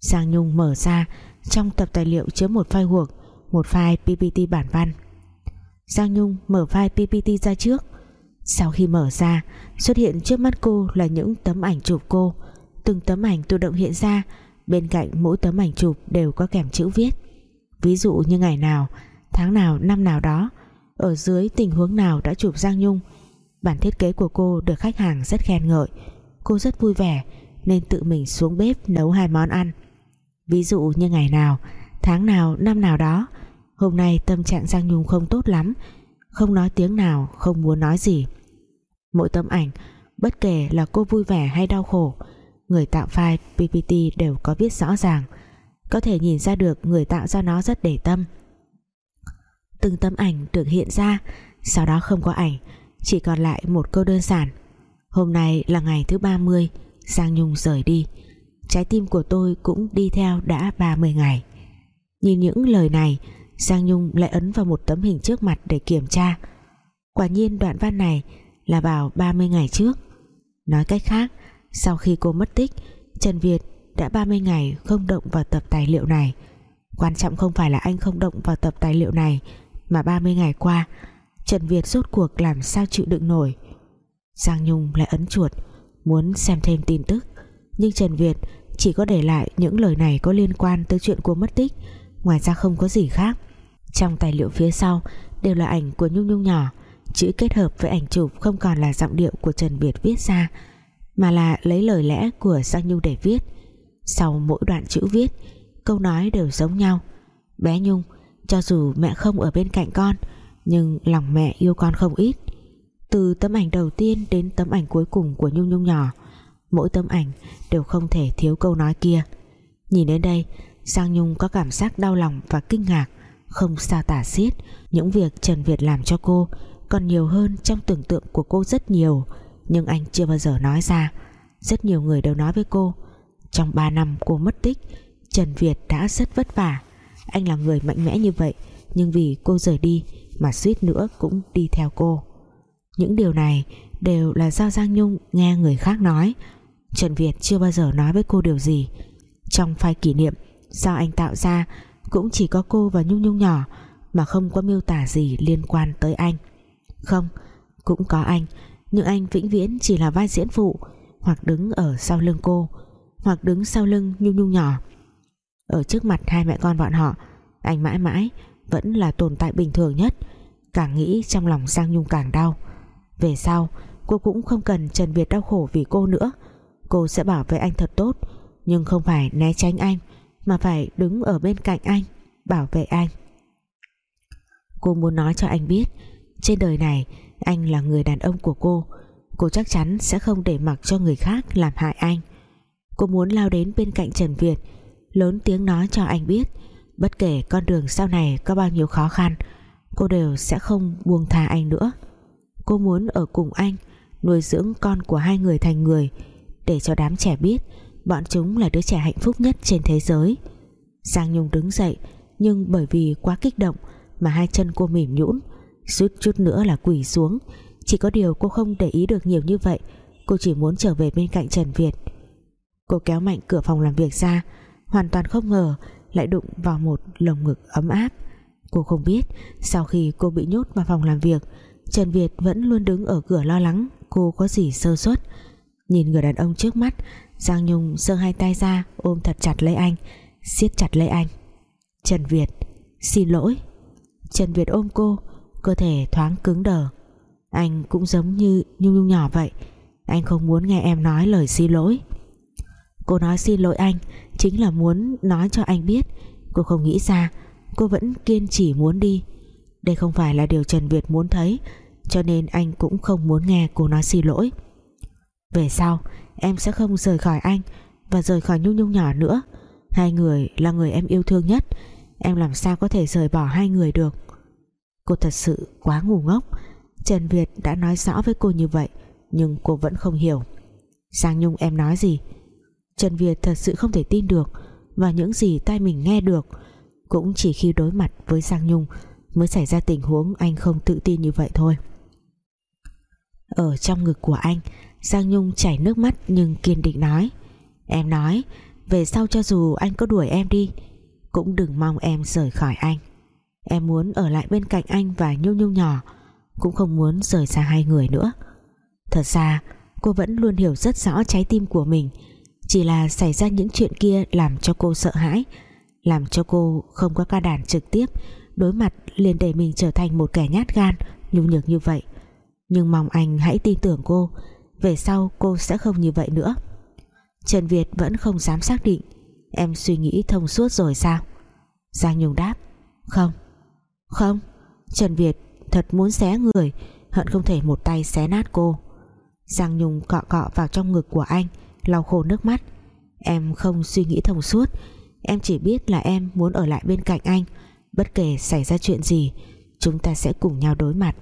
Giang Nhung mở ra, Trong tập tài liệu chứa một file Word, Một file PPT bản văn. Giang Nhung mở file PPT ra trước. Sau khi mở ra, Xuất hiện trước mắt cô là những tấm ảnh chụp cô. Từng tấm ảnh tự động hiện ra, Bên cạnh mỗi tấm ảnh chụp đều có kèm chữ viết. Ví dụ như ngày nào, Tháng nào, năm nào đó, Ở dưới tình huống nào đã chụp Giang Nhung, Bản thiết kế của cô được khách hàng rất khen ngợi. Cô rất vui vẻ, Nên tự mình xuống bếp nấu hai món ăn. Ví dụ như ngày nào, Tháng nào, năm nào đó, Hôm nay tâm trạng Giang Nhung không tốt lắm, Không nói tiếng nào, Không muốn nói gì. Mỗi tấm ảnh, Bất kể là cô vui vẻ hay đau khổ, người tạo file PPT đều có viết rõ ràng, có thể nhìn ra được người tạo ra nó rất để tâm. Từng tấm ảnh được hiện ra, sau đó không có ảnh, chỉ còn lại một câu đơn giản hôm nay là ngày thứ 30 Giang Nhung rời đi. Trái tim của tôi cũng đi theo đã 30 ngày. Nhìn những lời này, Giang Nhung lại ấn vào một tấm hình trước mặt để kiểm tra. Quả nhiên đoạn văn này là vào 30 ngày trước. Nói cách khác, sau khi cô mất tích, Trần Việt đã 30 ngày không động vào tập tài liệu này. Quan trọng không phải là anh không động vào tập tài liệu này, Mà 30 ngày qua, Trần Việt rốt cuộc làm sao chịu đựng nổi. Giang Nhung lại ấn chuột, Muốn xem thêm tin tức. Nhưng Trần Việt chỉ có để lại những lời này có liên quan tới chuyện cô mất tích, Ngoài ra không có gì khác. Trong tài liệu phía sau Đều là ảnh của Nhung Nhung nhỏ, Chữ kết hợp với ảnh chụp không còn là giọng điệu của Trần Việt viết ra, mà là lấy lời lẽ của Giang Nhung để viết. Sau mỗi đoạn chữ viết, câu nói đều giống nhau. Bé Nhung, cho dù mẹ không ở bên cạnh con, nhưng lòng mẹ yêu con không ít từ tấm ảnh đầu tiên đến tấm ảnh cuối cùng của Nhung Nhung nhỏ. Mỗi tấm ảnh đều không thể thiếu câu nói kia. Nhìn đến đây Giang Nhung có cảm giác đau lòng và kinh ngạc, không sao tả xiết những việc Trần Việt làm cho cô, còn nhiều hơn trong tưởng tượng của cô rất nhiều, nhưng anh chưa bao giờ nói ra. Rất nhiều người đều nói với cô, trong 3 năm cô mất tích, Trần Việt đã rất vất vả. Anh là người mạnh mẽ như vậy, nhưng vì cô rời đi mà suýt nữa cũng đi theo cô những điều này đều là do Giang Nhung nghe người khác nói. Trần Việt chưa bao giờ nói với cô điều gì. Trong file kỷ niệm, do anh tạo ra, cũng chỉ có cô và Nhung Nhung nhỏ mà không có miêu tả gì liên quan tới anh. Không, cũng có anh, nhưng anh vĩnh viễn chỉ là vai diễn phụ hoặc đứng ở sau lưng cô, hoặc đứng sau lưng Nhung Nhung nhỏ. Ở trước mặt hai mẹ con bọn họ, anh mãi mãi vẫn là tồn tại bình thường nhất, càng nghĩ trong lòng Giang Nhung càng đau về sau, cô cũng không cần Trần Việt đau khổ vì cô nữa. Cô sẽ bảo vệ anh thật tốt, nhưng không phải né tránh anh, mà phải đứng ở bên cạnh anh, bảo vệ anh. Cô muốn nói cho anh biết, trên đời này, anh là người đàn ông của cô. Cô chắc chắn sẽ không để mặc cho người khác làm hại anh. Cô muốn lao đến bên cạnh Trần Việt, lớn tiếng nói cho anh biết, bất kể con đường sau này có bao nhiêu khó khăn, cô đều sẽ không buông tha anh nữa cô muốn ở cùng anh, nuôi dưỡng con của hai người thành người, để cho đám trẻ biết Bọn chúng là đứa trẻ hạnh phúc nhất trên thế giới. Giang Nhung đứng dậy, Nhưng bởi vì quá kích động Mà hai chân cô mỉm nhũn Chút chút nữa là quỳ xuống. Chỉ có điều cô không để ý được nhiều như vậy, Cô chỉ muốn trở về bên cạnh Trần Việt. Cô kéo mạnh cửa phòng làm việc ra, Hoàn toàn không ngờ Lại đụng vào một lồng ngực ấm áp. Cô không biết Sau khi cô bị nhốt vào phòng làm việc Trần Việt vẫn luôn đứng ở cửa lo lắng, Cô có gì sơ suất. Nhìn người đàn ông trước mắt, Giang Nhung giơ hai tay ra, ôm thật chặt lấy anh, siết chặt lấy anh. Trần Việt, xin lỗi. Trần Việt ôm cô, cơ thể thoáng cứng đờ. Anh cũng giống như Nhung Nhung nhỏ vậy, anh không muốn nghe em nói lời xin lỗi. Cô nói xin lỗi anh chính là muốn nói cho anh biết, cô không nghĩ ra, cô vẫn kiên trì muốn đi đây không phải là điều Trần Việt muốn thấy, cho nên anh cũng không muốn nghe cô nói xin lỗi. Về sau, em sẽ không rời khỏi anh và rời khỏi Nhung Nhung nhỏ nữa. Hai người là người em yêu thương nhất. Em làm sao có thể rời bỏ hai người được? Cô thật sự quá ngu ngốc. Trần Việt đã nói rõ với cô như vậy, nhưng cô vẫn không hiểu. Giang Nhung em nói gì? Trần Việt thật sự không thể tin được và những gì tai mình nghe được cũng chỉ khi đối mặt với Giang Nhung mới xảy ra tình huống anh không tự tin như vậy thôi. Ở trong ngực của anh, Giang Nhung chảy nước mắt nhưng kiên định nói, Em nói, Về sau cho dù anh có đuổi em đi, Cũng đừng mong em rời khỏi anh. Em muốn ở lại bên cạnh anh và Nhung Nhung nhỏ, Cũng không muốn rời xa hai người nữa. Thật ra, cô vẫn luôn hiểu rất rõ trái tim của mình, Chỉ là xảy ra những chuyện kia làm cho cô sợ hãi, Làm cho cô không có ca đàn trực tiếp Đối mặt liền để mình trở thành một kẻ nhát gan Nhung nhược như vậy. Nhưng mong anh hãy tin tưởng cô, Về sau cô sẽ không như vậy nữa. Trần Việt vẫn không dám xác định. Em suy nghĩ thông suốt rồi sao? Giang Nhung đáp, Không. Không? Trần Việt thật muốn xé người, Hận không thể một tay xé nát cô. Giang Nhung cọ cọ vào trong ngực của anh, lau khô nước mắt. Em không suy nghĩ thông suốt. Em chỉ biết là em muốn ở lại bên cạnh anh. Bất kể xảy ra chuyện gì, Chúng ta sẽ cùng nhau đối mặt.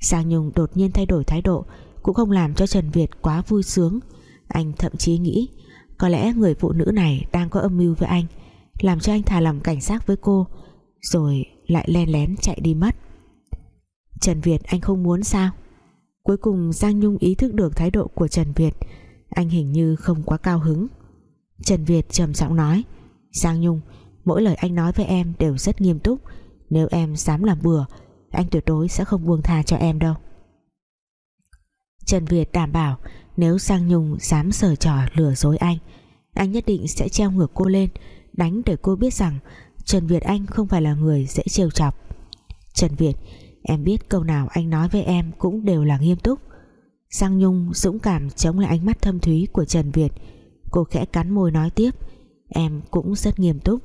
Giang Nhung đột nhiên thay đổi thái độ, Cũng không làm cho Trần Việt quá vui sướng. Anh thậm chí nghĩ, Có lẽ người phụ nữ này đang có âm mưu với anh, Làm cho anh thà lòng cảnh giác với cô, Rồi lại len lén chạy đi mất. Trần Việt, anh không muốn sao? Cuối cùng Giang Nhung ý thức được thái độ của Trần Việt. Anh hình như không quá cao hứng. Trần Việt trầm giọng nói, Giang Nhung Mỗi lời anh nói với em đều rất nghiêm túc. Nếu em dám làm bừa, Anh tuyệt đối sẽ không buông tha cho em đâu. Trần Việt đảm bảo Nếu Giang Nhung dám sờ trò lừa dối anh Anh nhất định sẽ treo ngược cô lên, Đánh để cô biết rằng Trần Việt anh không phải là người dễ trêu chọc. Trần Việt, Em biết câu nào anh nói với em Cũng đều là nghiêm túc. Giang Nhung dũng cảm chống lại ánh mắt thâm thúy của Trần Việt. Cô khẽ cắn môi nói tiếp, Em cũng rất nghiêm túc.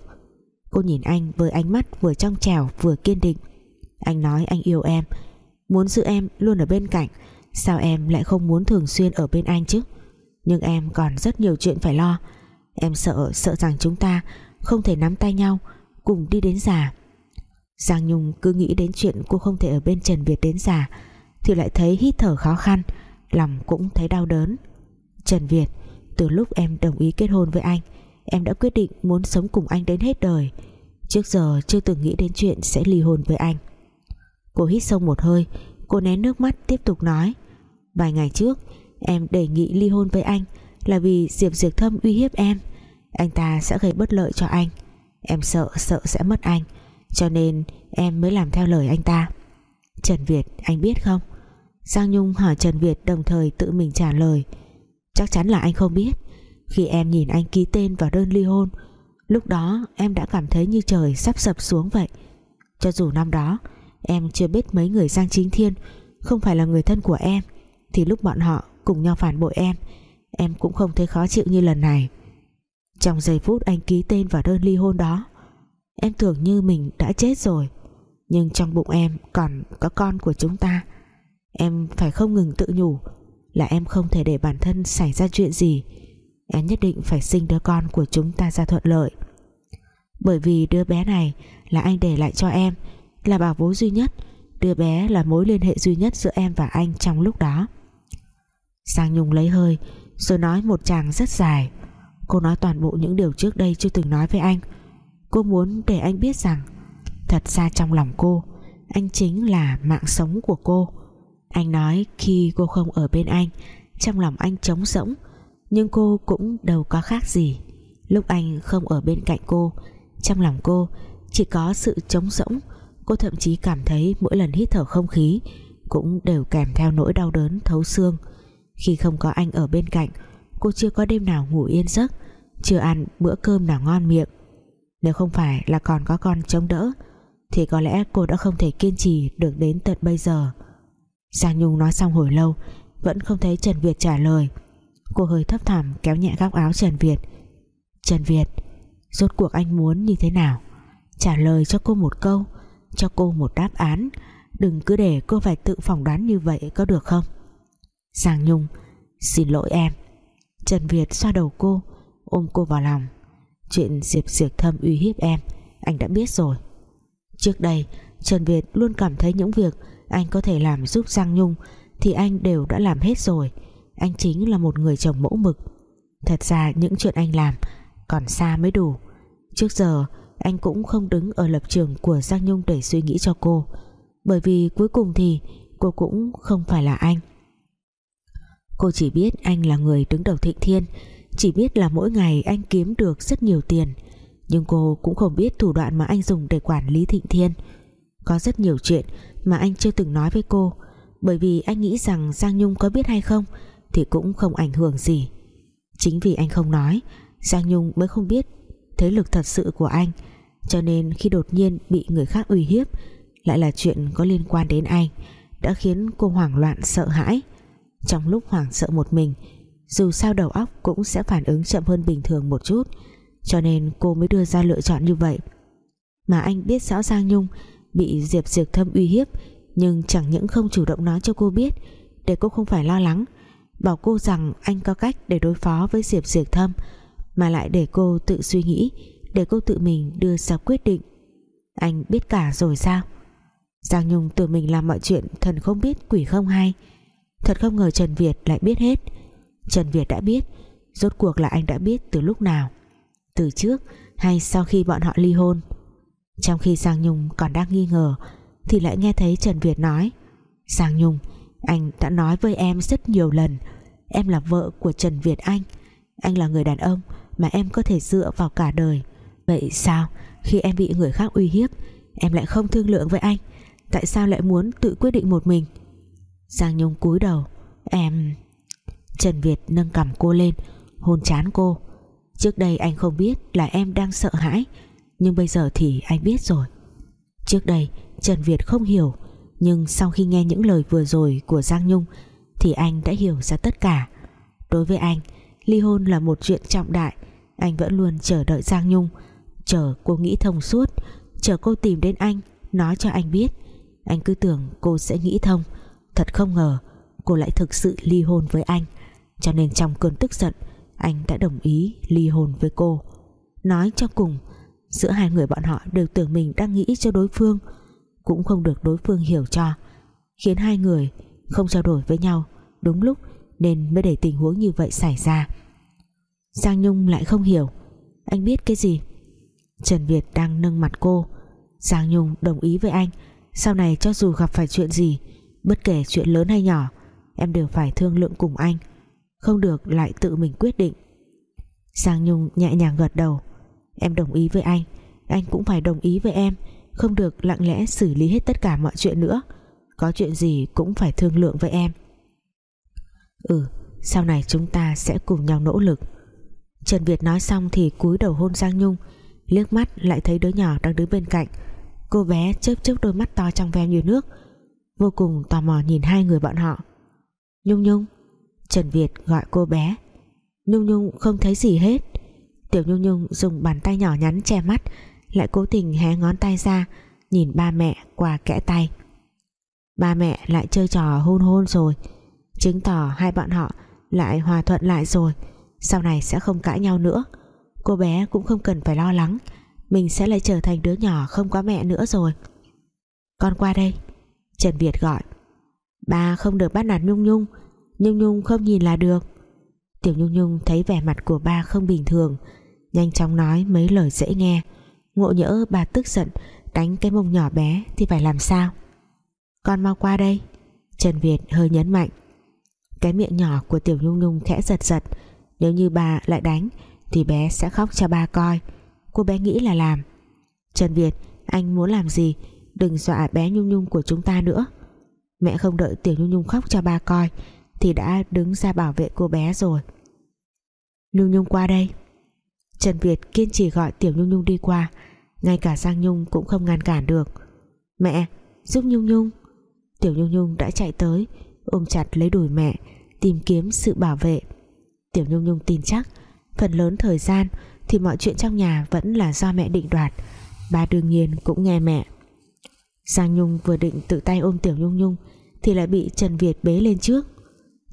Cô nhìn anh với ánh mắt vừa trong trèo vừa kiên định. Anh nói anh yêu em. Muốn giữ em luôn ở bên cạnh, Sao em lại không muốn thường xuyên ở bên anh chứ? Nhưng em còn rất nhiều chuyện phải lo. Em sợ sợ rằng chúng ta Không thể nắm tay nhau, Cùng đi đến già. Giang Nhung cứ nghĩ đến chuyện cô không thể ở bên Trần Việt đến già, Thì lại thấy hít thở khó khăn, Lòng cũng thấy đau đớn. Trần Việt, Từ lúc em đồng ý kết hôn với anh Em đã quyết định muốn sống cùng anh đến hết đời. Trước giờ chưa từng nghĩ đến chuyện sẽ ly hôn với anh. Cô hít sâu một hơi, Cô nén nước mắt tiếp tục nói. Vài ngày trước, Em đề nghị ly hôn với anh Là vì Diệp Diệp Thâm uy hiếp em. Anh ta sẽ gây bất lợi cho anh. Em sợ sợ sẽ mất anh, Cho nên em mới làm theo lời anh ta. Trần Việt, anh biết không? Giang Nhung hỏi Trần Việt đồng thời tự mình trả lời. Chắc chắn là anh không biết. Khi em nhìn anh ký tên vào đơn ly hôn. Lúc đó, em đã cảm thấy như trời sắp sập xuống vậy. Cho dù năm đó, Em chưa biết mấy người Giang Chính Thiên Không phải là người thân của em, Thì lúc bọn họ cùng nhau phản bội em Em cũng không thấy khó chịu như lần này. Trong giây phút anh ký tên vào đơn ly hôn đó, Em tưởng như mình đã chết rồi, Nhưng trong bụng em còn có con của chúng ta. Em phải không ngừng tự nhủ Là em không thể để bản thân xảy ra chuyện gì nhất định phải sinh đứa con của chúng ta ra thuận lợi. Bởi vì đứa bé này Là anh để lại cho em, Là bảo bối duy nhất. Đứa bé là mối liên hệ duy nhất giữa em và anh trong lúc đó. Sang Nhung lấy hơi, Rồi nói một chàng rất dài. Cô nói toàn bộ những điều trước đây chưa từng nói với anh. Cô muốn để anh biết rằng, Thật ra trong lòng cô, Anh chính là mạng sống của cô. Anh nói khi cô không ở bên anh, Trong lòng anh trống rỗng nhưng cô cũng đâu có khác gì. Lúc anh không ở bên cạnh cô, Trong lòng cô Chỉ có sự trống rỗng. Cô thậm chí cảm thấy mỗi lần hít thở không khí Cũng đều kèm theo nỗi đau đớn, thấu xương. Khi không có anh ở bên cạnh, Cô chưa có đêm nào ngủ yên giấc, Chưa ăn bữa cơm nào ngon miệng. Nếu không phải là còn có con chống đỡ, Thì có lẽ cô đã không thể kiên trì Được đến tận bây giờ. Giang Nhung nói xong hồi lâu, Vẫn không thấy Trần Việt trả lời. Cô hơi thấp thỏm kéo nhẹ góc áo Trần Việt. Trần Việt, Rốt cuộc anh muốn như thế nào? Trả lời cho cô một câu, Cho cô một đáp án. Đừng cứ để cô phải tự phỏng đoán như vậy có được không? Giang Nhung, Xin lỗi em. Trần Việt xoa đầu cô, Ôm cô vào lòng. Chuyện Diệp Diệp Thâm uy hiếp em, Anh đã biết rồi. Trước đây, Trần Việt luôn cảm thấy những việc Anh có thể làm giúp Giang Nhung Thì anh đều đã làm hết rồi. Anh chính là một người chồng mẫu mực. Thật ra những chuyện anh làm Còn xa mới đủ. Trước giờ, anh cũng không đứng ở lập trường Của Giang Nhung để suy nghĩ cho cô. Bởi vì cuối cùng thì Cô cũng không phải là anh. Cô chỉ biết anh là người đứng đầu thịnh thiên, Chỉ biết là mỗi ngày anh kiếm được rất nhiều tiền. Nhưng cô cũng không biết thủ đoạn mà anh dùng để quản lý thịnh thiên. Có rất nhiều chuyện mà anh chưa từng nói với cô, Bởi vì anh nghĩ rằng Giang Nhung có biết hay không. Thì cũng không ảnh hưởng gì. Chính vì anh không nói, Giang Nhung mới không biết thế lực thật sự của anh, Cho nên khi đột nhiên bị người khác uy hiếp, Lại là chuyện có liên quan đến anh, Đã khiến cô hoảng loạn sợ hãi. Trong lúc hoảng sợ một mình, dù sao đầu óc cũng sẽ phản ứng chậm hơn bình thường một chút, cho nên cô mới đưa ra lựa chọn như vậy. Mà anh biết rõ Giang Nhung bị Diệp Diệp Thâm uy hiếp, nhưng chẳng những không chủ động nói cho cô biết, để cô không phải lo lắng bảo cô rằng anh có cách để đối phó với Diệp Diệp Thâm mà lại để cô tự suy nghĩ, để cô tự mình đưa ra quyết định. Anh biết cả rồi sao? Giang Nhung tự mình làm mọi chuyện thần không biết quỷ không hay. Thật không ngờ Trần Việt lại biết hết. Trần Việt đã biết, Rốt cuộc là anh đã biết từ lúc nào? Từ trước hay sau khi bọn họ ly hôn? Trong khi Giang Nhung còn đang nghi ngờ, Thì lại nghe thấy Trần Việt nói, Giang Nhung anh đã nói với em rất nhiều lần, Em là vợ của Trần Việt Anh. Anh là người đàn ông Mà em có thể dựa vào cả đời. Vậy sao? Khi em bị người khác uy hiếp, Em lại không thương lượng với anh. Tại sao lại muốn tự quyết định một mình? Giang Nhung cúi đầu. Em, Trần Việt nâng cầm cô lên, Hôn chán cô. Trước đây anh không biết là em đang sợ hãi, Nhưng bây giờ thì anh biết rồi. Trước đây, Trần Việt không hiểu nhưng sau khi nghe những lời vừa rồi của Giang Nhung, Thì anh đã hiểu ra tất cả. Đối với anh, Ly hôn là một chuyện trọng đại. Anh vẫn luôn chờ đợi Giang Nhung, Chờ cô nghĩ thông suốt, Chờ cô tìm đến anh, Nói cho anh biết. Anh cứ tưởng cô sẽ nghĩ thông. Thật không ngờ, cô lại thực sự ly hôn với anh. Cho nên trong cơn tức giận, Anh đã đồng ý ly hôn với cô. Nói cho cùng, Giữa hai người bọn họ đều tưởng mình đang nghĩ cho đối phương. Cũng không được đối phương hiểu cho, Khiến hai người không trao đổi với nhau Đúng lúc nên mới để tình huống như vậy xảy ra. Giang Nhung lại không hiểu, Anh biết cái gì? Trần Việt đang nâng mặt cô. Giang Nhung đồng ý với anh, Sau này cho dù gặp phải chuyện gì, Bất kể chuyện lớn hay nhỏ, Em đều phải thương lượng cùng anh, Không được lại tự mình quyết định. Giang Nhung nhẹ nhàng gật đầu, Em đồng ý với anh Anh cũng phải đồng ý với em không được lặng lẽ xử lý hết tất cả mọi chuyện nữa. Có chuyện gì cũng phải thương lượng với em. Ừ Sau này chúng ta sẽ cùng nhau nỗ lực. Trần Việt nói xong thì cúi đầu hôn Giang Nhung, liếc mắt lại thấy đứa nhỏ đang đứng bên cạnh. Cô bé chớp chớp đôi mắt to trong veo như nước, vô cùng tò mò nhìn hai người bọn họ. Nhung Nhung, Trần Việt gọi cô bé. Nhung Nhung không thấy gì hết. Tiểu Nhung Nhung dùng bàn tay nhỏ nhắn che mắt lại cố tình hé ngón tay ra, Nhìn ba mẹ qua kẽ tay. Ba mẹ lại chơi trò hôn hôn rồi, Chứng tỏ hai bọn họ Lại hòa thuận lại rồi, Sau này sẽ không cãi nhau nữa. Cô bé cũng không cần phải lo lắng, Mình sẽ lại trở thành đứa nhỏ không có mẹ nữa rồi. Con qua đây, Trần Việt gọi. Ba không được bắt nạt Nhung Nhung Nhung Nhung không nhìn là được. Tiểu Nhung Nhung thấy vẻ mặt của ba không bình thường, Nhanh chóng nói mấy lời dễ nghe. Ngộ nhỡ bà tức giận, Đánh cái mông nhỏ bé thì phải làm sao? Con mau qua đây. Trần Việt hơi nhấn mạnh. Cái miệng nhỏ của Tiểu Nhung Nhung khẽ giật giật. Nếu như bà lại đánh, Thì bé sẽ khóc cho ba coi. Cô bé nghĩ là làm. Trần Việt, anh muốn làm gì? Đừng dọa bé Nhung Nhung của chúng ta nữa. Mẹ không đợi Tiểu Nhung Nhung khóc cho ba coi, Thì đã đứng ra bảo vệ cô bé rồi. Nhung Nhung qua đây. Trần Việt kiên trì gọi Tiểu Nhung Nhung đi qua. Ngay cả Giang Nhung cũng không ngăn cản được. Mẹ, giúp Nhung Nhung. Tiểu Nhung Nhung đã chạy tới, ôm chặt lấy đùi mẹ, tìm kiếm sự bảo vệ. Tiểu Nhung Nhung tin chắc, phần lớn thời gian thì mọi chuyện trong nhà vẫn là do mẹ định đoạt. Bà đương nhiên cũng nghe mẹ. Giang Nhung vừa định tự tay ôm Tiểu Nhung Nhung thì lại bị Trần Việt bế lên trước.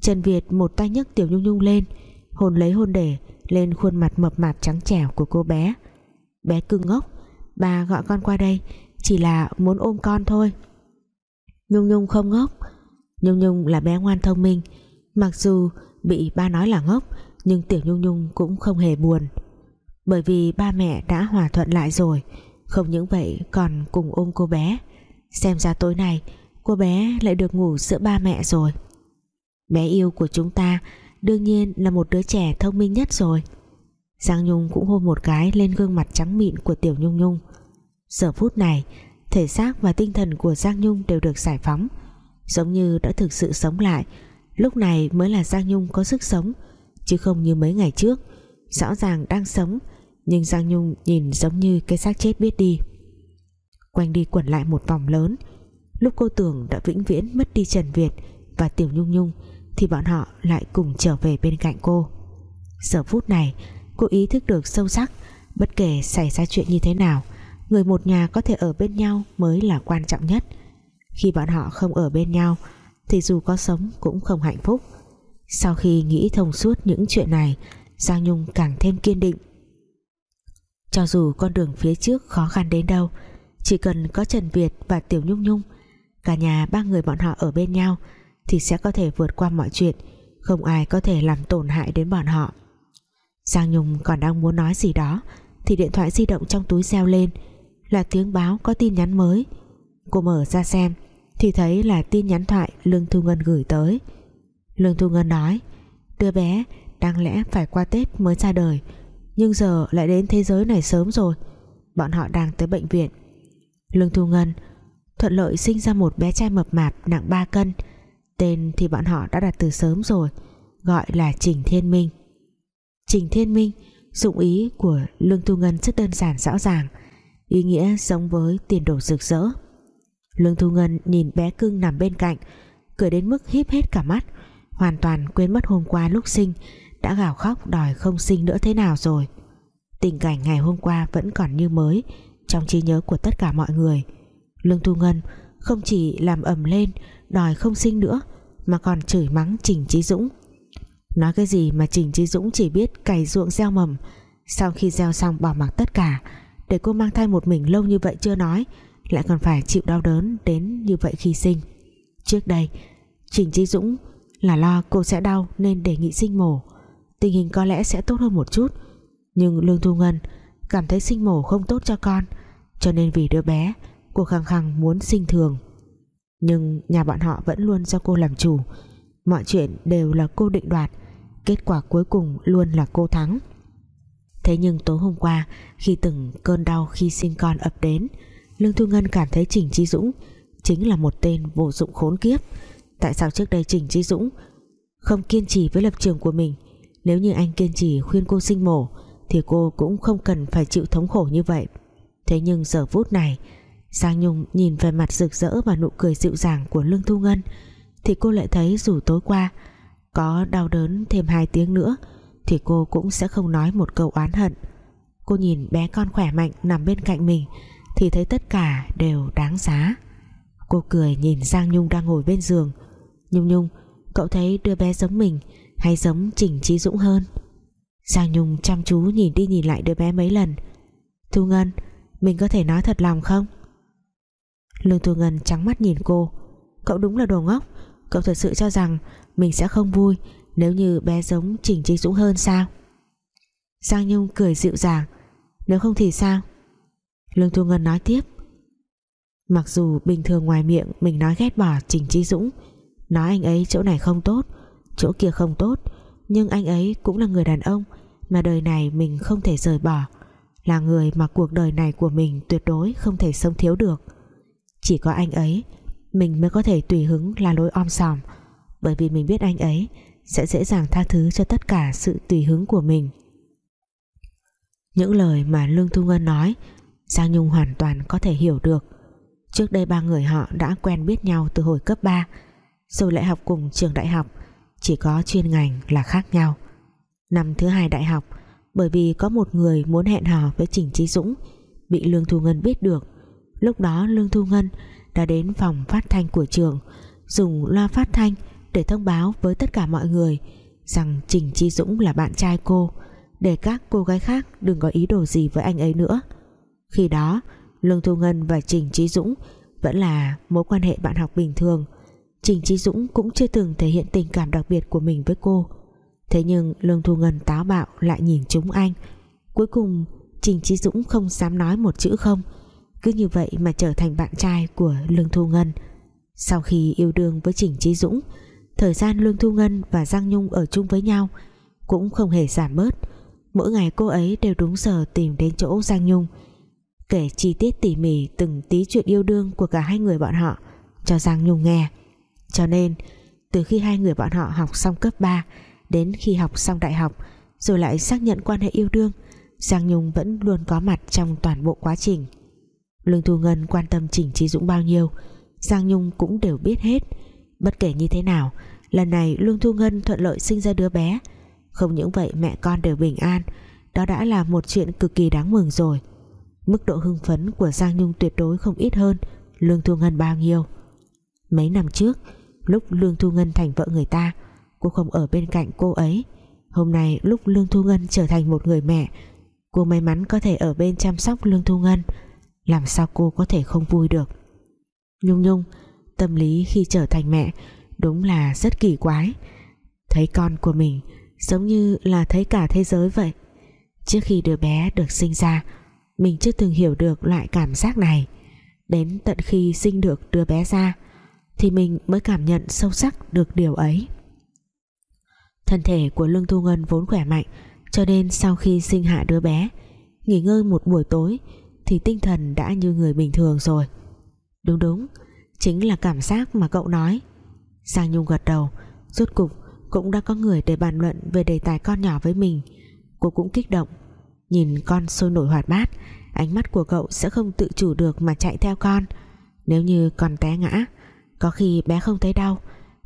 Trần Việt một tay nhấc Tiểu Nhung Nhung lên, hôn lấy hôn để lên khuôn mặt mập mạp trắng trẻo của cô bé. Bé cưng ngốc, bà gọi con qua đây, chỉ là muốn ôm con thôi. Nhung Nhung không ngốc. Nhung Nhung là bé ngoan thông minh, Mặc dù bị ba nói là ngốc, Nhưng Tiểu Nhung Nhung cũng không hề buồn. Bởi vì ba mẹ đã hòa thuận lại rồi, Không những vậy còn cùng ôm cô bé. Xem ra tối nay Cô bé lại được ngủ giữa ba mẹ rồi. Bé yêu của chúng ta Đương nhiên là một đứa trẻ thông minh nhất rồi. Giang Nhung cũng hôn một cái Lên gương mặt trắng mịn của Tiểu Nhung Nhung. Giờ phút này, thể xác và tinh thần của Giang Nhung đều được giải phóng, giống như đã thực sự sống lại. Lúc này mới là Giang Nhung có sức sống, chứ không như mấy ngày trước. Rõ ràng đang sống, nhưng Giang Nhung nhìn giống như cái xác chết biết đi. Quanh đi quẩn lại một vòng lớn. Lúc cô tưởng đã vĩnh viễn mất đi Trần Việt và Tiểu Nhung Nhung thì bọn họ lại cùng trở về bên cạnh cô. Giờ phút này, cô ý thức được sâu sắc, bất kể xảy ra chuyện như thế nào, người một nhà có thể ở bên nhau mới là quan trọng nhất. Khi bọn họ không ở bên nhau, thì dù có sống cũng không hạnh phúc. Sau khi nghĩ thông suốt những chuyện này, Giang Nhung càng thêm kiên định. Cho dù con đường phía trước khó khăn đến đâu, chỉ cần có Trần Việt và Tiểu Nhung Nhung, cả nhà ba người bọn họ ở bên nhau thì sẽ có thể vượt qua mọi chuyện. Không ai có thể làm tổn hại đến bọn họ. Giang Nhung còn đang muốn nói gì đó, thì điện thoại di động trong túi reo lên. Là tiếng báo có tin nhắn mới. Cô mở ra xem, thì thấy là tin nhắn thoại Lương Thu Ngân gửi tới. Lương Thu Ngân nói, đứa bé đáng lẽ phải qua Tết mới ra đời, nhưng giờ lại đến thế giới này sớm rồi. Bọn họ đang tới bệnh viện. Lương Thu Ngân thuận lợi sinh ra một bé trai mập mạp nặng 3 cân tên thì bọn họ đã đặt từ sớm rồi, gọi là Trình Thiên Minh. Trình Thiên Minh, dụng ý của Lương Thu Ngân rất đơn giản rõ ràng, ý nghĩa giống với tiền đồ rực rỡ. Lương Thu Ngân nhìn bé cưng nằm bên cạnh, cười đến mức híp hết cả mắt, hoàn toàn quên mất hôm qua lúc sinh, đã gào khóc đòi không sinh nữa thế nào rồi. Tình cảnh ngày hôm qua vẫn còn như mới, trong trí nhớ của tất cả mọi người, Lương Thu Ngân không chỉ làm ầm lên đòi không sinh nữa, mà còn chửi mắng Trình Trí Dũng. Nói cái gì mà Trình Trí Dũng chỉ biết cày ruộng gieo mầm, sau khi gieo xong bỏ mặc tất cả, để cô mang thai một mình lâu như vậy chưa nói, lại còn phải chịu đau đớn đến như vậy khi sinh. Trước đây, Trình Trí Dũng là lo cô sẽ đau nên đề nghị sinh mổ. Tình hình có lẽ sẽ tốt hơn một chút, nhưng Lương Thu Ngân cảm thấy sinh mổ không tốt cho con, cho nên vì đứa bé, cô khăng khăng muốn sinh thường nhưng nhà bọn họ vẫn luôn do cô làm chủ. Mọi chuyện đều là cô định đoạt. Kết quả cuối cùng luôn là cô thắng. Thế nhưng tối hôm qua, khi từng cơn đau khi sinh con ập đến, Lương Thu Ngân cảm thấy Trình Chi Dũng chính là một tên vô dụng khốn kiếp. Tại sao trước đây Trình Chi Dũng không kiên trì với lập trường của mình? Nếu như anh kiên trì khuyên cô sinh mổ, thì cô cũng không cần phải chịu thống khổ như vậy. Thế nhưng giờ phút này Giang Nhung nhìn về mặt rực rỡ và nụ cười dịu dàng của Lương Thu Ngân, thì cô lại thấy dù tối qua có đau đớn thêm hai tiếng nữa, thì cô cũng sẽ không nói một câu oán hận. Cô nhìn bé con khỏe mạnh nằm bên cạnh mình, thì thấy tất cả đều đáng giá. Cô cười nhìn Giang Nhung đang ngồi bên giường. Nhung Nhung, cậu thấy đứa bé giống mình hay giống Trình Trí Dũng hơn? Giang Nhung chăm chú nhìn đi nhìn lại đứa bé mấy lần. Thu Ngân, mình có thể nói thật lòng không? Lương Thu Ngân trắng mắt nhìn cô. Cậu đúng là đồ ngốc. Cậu thật sự cho rằng Mình sẽ không vui Nếu như bé giống Trình Trinh Dũng hơn sao? Giang Nhung cười dịu dàng. Nếu không thì sao? Lương Thu Ngân nói tiếp. Mặc dù bình thường ngoài miệng Mình nói ghét bỏ Trình Trinh Dũng, Nói anh ấy chỗ này không tốt, Chỗ kia không tốt, Nhưng anh ấy cũng là người đàn ông Mà đời này mình không thể rời bỏ, Là người mà cuộc đời này của mình Tuyệt đối không thể sống thiếu được. Chỉ có anh ấy, Mình mới có thể tùy hứng là lối om sòm. Bởi vì mình biết anh ấy Sẽ dễ dàng tha thứ cho tất cả sự tùy hứng của mình. Những lời mà Lương Thu Ngân nói, Giang Nhung hoàn toàn có thể hiểu được. Trước đây ba người họ đã quen biết nhau từ hồi cấp 3 Rồi lại học cùng trường đại học, Chỉ có chuyên ngành là khác nhau. Năm thứ hai đại học, Bởi vì có một người muốn hẹn hò với Trình Trí Dũng, Bị Lương Thu Ngân biết được Lúc đó Lương Thu Ngân đã đến phòng phát thanh của trường, Dùng loa phát thanh để thông báo với tất cả mọi người Rằng Trình Trí Dũng là bạn trai cô, Để các cô gái khác đừng có ý đồ gì với anh ấy nữa. Khi đó, Lương Thu Ngân và Trình Trí Dũng vẫn là mối quan hệ bạn học bình thường. Trình Trí Dũng cũng chưa từng thể hiện tình cảm đặc biệt của mình với cô. Thế nhưng Lương Thu Ngân táo bạo lại nhìn chúng anh. Cuối cùng, Trình Trí Dũng không dám nói một chữ không. Cứ như vậy mà trở thành bạn trai của Lương Thu Ngân. Sau khi yêu đương với Trình Trí Dũng, Thời gian Lương Thu Ngân và Giang Nhung ở chung với nhau Cũng không hề giảm bớt. Mỗi ngày cô ấy đều đúng giờ tìm đến chỗ Giang Nhung, kể chi tiết tỉ mỉ từng tí chuyện yêu đương của cả hai người bọn họ cho Giang Nhung nghe. Cho nên, từ khi hai người bọn họ học xong cấp 3 đến khi học xong đại học, rồi lại xác nhận quan hệ yêu đương, Giang Nhung vẫn luôn có mặt trong toàn bộ quá trình. Lương Thu Ngân quan tâm Trình Trí Dũng bao nhiêu, Giang Nhung cũng đều biết hết. Bất kể như thế nào, lần này Lương Thu Ngân thuận lợi sinh ra đứa bé. Không những vậy, mẹ con đều bình an. Đó đã là một chuyện cực kỳ đáng mừng rồi. Mức độ hưng phấn của Giang Nhung tuyệt đối không ít hơn Lương Thu Ngân bao nhiêu. Mấy năm trước, Lúc Lương Thu Ngân thành vợ người ta, Cô không ở bên cạnh cô ấy. Hôm nay lúc Lương Thu Ngân trở thành một người mẹ, Cô may mắn có thể ở bên chăm sóc Lương Thu Ngân. Làm sao cô có thể không vui được? Nhung Nhung, Tâm lý khi trở thành mẹ Đúng là rất kỳ quái. Thấy con của mình Giống như là thấy cả thế giới vậy. Trước khi đứa bé được sinh ra, mình chưa từng hiểu được loại cảm giác này. Đến tận khi sinh được đứa bé ra, thì mình mới cảm nhận sâu sắc được điều ấy. Thân thể của Lương Thu Ngân vốn khỏe mạnh, cho nên sau khi sinh hạ đứa bé, nghỉ ngơi một buổi tối thì tinh thần đã như người bình thường rồi. Đúng đúng, chính là cảm giác mà cậu nói. Giang Nhung gật đầu, rốt cục cũng đã có người để bàn luận về đề tài con nhỏ với mình. Cô cũng kích động, Nhìn con sôi nổi hoạt bát, Ánh mắt của cậu sẽ không tự chủ được Mà chạy theo con. Nếu như con té ngã, Có khi bé không thấy đau,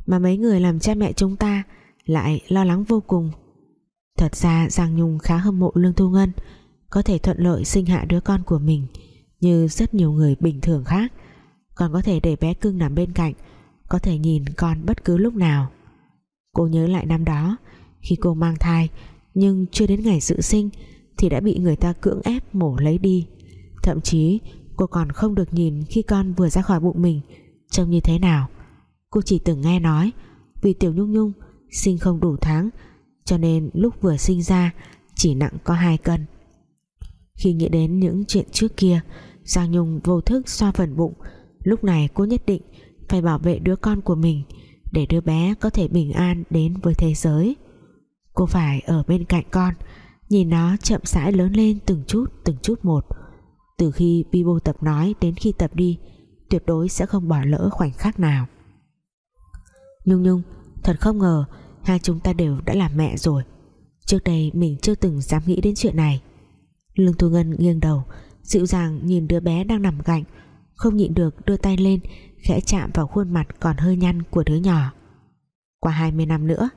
Mà mấy người làm cha mẹ chúng ta Lại lo lắng vô cùng. Thật ra Giang Nhung khá hâm mộ Lương Thu Ngân có thể thuận lợi sinh hạ đứa con của mình Như rất nhiều người bình thường khác. Còn có thể để bé cưng nằm bên cạnh, Có thể nhìn con bất cứ lúc nào. Cô nhớ lại năm đó, Khi cô mang thai, Nhưng chưa đến ngày dự sinh, thì đã bị người ta cưỡng ép mổ lấy đi. Thậm chí, cô còn không được nhìn khi con vừa ra khỏi bụng mình, trông như thế nào. Cô chỉ từng nghe nói, vì tiểu nhung nhung sinh không đủ tháng, cho nên lúc vừa sinh ra, chỉ nặng có hai cân khi nghĩ đến những chuyện trước kia, Giang Nhung vô thức xoa phần bụng. Lúc này cô nhất định phải bảo vệ đứa con của mình để đứa bé có thể bình an đến với thế giới. Cô phải ở bên cạnh con, Nhìn nó chậm rãi lớn lên từng chút từng chút một. Từ khi Bibo tập nói đến khi tập đi, Tuyệt đối sẽ không bỏ lỡ khoảnh khắc nào. Nhung Nhung, Thật không ngờ Hai chúng ta đều đã làm mẹ rồi. Trước đây mình chưa từng dám nghĩ đến chuyện này. Lương Thu Ngân nghiêng đầu, Dịu dàng nhìn đứa bé đang nằm cạnh Không nhịn được đưa tay lên, Khẽ chạm vào khuôn mặt còn hơi nhăn của đứa nhỏ. Qua 20 năm nữa,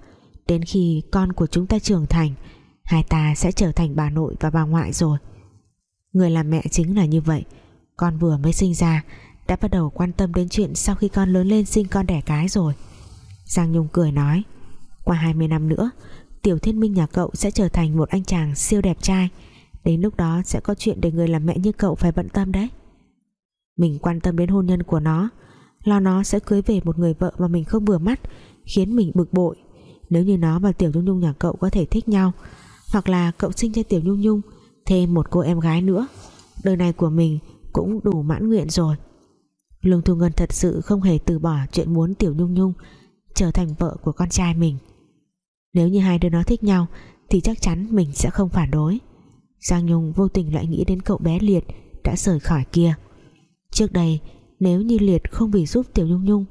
Đến khi con của chúng ta trưởng thành, hai ta sẽ trở thành bà nội và bà ngoại rồi. Người làm mẹ chính là như vậy, con vừa mới sinh ra, đã bắt đầu quan tâm đến chuyện sau khi con lớn lên sinh con đẻ cái rồi. Giang Nhung cười nói, qua 20 năm nữa, Tiểu Thiên Minh nhà cậu sẽ trở thành một anh chàng siêu đẹp trai Đến lúc đó sẽ có chuyện để người làm mẹ như cậu phải bận tâm đấy. Mình quan tâm đến hôn nhân của nó, Lo nó sẽ cưới về một người vợ mà mình không vừa mắt, Khiến mình bực bội. Nếu như nó và Tiểu Nhung Nhung nhà cậu có thể thích nhau, hoặc là cậu sinh cho Tiểu Nhung Nhung, thêm một cô em gái nữa, đời này của mình cũng đủ mãn nguyện rồi. Lương Thu Ngân thật sự không hề từ bỏ chuyện muốn Tiểu Nhung Nhung trở thành vợ của con trai mình. Nếu như hai đứa nó thích nhau, thì chắc chắn mình sẽ không phản đối. Giang Nhung vô tình lại nghĩ đến cậu bé Liệt đã rời khỏi kia. Trước đây, nếu như Liệt không vì giúp Tiểu Nhung Nhung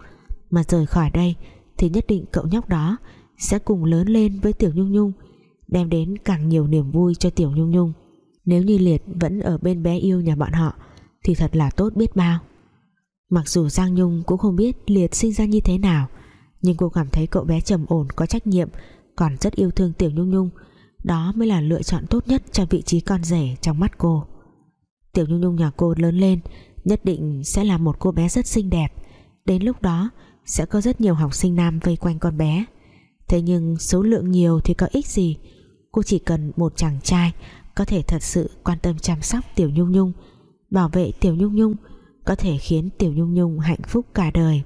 mà rời khỏi đây, thì nhất định cậu nhóc đó sẽ cùng lớn lên với Tiểu Nhung Nhung, đem đến càng nhiều niềm vui cho Tiểu Nhung Nhung. Nếu như Liệt vẫn ở bên bé yêu nhà bọn họ, thì thật là tốt biết bao. Mặc dù Giang Nhung cũng không biết Liệt sinh ra như thế nào, nhưng cô cảm thấy cậu bé trầm ổn, có trách nhiệm, còn rất yêu thương Tiểu Nhung Nhung đó mới là lựa chọn tốt nhất cho vị trí con rể trong mắt cô. Tiểu Nhung Nhung nhà cô lớn lên, nhất định sẽ là một cô bé rất xinh đẹp. Đến lúc đó, sẽ có rất nhiều học sinh nam vây quanh con bé. Thế nhưng số lượng nhiều thì có ích gì? Cô chỉ cần một chàng trai có thể thật sự quan tâm chăm sóc Tiểu Nhung Nhung, bảo vệ Tiểu Nhung Nhung, có thể khiến Tiểu Nhung Nhung hạnh phúc cả đời.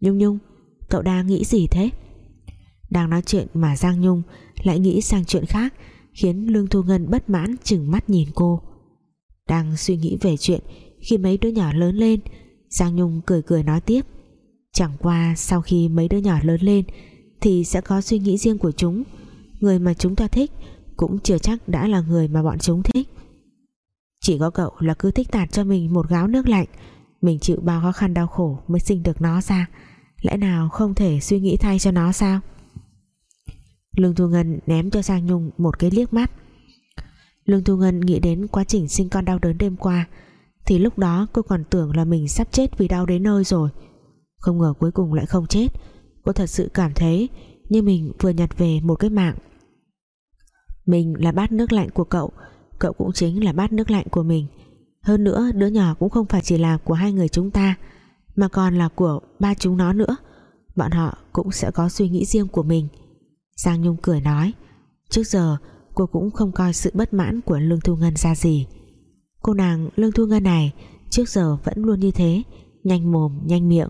Nhung Nhung, cậu đang nghĩ gì thế? Đang nói chuyện mà Giang Nhung lại nghĩ sang chuyện khác, khiến Lương Thu Ngân bất mãn chừng mắt nhìn cô. Đang suy nghĩ về chuyện khi mấy đứa nhỏ lớn lên, Giang Nhung cười cười nói tiếp, chẳng qua sau khi mấy đứa nhỏ lớn lên thì sẽ có suy nghĩ riêng của chúng. Người mà chúng ta thích cũng chưa chắc đã là người mà bọn chúng thích. Chỉ có cậu là cứ thích tạt cho mình một gáo nước lạnh, mình chịu bao khó khăn đau khổ mới sinh được nó ra. Lẽ nào không thể suy nghĩ thay cho nó sao? Lương Thu Ngân ném cho Giang Nhung một cái liếc mắt. Lương Thu Ngân nghĩ đến quá trình sinh con đau đớn đêm qua, thì lúc đó cô còn tưởng là mình sắp chết vì đau đến nơi rồi. Không ngờ cuối cùng lại không chết. Cô thật sự cảm thấy như mình vừa nhặt về một cái mạng. Mình là bát nước lạnh của cậu cậu cũng chính là bát nước lạnh của mình. Hơn nữa, đứa nhỏ cũng không phải chỉ là của hai người chúng ta, mà còn là của ba chúng nó nữa. Bọn họ cũng sẽ có suy nghĩ riêng của mình. Giang Nhung cười nói, trước giờ, cô cũng không coi sự bất mãn của Lương Thu Ngân ra gì. Cô nàng Lương Thu Ngân này, trước giờ vẫn luôn như thế, nhanh mồm, nhanh miệng.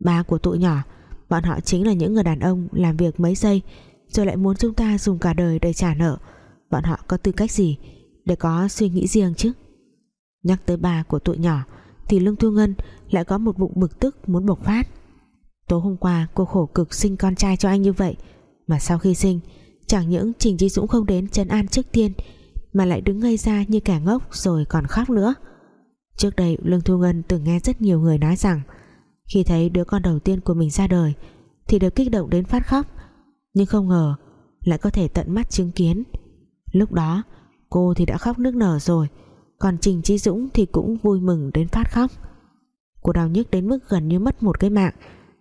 Ba của tụi nhỏ, bọn họ chính là những người đàn ông làm việc mấy giây, rồi lại muốn chúng ta dùng cả đời để trả nợ. Bọn họ có tư cách gì để có suy nghĩ riêng chứ? Nhắc tới ba của tụi nhỏ, thì Lương Thu Ngân lại có một bụng bực tức muốn bộc phát. Tối hôm qua cô khổ cực sinh con trai cho anh như vậy mà sau khi sinh, chẳng những Trình Trí Dũng không đến trấn an trước tiên, mà lại đứng ngây ra như kẻ ngốc rồi còn khóc nữa. Trước đây, Lương Thu Ngân từng nghe rất nhiều người nói rằng, khi thấy đứa con đầu tiên của mình ra đời, thì đều kích động đến phát khóc. Nhưng không ngờ, lại có thể tận mắt chứng kiến. Lúc đó, cô thì đã khóc nước nở rồi, còn Trình Trí Dũng thì cũng vui mừng đến phát khóc. Cô đau nhức đến mức gần như mất một cái mạng,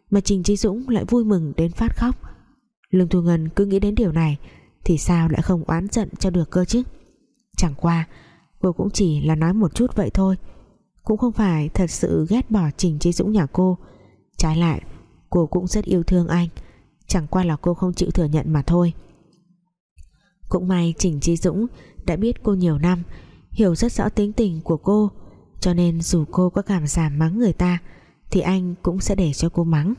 mà Trình Trí Dũng lại vui mừng đến phát khóc. Lương Thu Ngân cứ nghĩ đến điều này, thì sao lại không oán giận cho được cơ chứ? Chẳng qua, cô cũng chỉ là nói một chút vậy thôi. Cũng không phải thật sự ghét bỏ Trình Trí Dũng nhà cô. Trái lại, cô cũng rất yêu thương anh. Chẳng qua là cô không chịu thừa nhận mà thôi. Cũng may Trình Trí Dũng đã biết cô nhiều năm, hiểu rất rõ tính tình của cô, cho nên dù cô có cảm giảm mắng người ta, thì anh cũng sẽ để cho cô mắng.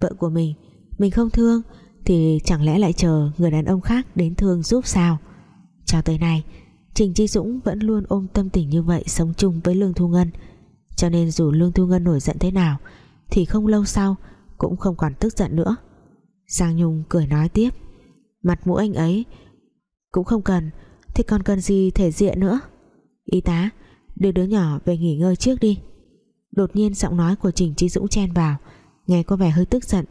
Vợ của mình mình không thương thì chẳng lẽ lại chờ người đàn ông khác đến thương giúp sao? Cho tới nay, Trình Chi Dũng vẫn luôn ôm tâm tình như vậy, sống chung với Lương Thu Ngân. Cho nên dù Lương Thu Ngân nổi giận thế nào, thì không lâu sau cũng không còn tức giận nữa. Giang Nhung cười nói tiếp, mặt mũi anh ấy cũng không cần thì còn cần gì thể diện nữa? Y tá, đưa đứa nhỏ về nghỉ ngơi trước đi. Đột nhiên giọng nói của Trình Chi Dũng chen vào, nghe có vẻ hơi tức giận.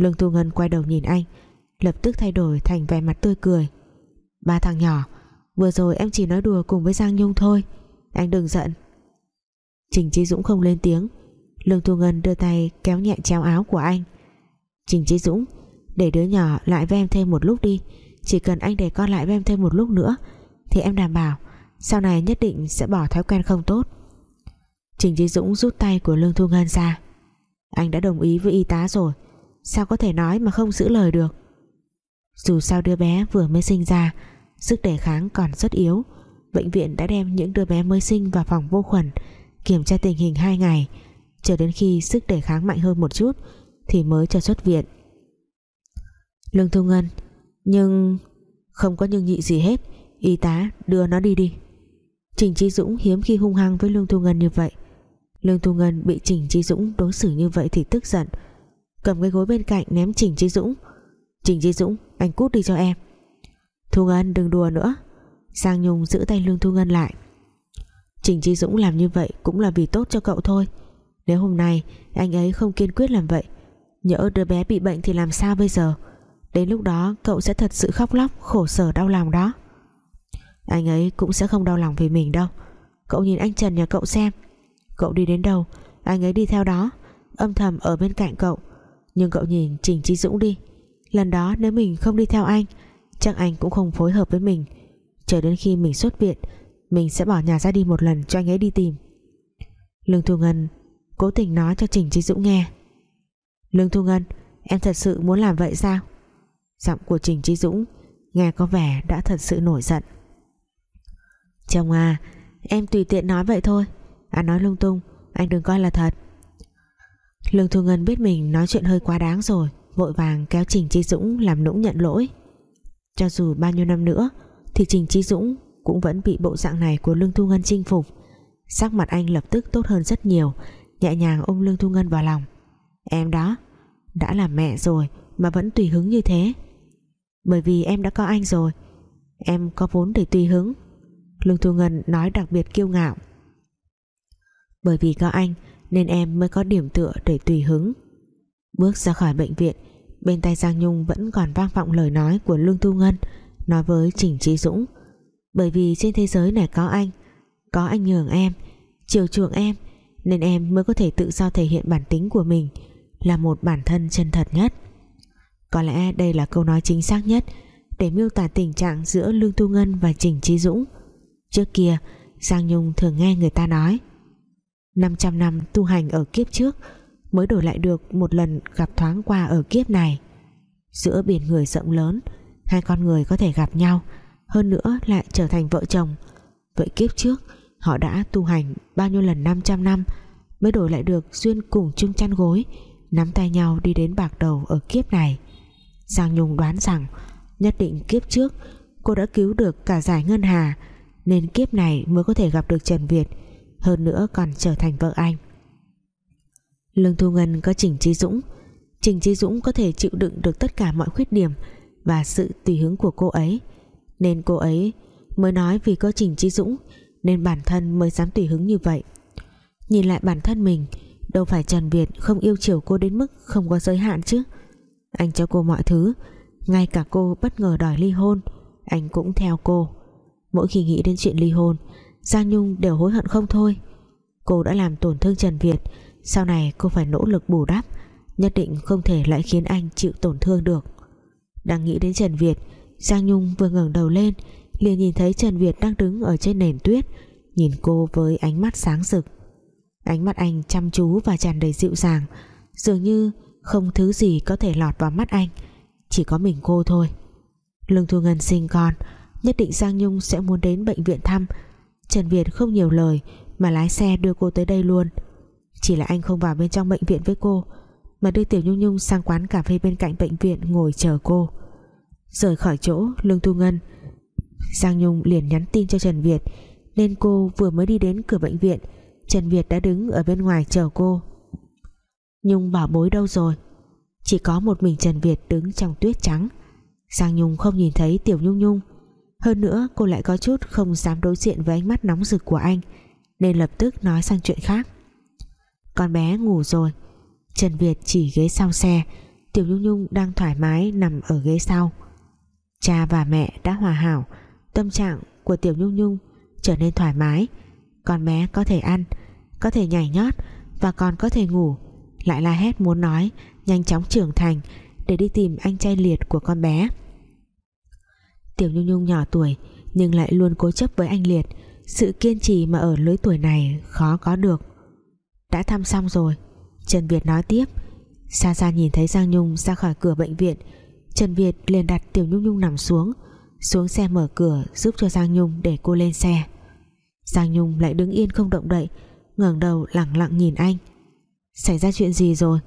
Lương Thu Ngân quay đầu nhìn anh, lập tức thay đổi thành vẻ mặt tươi cười. Ba thằng nhỏ, vừa rồi em chỉ nói đùa cùng với Giang Nhung thôi, anh đừng giận. Trình Chí Dũng không lên tiếng. Lương Thu Ngân đưa tay kéo nhẹ chéo áo của anh. Trình Chí Dũng, để đứa nhỏ lại với em thêm một lúc đi, chỉ cần anh để con lại với em thêm một lúc nữa, thì em đảm bảo sau này nhất định sẽ bỏ thói quen không tốt. Trình Chí Dũng rút tay của Lương Thu Ngân ra. Anh đã đồng ý với y tá rồi sao có thể nói mà không giữ lời được? Dù sao đứa bé vừa mới sinh ra, sức đề kháng còn rất yếu. Bệnh viện đã đem những đứa bé mới sinh vào phòng vô khuẩn, kiểm tra tình hình 2 ngày. Chờ đến khi sức đề kháng mạnh hơn một chút, thì mới cho xuất viện. Lương Thu Ngân, Nhưng Không có nhưng nhị gì hết. Y tá đưa nó đi đi. Trình Chi Dũng hiếm khi hung hăng với Lương Thu Ngân như vậy. Lương Thu Ngân bị Trình Chi Dũng đối xử như vậy thì tức giận. Cầm cái gối bên cạnh ném Trình Chi Dũng. Trình Chi Dũng, anh cút đi cho em. Thu Ngân đừng đùa nữa. Giang Nhung giữ tay Lương Thu Ngân lại. Trình Chi Dũng làm như vậy cũng là vì tốt cho cậu thôi. Nếu hôm nay anh ấy không kiên quyết làm vậy, Nhỡ đứa bé bị bệnh thì làm sao bây giờ? Đến lúc đó cậu sẽ thật sự khóc lóc, Khổ sở, đau lòng đó. Anh ấy cũng sẽ không đau lòng vì mình đâu. Cậu nhìn anh Trần nhà cậu xem. Cậu đi đến đâu, Anh ấy đi theo đó. Âm thầm ở bên cạnh cậu. Nhưng cậu nhìn Trình Chi Dũng đi. Lần đó nếu mình không đi theo anh, Chắc anh cũng không phối hợp với mình. Chờ đến khi mình xuất viện, Mình sẽ bỏ nhà ra đi một lần cho anh ấy đi tìm. Lương Thu Ngân Cố tình nói cho Trình Chi Dũng nghe. Lương Thu Ngân, Em thật sự muốn làm vậy sao? Giọng của Trình Chi Dũng Nghe có vẻ đã thật sự nổi giận. Chồng à Em tùy tiện nói vậy thôi. Anh nói lung tung, Anh đừng coi là thật. Lương Thu Ngân biết mình nói chuyện hơi quá đáng rồi, Vội vàng kéo Trình Chi Dũng Làm nũng nhận lỗi. Cho dù bao nhiêu năm nữa, Thì Trình Chi Dũng cũng vẫn bị bộ dạng này Của Lương Thu Ngân chinh phục. Sắc mặt anh lập tức tốt hơn rất nhiều, Nhẹ nhàng ôm Lương Thu Ngân vào lòng. Em đó, Đã là mẹ rồi mà vẫn tùy hứng như thế. Bởi vì em đã có anh rồi, Em có vốn để tùy hứng. Lương Thu Ngân nói đặc biệt kiêu ngạo. Bởi vì có anh nên em mới có điểm tựa để tùy hứng. Bước ra khỏi bệnh viện, Bên tay Giang Nhung vẫn còn vang vọng lời nói Của Lương Thu Ngân, Nói với Trình Trí Dũng. Bởi vì trên thế giới này có anh Có anh nhường em, Chiều chuộng em, Nên em mới có thể tự do thể hiện bản tính của mình, Là một bản thân chân thật nhất. Có lẽ đây là câu nói chính xác nhất Để miêu tả tình trạng giữa Lương Thu Ngân và Trình Trí Dũng. Trước kia, Giang Nhung thường nghe người ta nói 500 năm tu hành ở kiếp trước Mới đổi lại được một lần gặp thoáng qua ở kiếp này. Giữa biển người rộng lớn, Hai con người có thể gặp nhau, Hơn nữa lại trở thành vợ chồng. Vậy kiếp trước, Họ đã tu hành bao nhiêu lần 500 năm Mới đổi lại được duyên cùng chung chăn gối, Nắm tay nhau đi đến bạc đầu Ở kiếp này? Giang Nhung đoán rằng, Nhất định kiếp trước, cô đã cứu được cả giải ngân hà, nên kiếp này mới có thể gặp được Trần Việt hơn nữa còn trở thành vợ anh. Lương Thu Ngân có Trình Trí Dũng. Trình Trí Dũng có thể chịu đựng được tất cả mọi khuyết điểm và sự tùy hứng của cô ấy. Nên cô ấy mới nói vì có Trình Trí Dũng, nên bản thân mới dám tùy hứng như vậy. Nhìn lại bản thân mình, đâu phải Trần Việt không yêu chiều cô đến mức không có giới hạn chứ? Anh cho cô mọi thứ, ngay cả cô bất ngờ đòi ly hôn, anh cũng theo cô. Mỗi khi nghĩ đến chuyện ly hôn Giang Nhung đều hối hận không thôi. Cô đã làm tổn thương Trần Việt, Sau này cô phải nỗ lực bù đắp, Nhất định không thể lại khiến anh chịu tổn thương được. Đang nghĩ đến Trần Việt, Giang Nhung vừa ngẩng đầu lên, liền nhìn thấy Trần Việt đang đứng ở trên nền tuyết, Nhìn cô với ánh mắt sáng rực. Ánh mắt anh chăm chú và tràn đầy dịu dàng, Dường như không thứ gì có thể lọt vào mắt anh, Chỉ có mình cô thôi. Lương Thu Ngân sinh con, Nhất định Giang Nhung sẽ muốn đến bệnh viện thăm Trần Việt không nhiều lời Mà lái xe đưa cô tới đây luôn. Chỉ là anh không vào bên trong bệnh viện với cô, Mà đưa Tiểu Nhung Nhung sang quán cà phê bên cạnh bệnh viện ngồi chờ cô. Rời khỏi chỗ, Lương Thu Ngân, Giang Nhung liền nhắn tin cho Trần Việt, Nên cô vừa mới đi đến cửa bệnh viện, Trần Việt đã đứng ở bên ngoài chờ cô. Nhung bảo bối đâu rồi? Chỉ có một mình Trần Việt đứng trong tuyết trắng. Giang Nhung không nhìn thấy Tiểu Nhung Nhung hơn nữa, cô lại có chút không dám đối diện với ánh mắt nóng rực của anh, Nên lập tức nói sang chuyện khác. Con bé ngủ rồi. Trần Việt chỉ ghế sau xe, Tiểu Nhung Nhung đang thoải mái nằm ở ghế sau. Cha và mẹ đã hòa hảo, Tâm trạng của Tiểu Nhung Nhung trở nên thoải mái. Con bé có thể ăn, Có thể nhảy nhót Và còn có thể ngủ. Lại la hét muốn nói, Nhanh chóng trưởng thành Để đi tìm anh trai liệt của con bé. Tiểu Nhung Nhung nhỏ tuổi, nhưng lại luôn cố chấp với anh Liệt. Sự kiên trì mà ở lứa tuổi này khó có được. Đã thăm xong rồi. Trần Việt nói tiếp. Xa xa nhìn thấy Giang Nhung ra khỏi cửa bệnh viện. Trần Việt liền đặt Tiểu Nhung Nhung nằm xuống xuống xe mở cửa giúp cho Giang Nhung để cô lên xe. Giang Nhung lại đứng yên không động đậy, ngẩng đầu lặng lặng nhìn anh. Xảy ra chuyện gì rồi?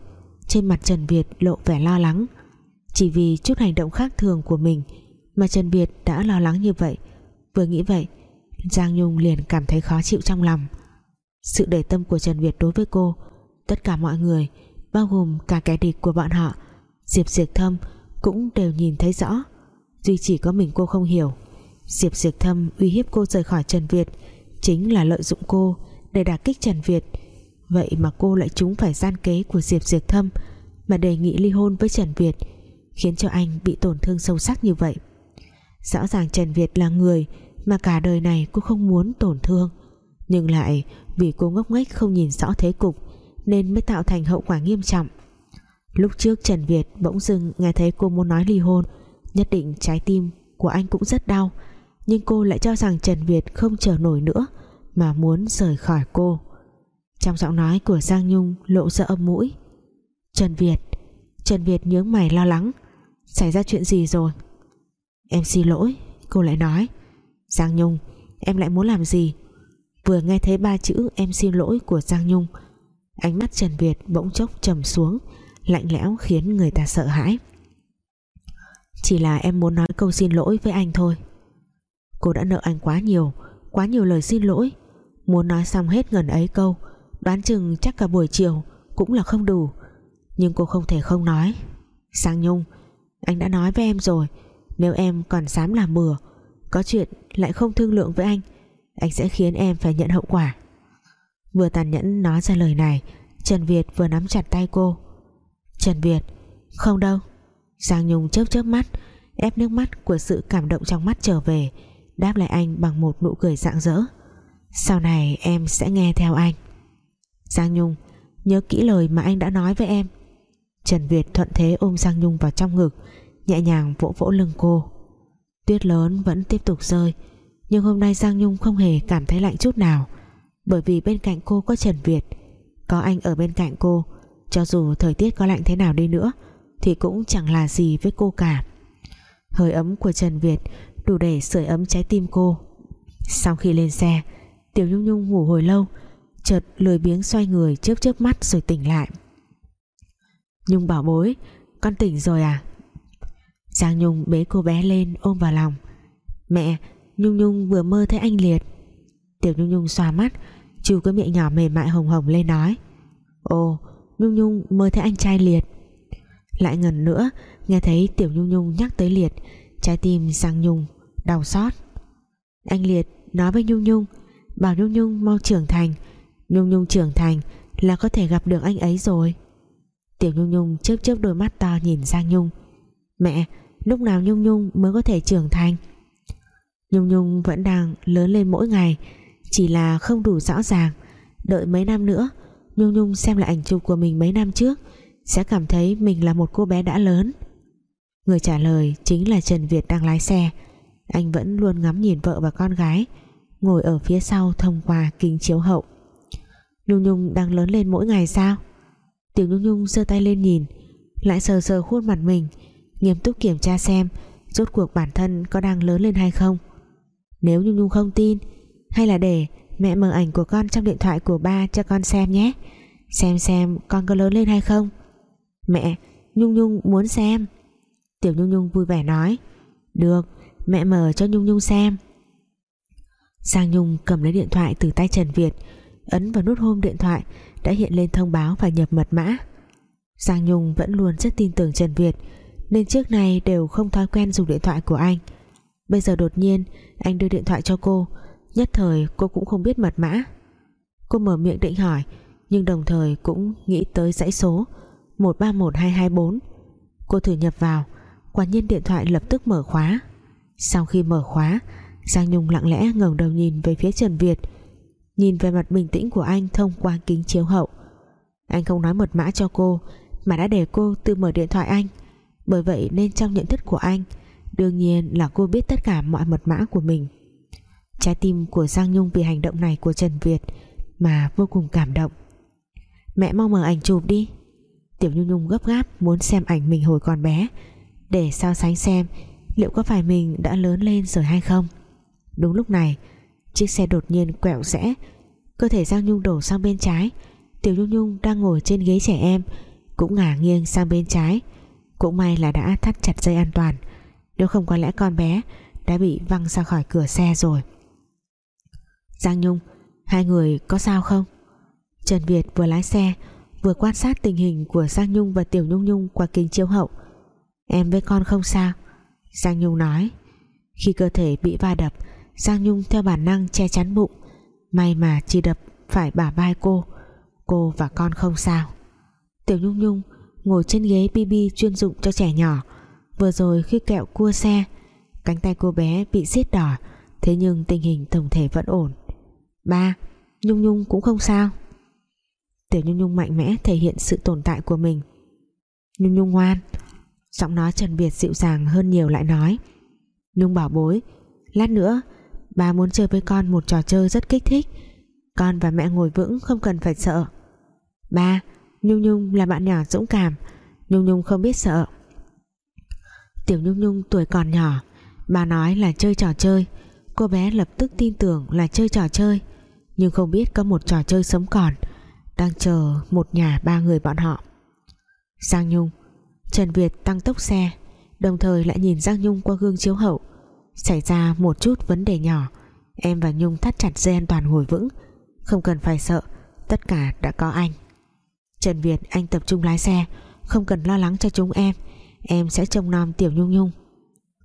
Trên mặt Trần Việt lộ vẻ lo lắng. Chỉ vì chút hành động khác thường của mình mà Trần Việt đã lo lắng như vậy. Vừa nghĩ vậy, Giang Nhung liền cảm thấy khó chịu trong lòng. Sự để tâm của Trần Việt đối với cô, Tất cả mọi người, Bao gồm cả kẻ địch của bọn họ, Diệp Diệp Thâm cũng đều nhìn thấy rõ. Duy chỉ có mình cô không hiểu, Diệp Diệp Thâm uy hiếp cô rời khỏi Trần Việt Chính là lợi dụng cô Để đả kích Trần Việt. Vậy mà cô lại trúng phải gian kế của Diệp Diệp Thâm Mà đề nghị ly hôn với Trần Việt, Khiến cho anh bị tổn thương sâu sắc như vậy. Rõ ràng Trần Việt là người Mà cả đời này cô không muốn tổn thương. Nhưng lại vì cô ngốc nghếch không nhìn rõ thế cục Nên mới tạo thành hậu quả nghiêm trọng. Lúc trước Trần Việt bỗng dưng nghe thấy cô muốn nói ly hôn, Nhất định trái tim của anh cũng rất đau. Nhưng cô lại cho rằng Trần Việt không chờ nổi nữa Mà muốn rời khỏi cô. Trong giọng nói của Giang Nhung lộ ra âm mũi. Trần Việt Trần Việt nhướng mày lo lắng. Xảy ra chuyện gì rồi? Em xin lỗi, Cô lại nói. Giang Nhung, em lại muốn làm gì? Vừa nghe thấy ba chữ em xin lỗi của Giang Nhung, Ánh mắt Trần Việt bỗng chốc trầm xuống, Lạnh lẽo khiến người ta sợ hãi. Chỉ là em muốn nói câu xin lỗi với anh thôi. Cô đã nợ anh quá nhiều Quá nhiều lời xin lỗi. Muốn nói xong hết ngần ấy câu, Đoán chừng chắc cả buổi chiều Cũng là không đủ. Nhưng cô không thể không nói. Giang Nhung, Anh đã nói với em rồi nếu em còn dám làm bừa, Có chuyện lại không thương lượng với anh Anh sẽ khiến em phải nhận hậu quả. Vừa tàn nhẫn nói ra lời này, Trần Việt vừa nắm chặt tay cô. Trần Việt, Không đâu. Giang Nhung chớp chớp mắt, ép nước mắt của sự cảm động trong mắt trở về, đáp lại anh bằng một nụ cười rạng rỡ. Sau này em sẽ nghe theo anh. Giang Nhung, nhớ kỹ lời mà anh đã nói với em. Trần Việt thuận thế ôm Giang Nhung vào trong ngực nhẹ nhàng vỗ vỗ lưng cô. Tuyết lớn vẫn tiếp tục rơi, nhưng hôm nay Giang Nhung không hề cảm thấy lạnh chút nào, bởi vì bên cạnh cô có Trần Việt, có anh ở bên cạnh cô, cho dù thời tiết có lạnh thế nào đi nữa, thì cũng chẳng là gì với cô cả. Hơi ấm của Trần Việt đủ để sưởi ấm trái tim cô. Sau khi lên xe, Tiểu Nhung Nhung ngủ hồi lâu, chợt lười biếng xoay người chớp chớp mắt rồi tỉnh lại. Nhung bảo bối, con tỉnh rồi à? Giang Nhung bế cô bé lên ôm vào lòng. Mẹ, Nhung Nhung vừa mơ thấy anh Liệt. Tiểu Nhung Nhung xoa mắt chu cái miệng nhỏ mềm mại hồng hồng lên nói, ồ, Nhung Nhung mơ thấy anh trai Liệt. Lại ngần nữa, nghe thấy Tiểu Nhung Nhung nhắc tới Liệt, trái tim Giang Nhung đau xót. Anh Liệt nói với Nhung Nhung, bảo Nhung Nhung mau trưởng thành, Nhung Nhung trưởng thành là có thể gặp được anh ấy rồi. Tiểu Nhung Nhung chớp chớp đôi mắt to nhìn Giang Nhung, mẹ lúc nào Nhung Nhung mới có thể trưởng thành? Nhung Nhung vẫn đang lớn lên mỗi ngày, chỉ là không đủ rõ ràng. Đợi mấy năm nữa, Nhung Nhung xem lại ảnh chụp của mình mấy năm trước, sẽ cảm thấy mình là một cô bé đã lớn. Người trả lời chính là Trần Việt đang lái xe. Anh vẫn luôn ngắm nhìn vợ và con gái, ngồi ở phía sau thông qua kính chiếu hậu. Nhung Nhung đang lớn lên mỗi ngày sao? Tiểu Nhung Nhung giơ tay lên nhìn, lại sờ sờ khuôn mặt mình nghiêm túc kiểm tra xem rốt cuộc bản thân có đang lớn lên hay không. Nếu Nhung Nhung không tin, hay là để mẹ mở ảnh của con trong điện thoại của ba cho con xem nhé. Xem xem con có lớn lên hay không. Mẹ, Nhung Nhung muốn xem. Tiểu Nhung Nhung vui vẻ nói, được, mẹ mở cho Nhung Nhung xem. Sang Nhung cầm lấy điện thoại từ tay Trần Việt, ấn vào nút home điện thoại đã hiện lên thông báo phải nhập mật mã. Giang Nhung vẫn luôn rất tin tưởng Trần Việt nên trước nay đều không thói quen dùng điện thoại của anh. Bây giờ đột nhiên, anh đưa điện thoại cho cô. Nhất thời, cô cũng không biết mật mã. Cô mở miệng định hỏi, nhưng đồng thời cũng nghĩ tới dãy số. 131224 cô thử nhập vào. Quả nhiên điện thoại lập tức mở khóa. Sau khi mở khóa, Giang Nhung lặng lẽ ngẩng đầu nhìn về phía Trần Việt. Nhìn về mặt bình tĩnh của anh thông qua kính chiếu hậu. Anh không nói mật mã cho cô, mà đã để cô tự mở điện thoại anh bởi vậy nên trong nhận thức của anh, đương nhiên là cô biết tất cả mọi mật mã của mình. Trái tim của Giang Nhung vì hành động này của Trần Việt mà vô cùng cảm động. Mẹ mau mở ảnh chụp đi. Tiểu Nhung Nhung gấp gáp muốn xem ảnh mình hồi còn bé, để so sánh xem liệu có phải mình đã lớn lên rồi hay không. Đúng lúc này, chiếc xe đột nhiên quẹo rẽ, cơ thể Giang Nhung đổ sang bên trái. Tiểu Nhung Nhung đang ngồi trên ghế trẻ em, cũng ngả nghiêng sang bên trái cũng may là đã thắt chặt dây an toàn. Nếu không có lẽ con bé đã bị văng ra khỏi cửa xe rồi. Giang Nhung, hai người có sao không? Trần Việt vừa lái xe, vừa quan sát tình hình của Giang Nhung và Tiểu Nhung Nhung qua kính chiếu hậu. Em với con không sao? Giang Nhung nói. Khi cơ thể bị va đập, Giang Nhung theo bản năng che chắn bụng. May mà chỉ đập phải bả vai cô. Cô và con không sao. Tiểu Nhung Nhung ngồi trên ghế BB chuyên dụng cho trẻ nhỏ. Vừa rồi khi kẹo cua xe, cánh tay cô bé bị xiết đỏ, thế nhưng tình hình tổng thể vẫn ổn. Ba, Nhung Nhung cũng không sao. Tiểu Nhung Nhung mạnh mẽ thể hiện sự tồn tại của mình. Nhung Nhung ngoan, Giọng nói Trần Việt dịu dàng hơn nhiều lại nói. Nhung bảo bối, Lát nữa, Ba muốn chơi với con một trò chơi rất kích thích. Con và mẹ ngồi vững không cần phải sợ. Ba Nhung Nhung là bạn nhỏ dũng cảm. Nhung Nhung không biết sợ. Tiểu Nhung Nhung tuổi còn nhỏ. Bà nói là chơi trò chơi. Cô bé lập tức tin tưởng là chơi trò chơi. Nhưng không biết có một trò chơi sống còn. Đang chờ một nhà ba người bọn họ. Giang Nhung. Trần Việt tăng tốc xe. Đồng thời lại nhìn Giang Nhung qua gương chiếu hậu. Xảy ra một chút vấn đề nhỏ. Em và Nhung thắt chặt dây an toàn ngồi vững. Không cần phải sợ. Tất cả đã có anh. Trần Việt, anh tập trung lái xe, Không cần lo lắng cho chúng em. Em sẽ trông nom Tiểu Nhung Nhung.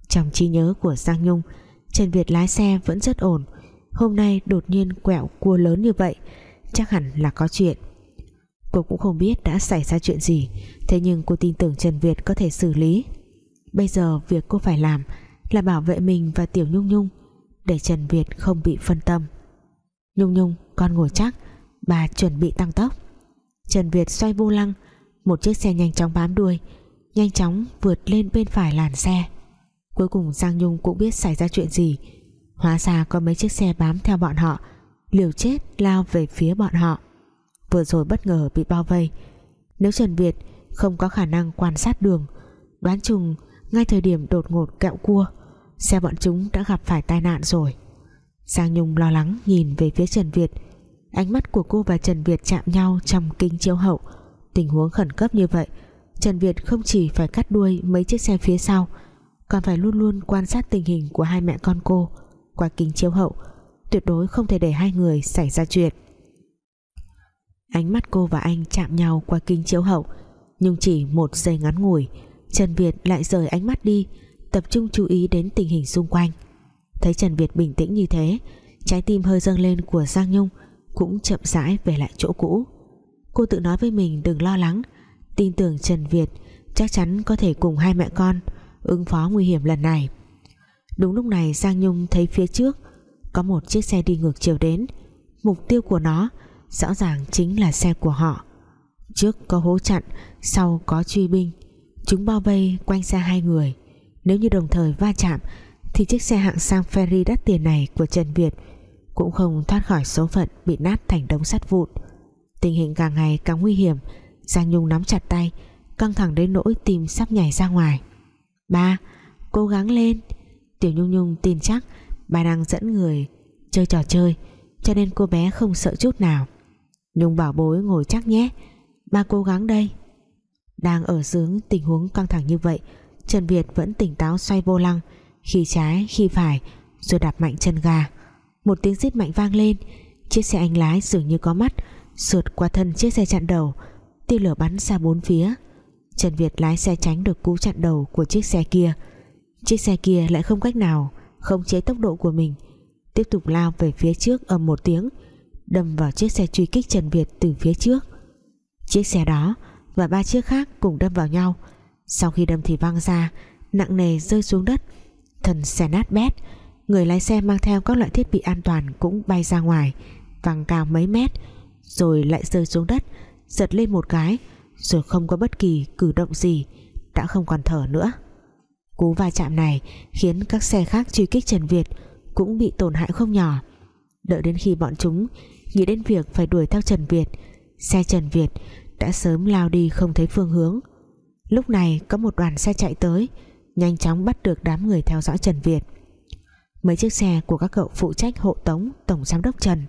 Trong trí nhớ của Giang Nhung, Trần Việt lái xe vẫn rất ổn. Hôm nay đột nhiên quẹo cua lớn như vậy, Chắc hẳn là có chuyện. Cô cũng không biết đã xảy ra chuyện gì, Thế nhưng cô tin tưởng Trần Việt có thể xử lý. Bây giờ việc cô phải làm Là bảo vệ mình và Tiểu Nhung Nhung, Để Trần Việt không bị phân tâm. Nhung Nhung, con ngồi chắc, Bà chuẩn bị tăng tốc. Trần Việt xoay vô lăng. Một chiếc xe nhanh chóng bám đuôi, Nhanh chóng vượt lên bên phải làn xe. Cuối cùng Giang Nhung cũng biết xảy ra chuyện gì. Hóa ra có mấy chiếc xe bám theo bọn họ, Liều chết lao về phía bọn họ. Vừa rồi bất ngờ bị bao vây. Nếu Trần Việt không có khả năng quan sát đường, Đoán chừng ngay thời điểm đột ngột kẹo cua, Xe bọn chúng đã gặp phải tai nạn rồi. Giang Nhung lo lắng nhìn về phía Trần Việt. Ánh mắt của cô và Trần Việt chạm nhau trong kính chiếu hậu. Tình huống khẩn cấp như vậy, Trần Việt không chỉ phải cắt đuôi mấy chiếc xe phía sau, Còn phải luôn luôn quan sát tình hình của hai mẹ con cô Qua kính chiếu hậu, Tuyệt đối không thể để hai người xảy ra chuyện. Ánh mắt cô và anh chạm nhau qua kính chiếu hậu, Nhưng chỉ một giây ngắn ngủi, Trần Việt lại rời ánh mắt đi, Tập trung chú ý đến tình hình xung quanh. Thấy Trần Việt bình tĩnh như thế, Trái tim hơi dâng lên của Giang Nhung cũng chậm rãi về lại chỗ cũ. Cô tự nói với mình đừng lo lắng. Tin tưởng Trần Việt Chắc chắn có thể cùng hai mẹ con Ứng phó nguy hiểm lần này. Đúng lúc này Giang Nhung thấy phía trước Có một chiếc xe đi ngược chiều đến. Mục tiêu của nó Rõ ràng chính là xe của họ. Trước có hố chặn, Sau có truy binh. Chúng bao vây quanh xe hai người. Nếu như đồng thời va chạm, Thì chiếc xe hạng sang ferry đắt tiền này của Trần Việt cũng không thoát khỏi số phận Bị nát thành đống sắt vụn. Tình hình càng ngày càng nguy hiểm, Giang Nhung nắm chặt tay, Căng thẳng đến nỗi tim sắp nhảy ra ngoài. Ba, Cố gắng lên. Tiểu Nhung Nhung tin chắc, Bà đang dẫn người chơi trò chơi, Cho nên cô bé không sợ chút nào. Nhung bảo bối ngồi chắc nhé, Ba cố gắng đây. Đang ở dưới tình huống căng thẳng như vậy, Trần Việt vẫn tỉnh táo xoay vô lăng, Khi trái, khi phải, Rồi đạp mạnh chân ga. Một tiếng rít mạnh vang lên. Chiếc xe anh lái dường như có mắt, Sượt qua thân chiếc xe chặn đầu. Tia lửa bắn ra bốn phía. Trần Việt lái xe tránh được cú chặn đầu của chiếc xe kia. Chiếc xe kia lại không cách nào Không chế tốc độ của mình. Tiếp tục lao về phía trước ầm một tiếng, Đâm vào chiếc xe truy kích Trần Việt từ phía trước. Chiếc xe đó Và ba chiếc khác cùng đâm vào nhau. Sau khi đâm thì văng ra, Nặng nề rơi xuống đất. Thần xe nát bét Người lái xe mang theo các loại thiết bị an toàn Cũng bay ra ngoài, Văng cao mấy mét, Rồi lại rơi xuống đất, giật lên một cái, rồi không có bất kỳ cử động gì, đã không còn thở nữa. Cú va chạm này khiến các xe khác truy kích Trần Việt cũng bị tổn hại không nhỏ. Đợi đến khi bọn chúng nghĩ đến việc phải đuổi theo Trần Việt, xe Trần Việt đã sớm lao đi không thấy phương hướng. Lúc này có một đoàn xe chạy tới, nhanh chóng bắt được đám người theo dõi Trần Việt mấy chiếc xe của các cậu phụ trách hộ tống tổng giám đốc Trần.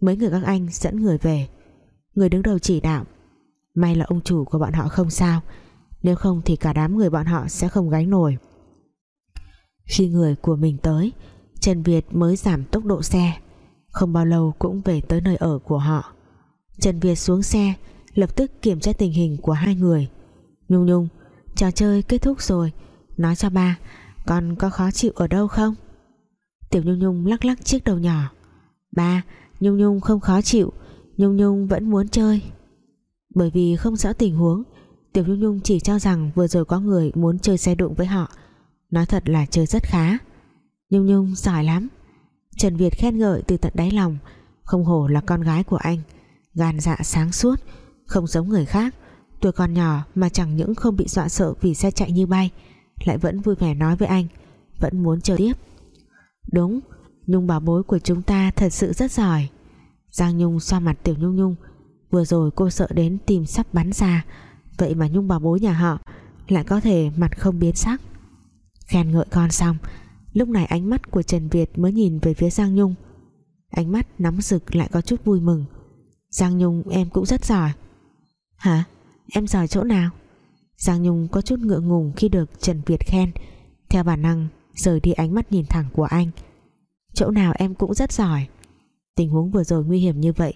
Mấy người các anh dẫn người về. Người đứng đầu chỉ đạo, may là ông chủ của bọn họ không sao, nếu không thì cả đám người bọn họ sẽ không gánh nổi. Khi người của mình tới, Trần Việt mới giảm tốc độ xe. Không bao lâu cũng về tới nơi ở của họ. Trần Việt xuống xe, lập tức kiểm tra tình hình của hai người. Nhung Nhung, trò chơi kết thúc rồi. Nói cho ba, con có khó chịu ở đâu không? Tiểu Nhung Nhung lắc lắc chiếc đầu nhỏ. Ba, Nhung Nhung không khó chịu, Nhung Nhung vẫn muốn chơi. Bởi vì không rõ tình huống, Tiểu Nhung Nhung chỉ cho rằng vừa rồi có người muốn chơi xe đụng với họ. Nói thật là chơi rất khá. Nhung Nhung giỏi lắm. Trần Việt khen ngợi từ tận đáy lòng, Không hổ là con gái của anh. Gan dạ sáng suốt, Không giống người khác. Tuổi còn nhỏ mà chẳng những không bị dọa sợ vì xe chạy như bay, Lại vẫn vui vẻ nói với anh, Vẫn muốn chơi tiếp. Đúng, Nhung bảo bối của chúng ta thật sự rất giỏi. Giang Nhung xoa mặt Tiểu Nhung Nhung. Vừa rồi cô sợ đến tìm sắp bắn ra. Vậy mà Nhung bảo bối nhà họ Lại có thể mặt không biến sắc. Khen ngợi con xong, Lúc này ánh mắt của Trần Việt mới nhìn về phía Giang Nhung. Ánh mắt nóng rực lại có chút vui mừng. Giang Nhung, em cũng rất giỏi. Hả? Em giỏi chỗ nào? Giang Nhung có chút ngượng ngùng khi được Trần Việt khen. Theo bản năng rời đi ánh mắt nhìn thẳng của anh. Chỗ nào em cũng rất giỏi. Tình huống vừa rồi nguy hiểm như vậy,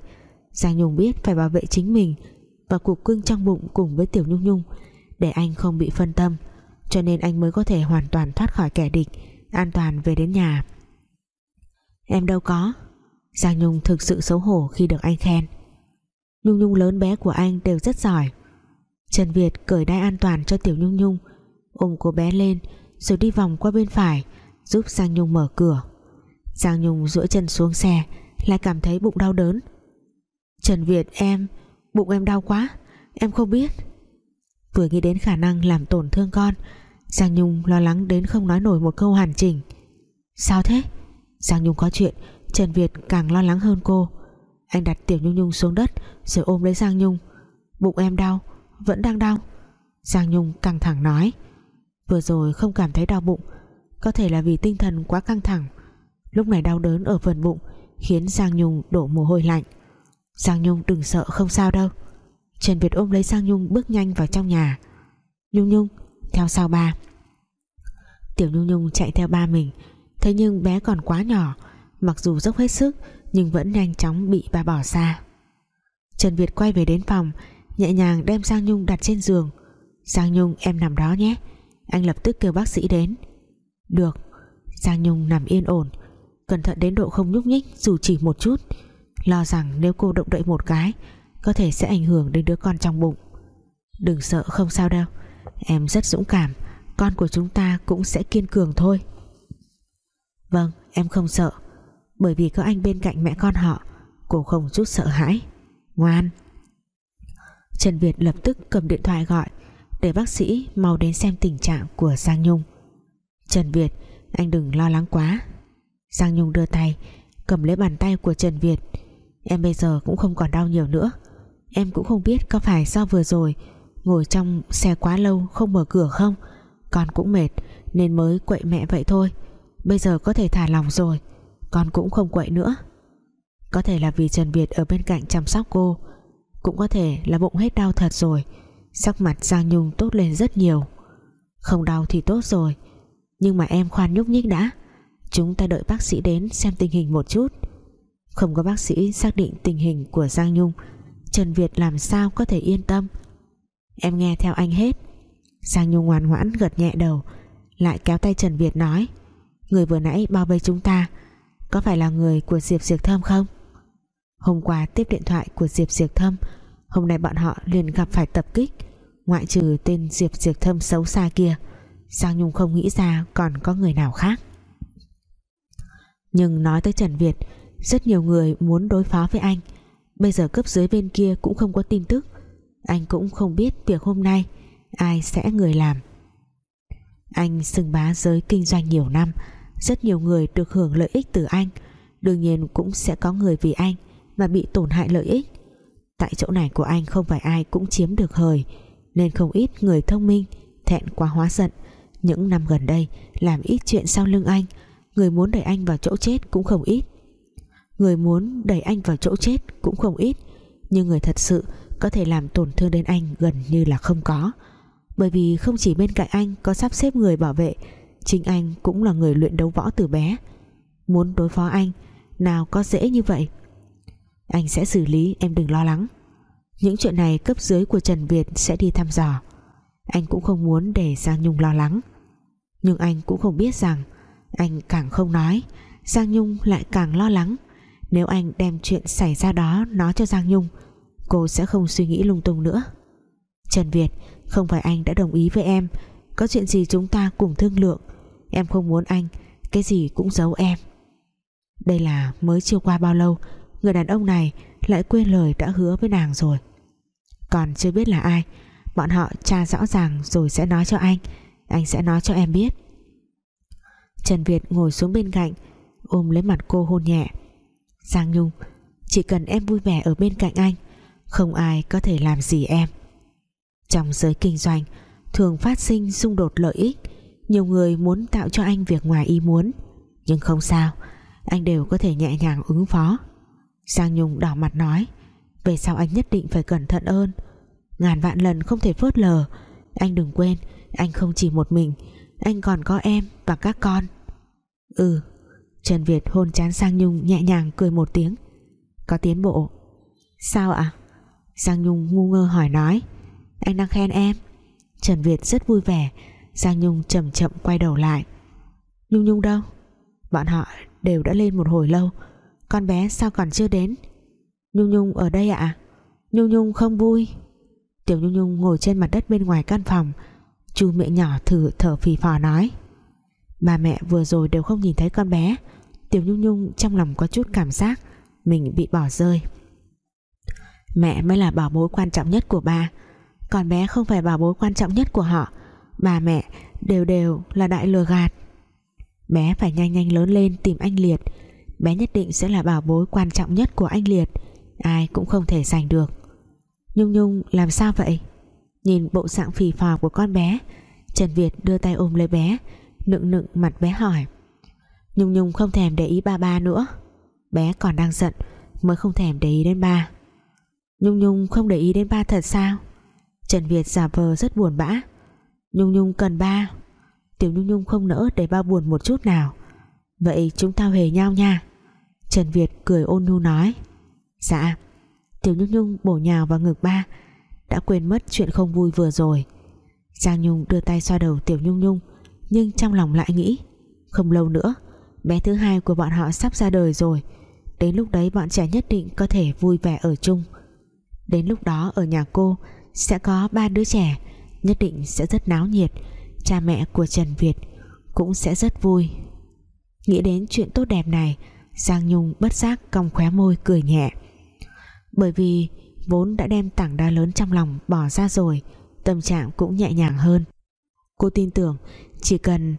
Giang Nhung biết phải bảo vệ chính mình Và cục cưng trong bụng cùng với Tiểu Nhung Nhung, Để anh không bị phân tâm, Cho nên anh mới có thể hoàn toàn thoát khỏi kẻ địch, An toàn về đến nhà. Em đâu có. Giang Nhung thực sự xấu hổ khi được anh khen. Nhung Nhung lớn bé của anh đều rất giỏi. Trần Việt cởi đai an toàn cho Tiểu Nhung Nhung, ôm cô bé lên rồi đi vòng qua bên phải, giúp Giang Nhung mở cửa. Giang Nhung duỗi chân xuống xe, lại cảm thấy bụng đau đớn. Trần Việt, em, bụng em đau quá, em không biết. Vừa nghĩ đến khả năng làm tổn thương con, Giang Nhung lo lắng đến không nói nổi một câu hoàn chỉnh. Sao thế? Giang Nhung có chuyện, Trần Việt càng lo lắng hơn cô. Anh đặt Tiểu Nhung Nhung xuống đất, rồi ôm lấy Giang Nhung. Bụng em đau, vẫn đang đau. Giang Nhung căng thẳng nói vừa rồi không cảm thấy đau bụng. Có thể là vì tinh thần quá căng thẳng. Lúc này đau đớn ở phần bụng, khiến Giang Nhung đổ mồ hôi lạnh. Giang Nhung đừng sợ, không sao đâu. Trần Việt ôm lấy Giang Nhung bước nhanh vào trong nhà. Nhung Nhung, theo sau ba. Tiểu Nhung Nhung chạy theo ba mình. Thế nhưng bé còn quá nhỏ. Mặc dù dốc hết sức, Nhưng vẫn nhanh chóng bị ba bỏ xa. Trần Việt quay về đến phòng, Nhẹ nhàng đem Giang Nhung đặt trên giường. Giang Nhung, em nằm đó nhé. Anh lập tức kêu bác sĩ đến. Được, Giang Nhung nằm yên ổn. Cẩn thận đến độ không nhúc nhích, dù chỉ một chút. Lo rằng nếu cô động đậy một cái, Có thể sẽ ảnh hưởng đến đứa con trong bụng. Đừng sợ, không sao đâu. Em rất dũng cảm. Con của chúng ta cũng sẽ kiên cường thôi. Vâng em không sợ. Bởi vì có anh bên cạnh mẹ con họ, Cô không chút sợ hãi. Ngoan. Trần Việt lập tức cầm điện thoại gọi. Để bác sĩ mau đến xem tình trạng của Giang Nhung. Trần Việt, Anh đừng lo lắng quá. Giang Nhung đưa tay, Cầm lấy bàn tay của Trần Việt. Em bây giờ cũng không còn đau nhiều nữa. Em cũng không biết có phải do vừa rồi Ngồi trong xe quá lâu Không mở cửa không? Con cũng mệt, nên mới quậy mẹ vậy thôi. Bây giờ có thể thả lòng rồi, Con cũng không quậy nữa. Có thể là vì Trần Việt ở bên cạnh chăm sóc cô, Cũng có thể là bụng hết đau thật rồi. Sắc mặt Giang Nhung tốt lên rất nhiều. Không đau thì tốt rồi, Nhưng mà em khoan nhúc nhích đã. Chúng ta đợi bác sĩ đến xem tình hình một chút. Không có bác sĩ xác định tình hình của Giang Nhung, Trần Việt làm sao có thể yên tâm. Em nghe theo anh hết. Giang Nhung ngoan ngoãn gật nhẹ đầu, Lại kéo tay Trần Việt nói, Người vừa nãy bao vây chúng ta, Có phải là người của Diệp Diệp Thâm không? Hôm qua tiếp điện thoại của Diệp Diệp Thâm Hôm nay bọn họ liền gặp phải tập kích, Ngoại trừ tên Diệp Diệp Thâm xấu xa kia, Giang Nhung không nghĩ ra còn có người nào khác. Nhưng nói tới Trần Việt, Rất nhiều người muốn đối phó với anh. Bây giờ cấp dưới bên kia cũng không có tin tức. Anh cũng không biết việc hôm nay Ai sẽ người làm. Anh xưng bá giới kinh doanh nhiều năm, Rất nhiều người được hưởng lợi ích từ anh. Đương nhiên cũng sẽ có người vì anh Mà bị tổn hại lợi ích. Tại chỗ này của anh không phải ai cũng chiếm được hời, Nên không ít người thông minh, Thẹn quá hóa giận. Những năm gần đây, làm ít chuyện sau lưng anh, Người muốn đẩy anh vào chỗ chết cũng không ít. Người muốn đẩy anh vào chỗ chết cũng không ít, Nhưng người thật sự Có thể làm tổn thương đến anh gần như là không có. Bởi vì không chỉ bên cạnh anh có sắp xếp người bảo vệ, chính anh cũng là người luyện đấu võ từ bé. Muốn đối phó anh, nào có dễ như vậy anh sẽ xử lý, em đừng lo lắng. Những chuyện này cấp dưới của Trần Việt sẽ đi thăm dò. Anh cũng không muốn để Giang Nhung lo lắng. Nhưng anh cũng không biết rằng, anh càng không nói, Giang Nhung lại càng lo lắng. Nếu anh đem chuyện xảy ra đó nói cho Giang Nhung, cô sẽ không suy nghĩ lung tung nữa. Trần Việt, không phải anh đã đồng ý với em. Có chuyện gì chúng ta cùng thương lượng. Em không muốn anh, cái gì cũng giấu em. Đây là mới chưa qua bao lâu người đàn ông này lại quên lời đã hứa với nàng rồi. Còn chưa biết là ai, bọn họ tra rõ ràng rồi sẽ nói cho anh. Anh sẽ nói cho em biết. Trần Việt ngồi xuống bên cạnh, ôm lấy mặt cô hôn nhẹ. Giang Nhung, chỉ cần em vui vẻ ở bên cạnh anh, không ai có thể làm gì em. Trong giới kinh doanh, thường phát sinh xung đột lợi ích. Nhiều người muốn tạo cho anh việc ngoài ý muốn. Nhưng không sao, anh đều có thể nhẹ nhàng ứng phó. Giang Nhung đỏ mặt nói, về sau anh nhất định phải cẩn thận hơn. Ngàn vạn lần không thể phớt lờ. Anh đừng quên, anh không chỉ một mình, anh còn có em và các con. Ừ. Trần Việt hôn chán Giang Nhung nhẹ nhàng cười một tiếng. Có tiến bộ. Sao ạ? À? Giang Nhung ngu ngơ hỏi nói. Anh đang khen em. Trần Việt rất vui vẻ. Giang Nhung chậm chậm quay đầu lại. Nhung Nhung đâu? Bọn họ đều đã lên một hồi lâu. Con bé sao còn chưa đến? Nhung Nhung ở đây ạ. À? Nhung Nhung không vui. Tiểu Nhung Nhung ngồi trên mặt đất bên ngoài căn phòng. Chu mẹ nhỏ thử thở phì phò nói. Ba mẹ vừa rồi đều không nhìn thấy con bé. Tiểu Nhung Nhung trong lòng có chút cảm giác Mình bị bỏ rơi. Mẹ mới là bảo bối quan trọng nhất của ba. Còn bé không phải bảo bối quan trọng nhất của họ. Bà mẹ đều đều là đại lừa gạt. Bé phải nhanh nhanh lớn lên tìm anh Liệt. Bé nhất định sẽ là bảo bối quan trọng nhất của anh Liệt. Ai cũng không thể giành được. Nhung Nhung, làm sao vậy? Nhìn bộ dạng phì phò của con bé, Trần Việt đưa tay ôm lấy bé, Nựng nựng mặt bé hỏi. Nhung Nhung không thèm để ý ba ba nữa. Bé còn đang giận, Mới không thèm để ý đến ba. Nhung Nhung không để ý đến ba thật sao? Trần Việt giả vờ rất buồn bã. Nhung Nhung cần ba. Tiểu Nhung Nhung không nỡ để ba buồn một chút nào. Vậy chúng ta hề nhau nha. Trần Việt cười ôn nhu nói. Dạ Tiểu Nhung Nhung bổ nhào vào ngực ba, Đã quên mất chuyện không vui vừa rồi. Giang Nhung đưa tay xoa đầu Tiểu Nhung Nhung, Nhưng trong lòng lại nghĩ, Không lâu nữa, Bé thứ hai của bọn họ sắp ra đời rồi, Đến lúc đấy bọn trẻ nhất định có thể vui vẻ ở chung. Đến lúc đó ở nhà cô Sẽ có ba đứa trẻ, Nhất định sẽ rất náo nhiệt, Cha mẹ của Trần Việt Cũng sẽ rất vui. Nghĩ đến chuyện tốt đẹp này Giang Nhung bất giác cong khóe môi cười nhẹ. Bởi vì Vốn đã đem tảng đá lớn trong lòng bỏ ra rồi, Tâm trạng cũng nhẹ nhàng hơn. Cô tin tưởng Chỉ cần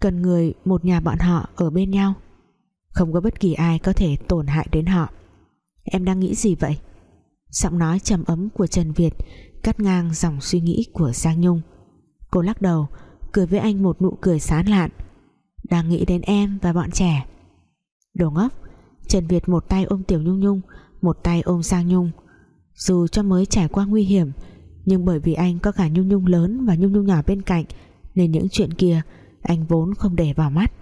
Cần người một nhà bọn họ ở bên nhau, Không có bất kỳ ai có thể tổn hại đến họ. Em đang nghĩ gì vậy? Giọng nói trầm ấm của Trần Việt Cắt ngang dòng suy nghĩ của Giang Nhung. Cô lắc đầu, Cười với anh một nụ cười sán lạn. Đang nghĩ đến em và bọn trẻ Đồ ngốc, Trần Việt một tay ôm Tiểu Nhung Nhung, Một tay ôm sang Nhung. Dù cho mới trải qua nguy hiểm, Nhưng bởi vì anh có cả Nhung Nhung lớn Và Nhung Nhung nhỏ bên cạnh, Nên những chuyện kia anh vốn không để vào mắt.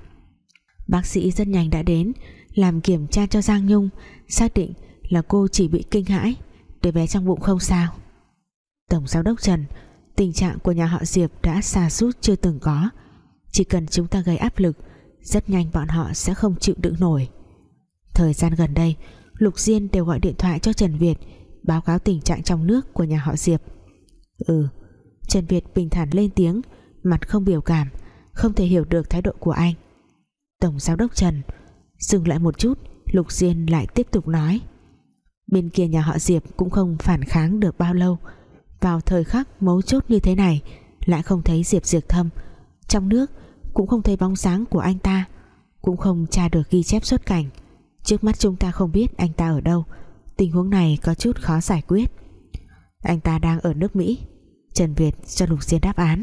Bác sĩ rất nhanh đã đến, Làm kiểm tra cho Giang Nhung, Xác định là cô chỉ bị kinh hãi Để bé trong bụng không sao. Tổng giám đốc Trần, Tình trạng của nhà họ Diệp đã xa sút chưa từng có. Chỉ cần chúng ta gây áp lực rất nhanh bọn họ sẽ không chịu đựng nổi. Thời gian gần đây, Lục Diên đều gọi điện thoại cho Trần Việt, Báo cáo tình trạng trong nước của nhà họ Diệp. Ừ Trần Việt bình thản lên tiếng, Mặt không biểu cảm, Không thể hiểu được thái độ của anh. Tổng giám đốc Trần, Dừng lại một chút, Lục Diên lại tiếp tục nói. Bên kia nhà họ Diệp cũng không phản kháng được bao lâu. Vào thời khắc mấu chốt như thế này, Lại không thấy Diệp Diệp Thâm. Trong nước cũng không thấy bóng dáng của anh ta, Cũng không tra được ghi chép xuất cảnh. Trước mắt chúng ta không biết anh ta ở đâu, Tình huống này có chút khó giải quyết. Anh ta đang ở nước Mỹ, Trần Việt cho Lục Diên đáp án.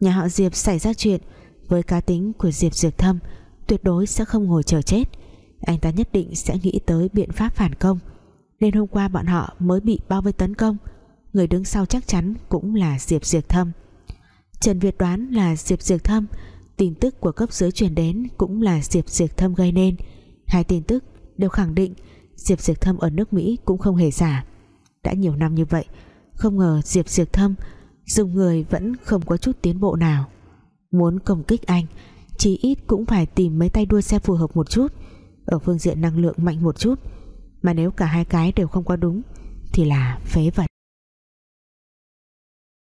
Nhà họ Diệp xảy ra chuyện Với cá tính của Diệp Diệp Thâm Tuyệt đối sẽ không ngồi chờ chết. Anh ta nhất định sẽ nghĩ tới biện pháp phản công. Nên hôm qua bọn họ mới bị bao vây tấn công, người đứng sau chắc chắn cũng là Diệp Diệp Thâm. Trần Việt đoán là Diệp Diệp Thâm tin tức của cấp dưới truyền đến cũng là Diệp Diệp Thâm gây nên. Hai tin tức đều khẳng định Diệp Diệp Thâm ở nước Mỹ cũng không hề giả. Đã nhiều năm như vậy, không ngờ Diệp Diệp Thâm dùng người vẫn không có chút tiến bộ nào. Muốn công kích anh chí ít cũng phải tìm mấy tay đua xe phù hợp một chút, ở phương diện năng lượng mạnh một chút. Mà nếu cả hai cái đều không có đúng, thì là phế vật.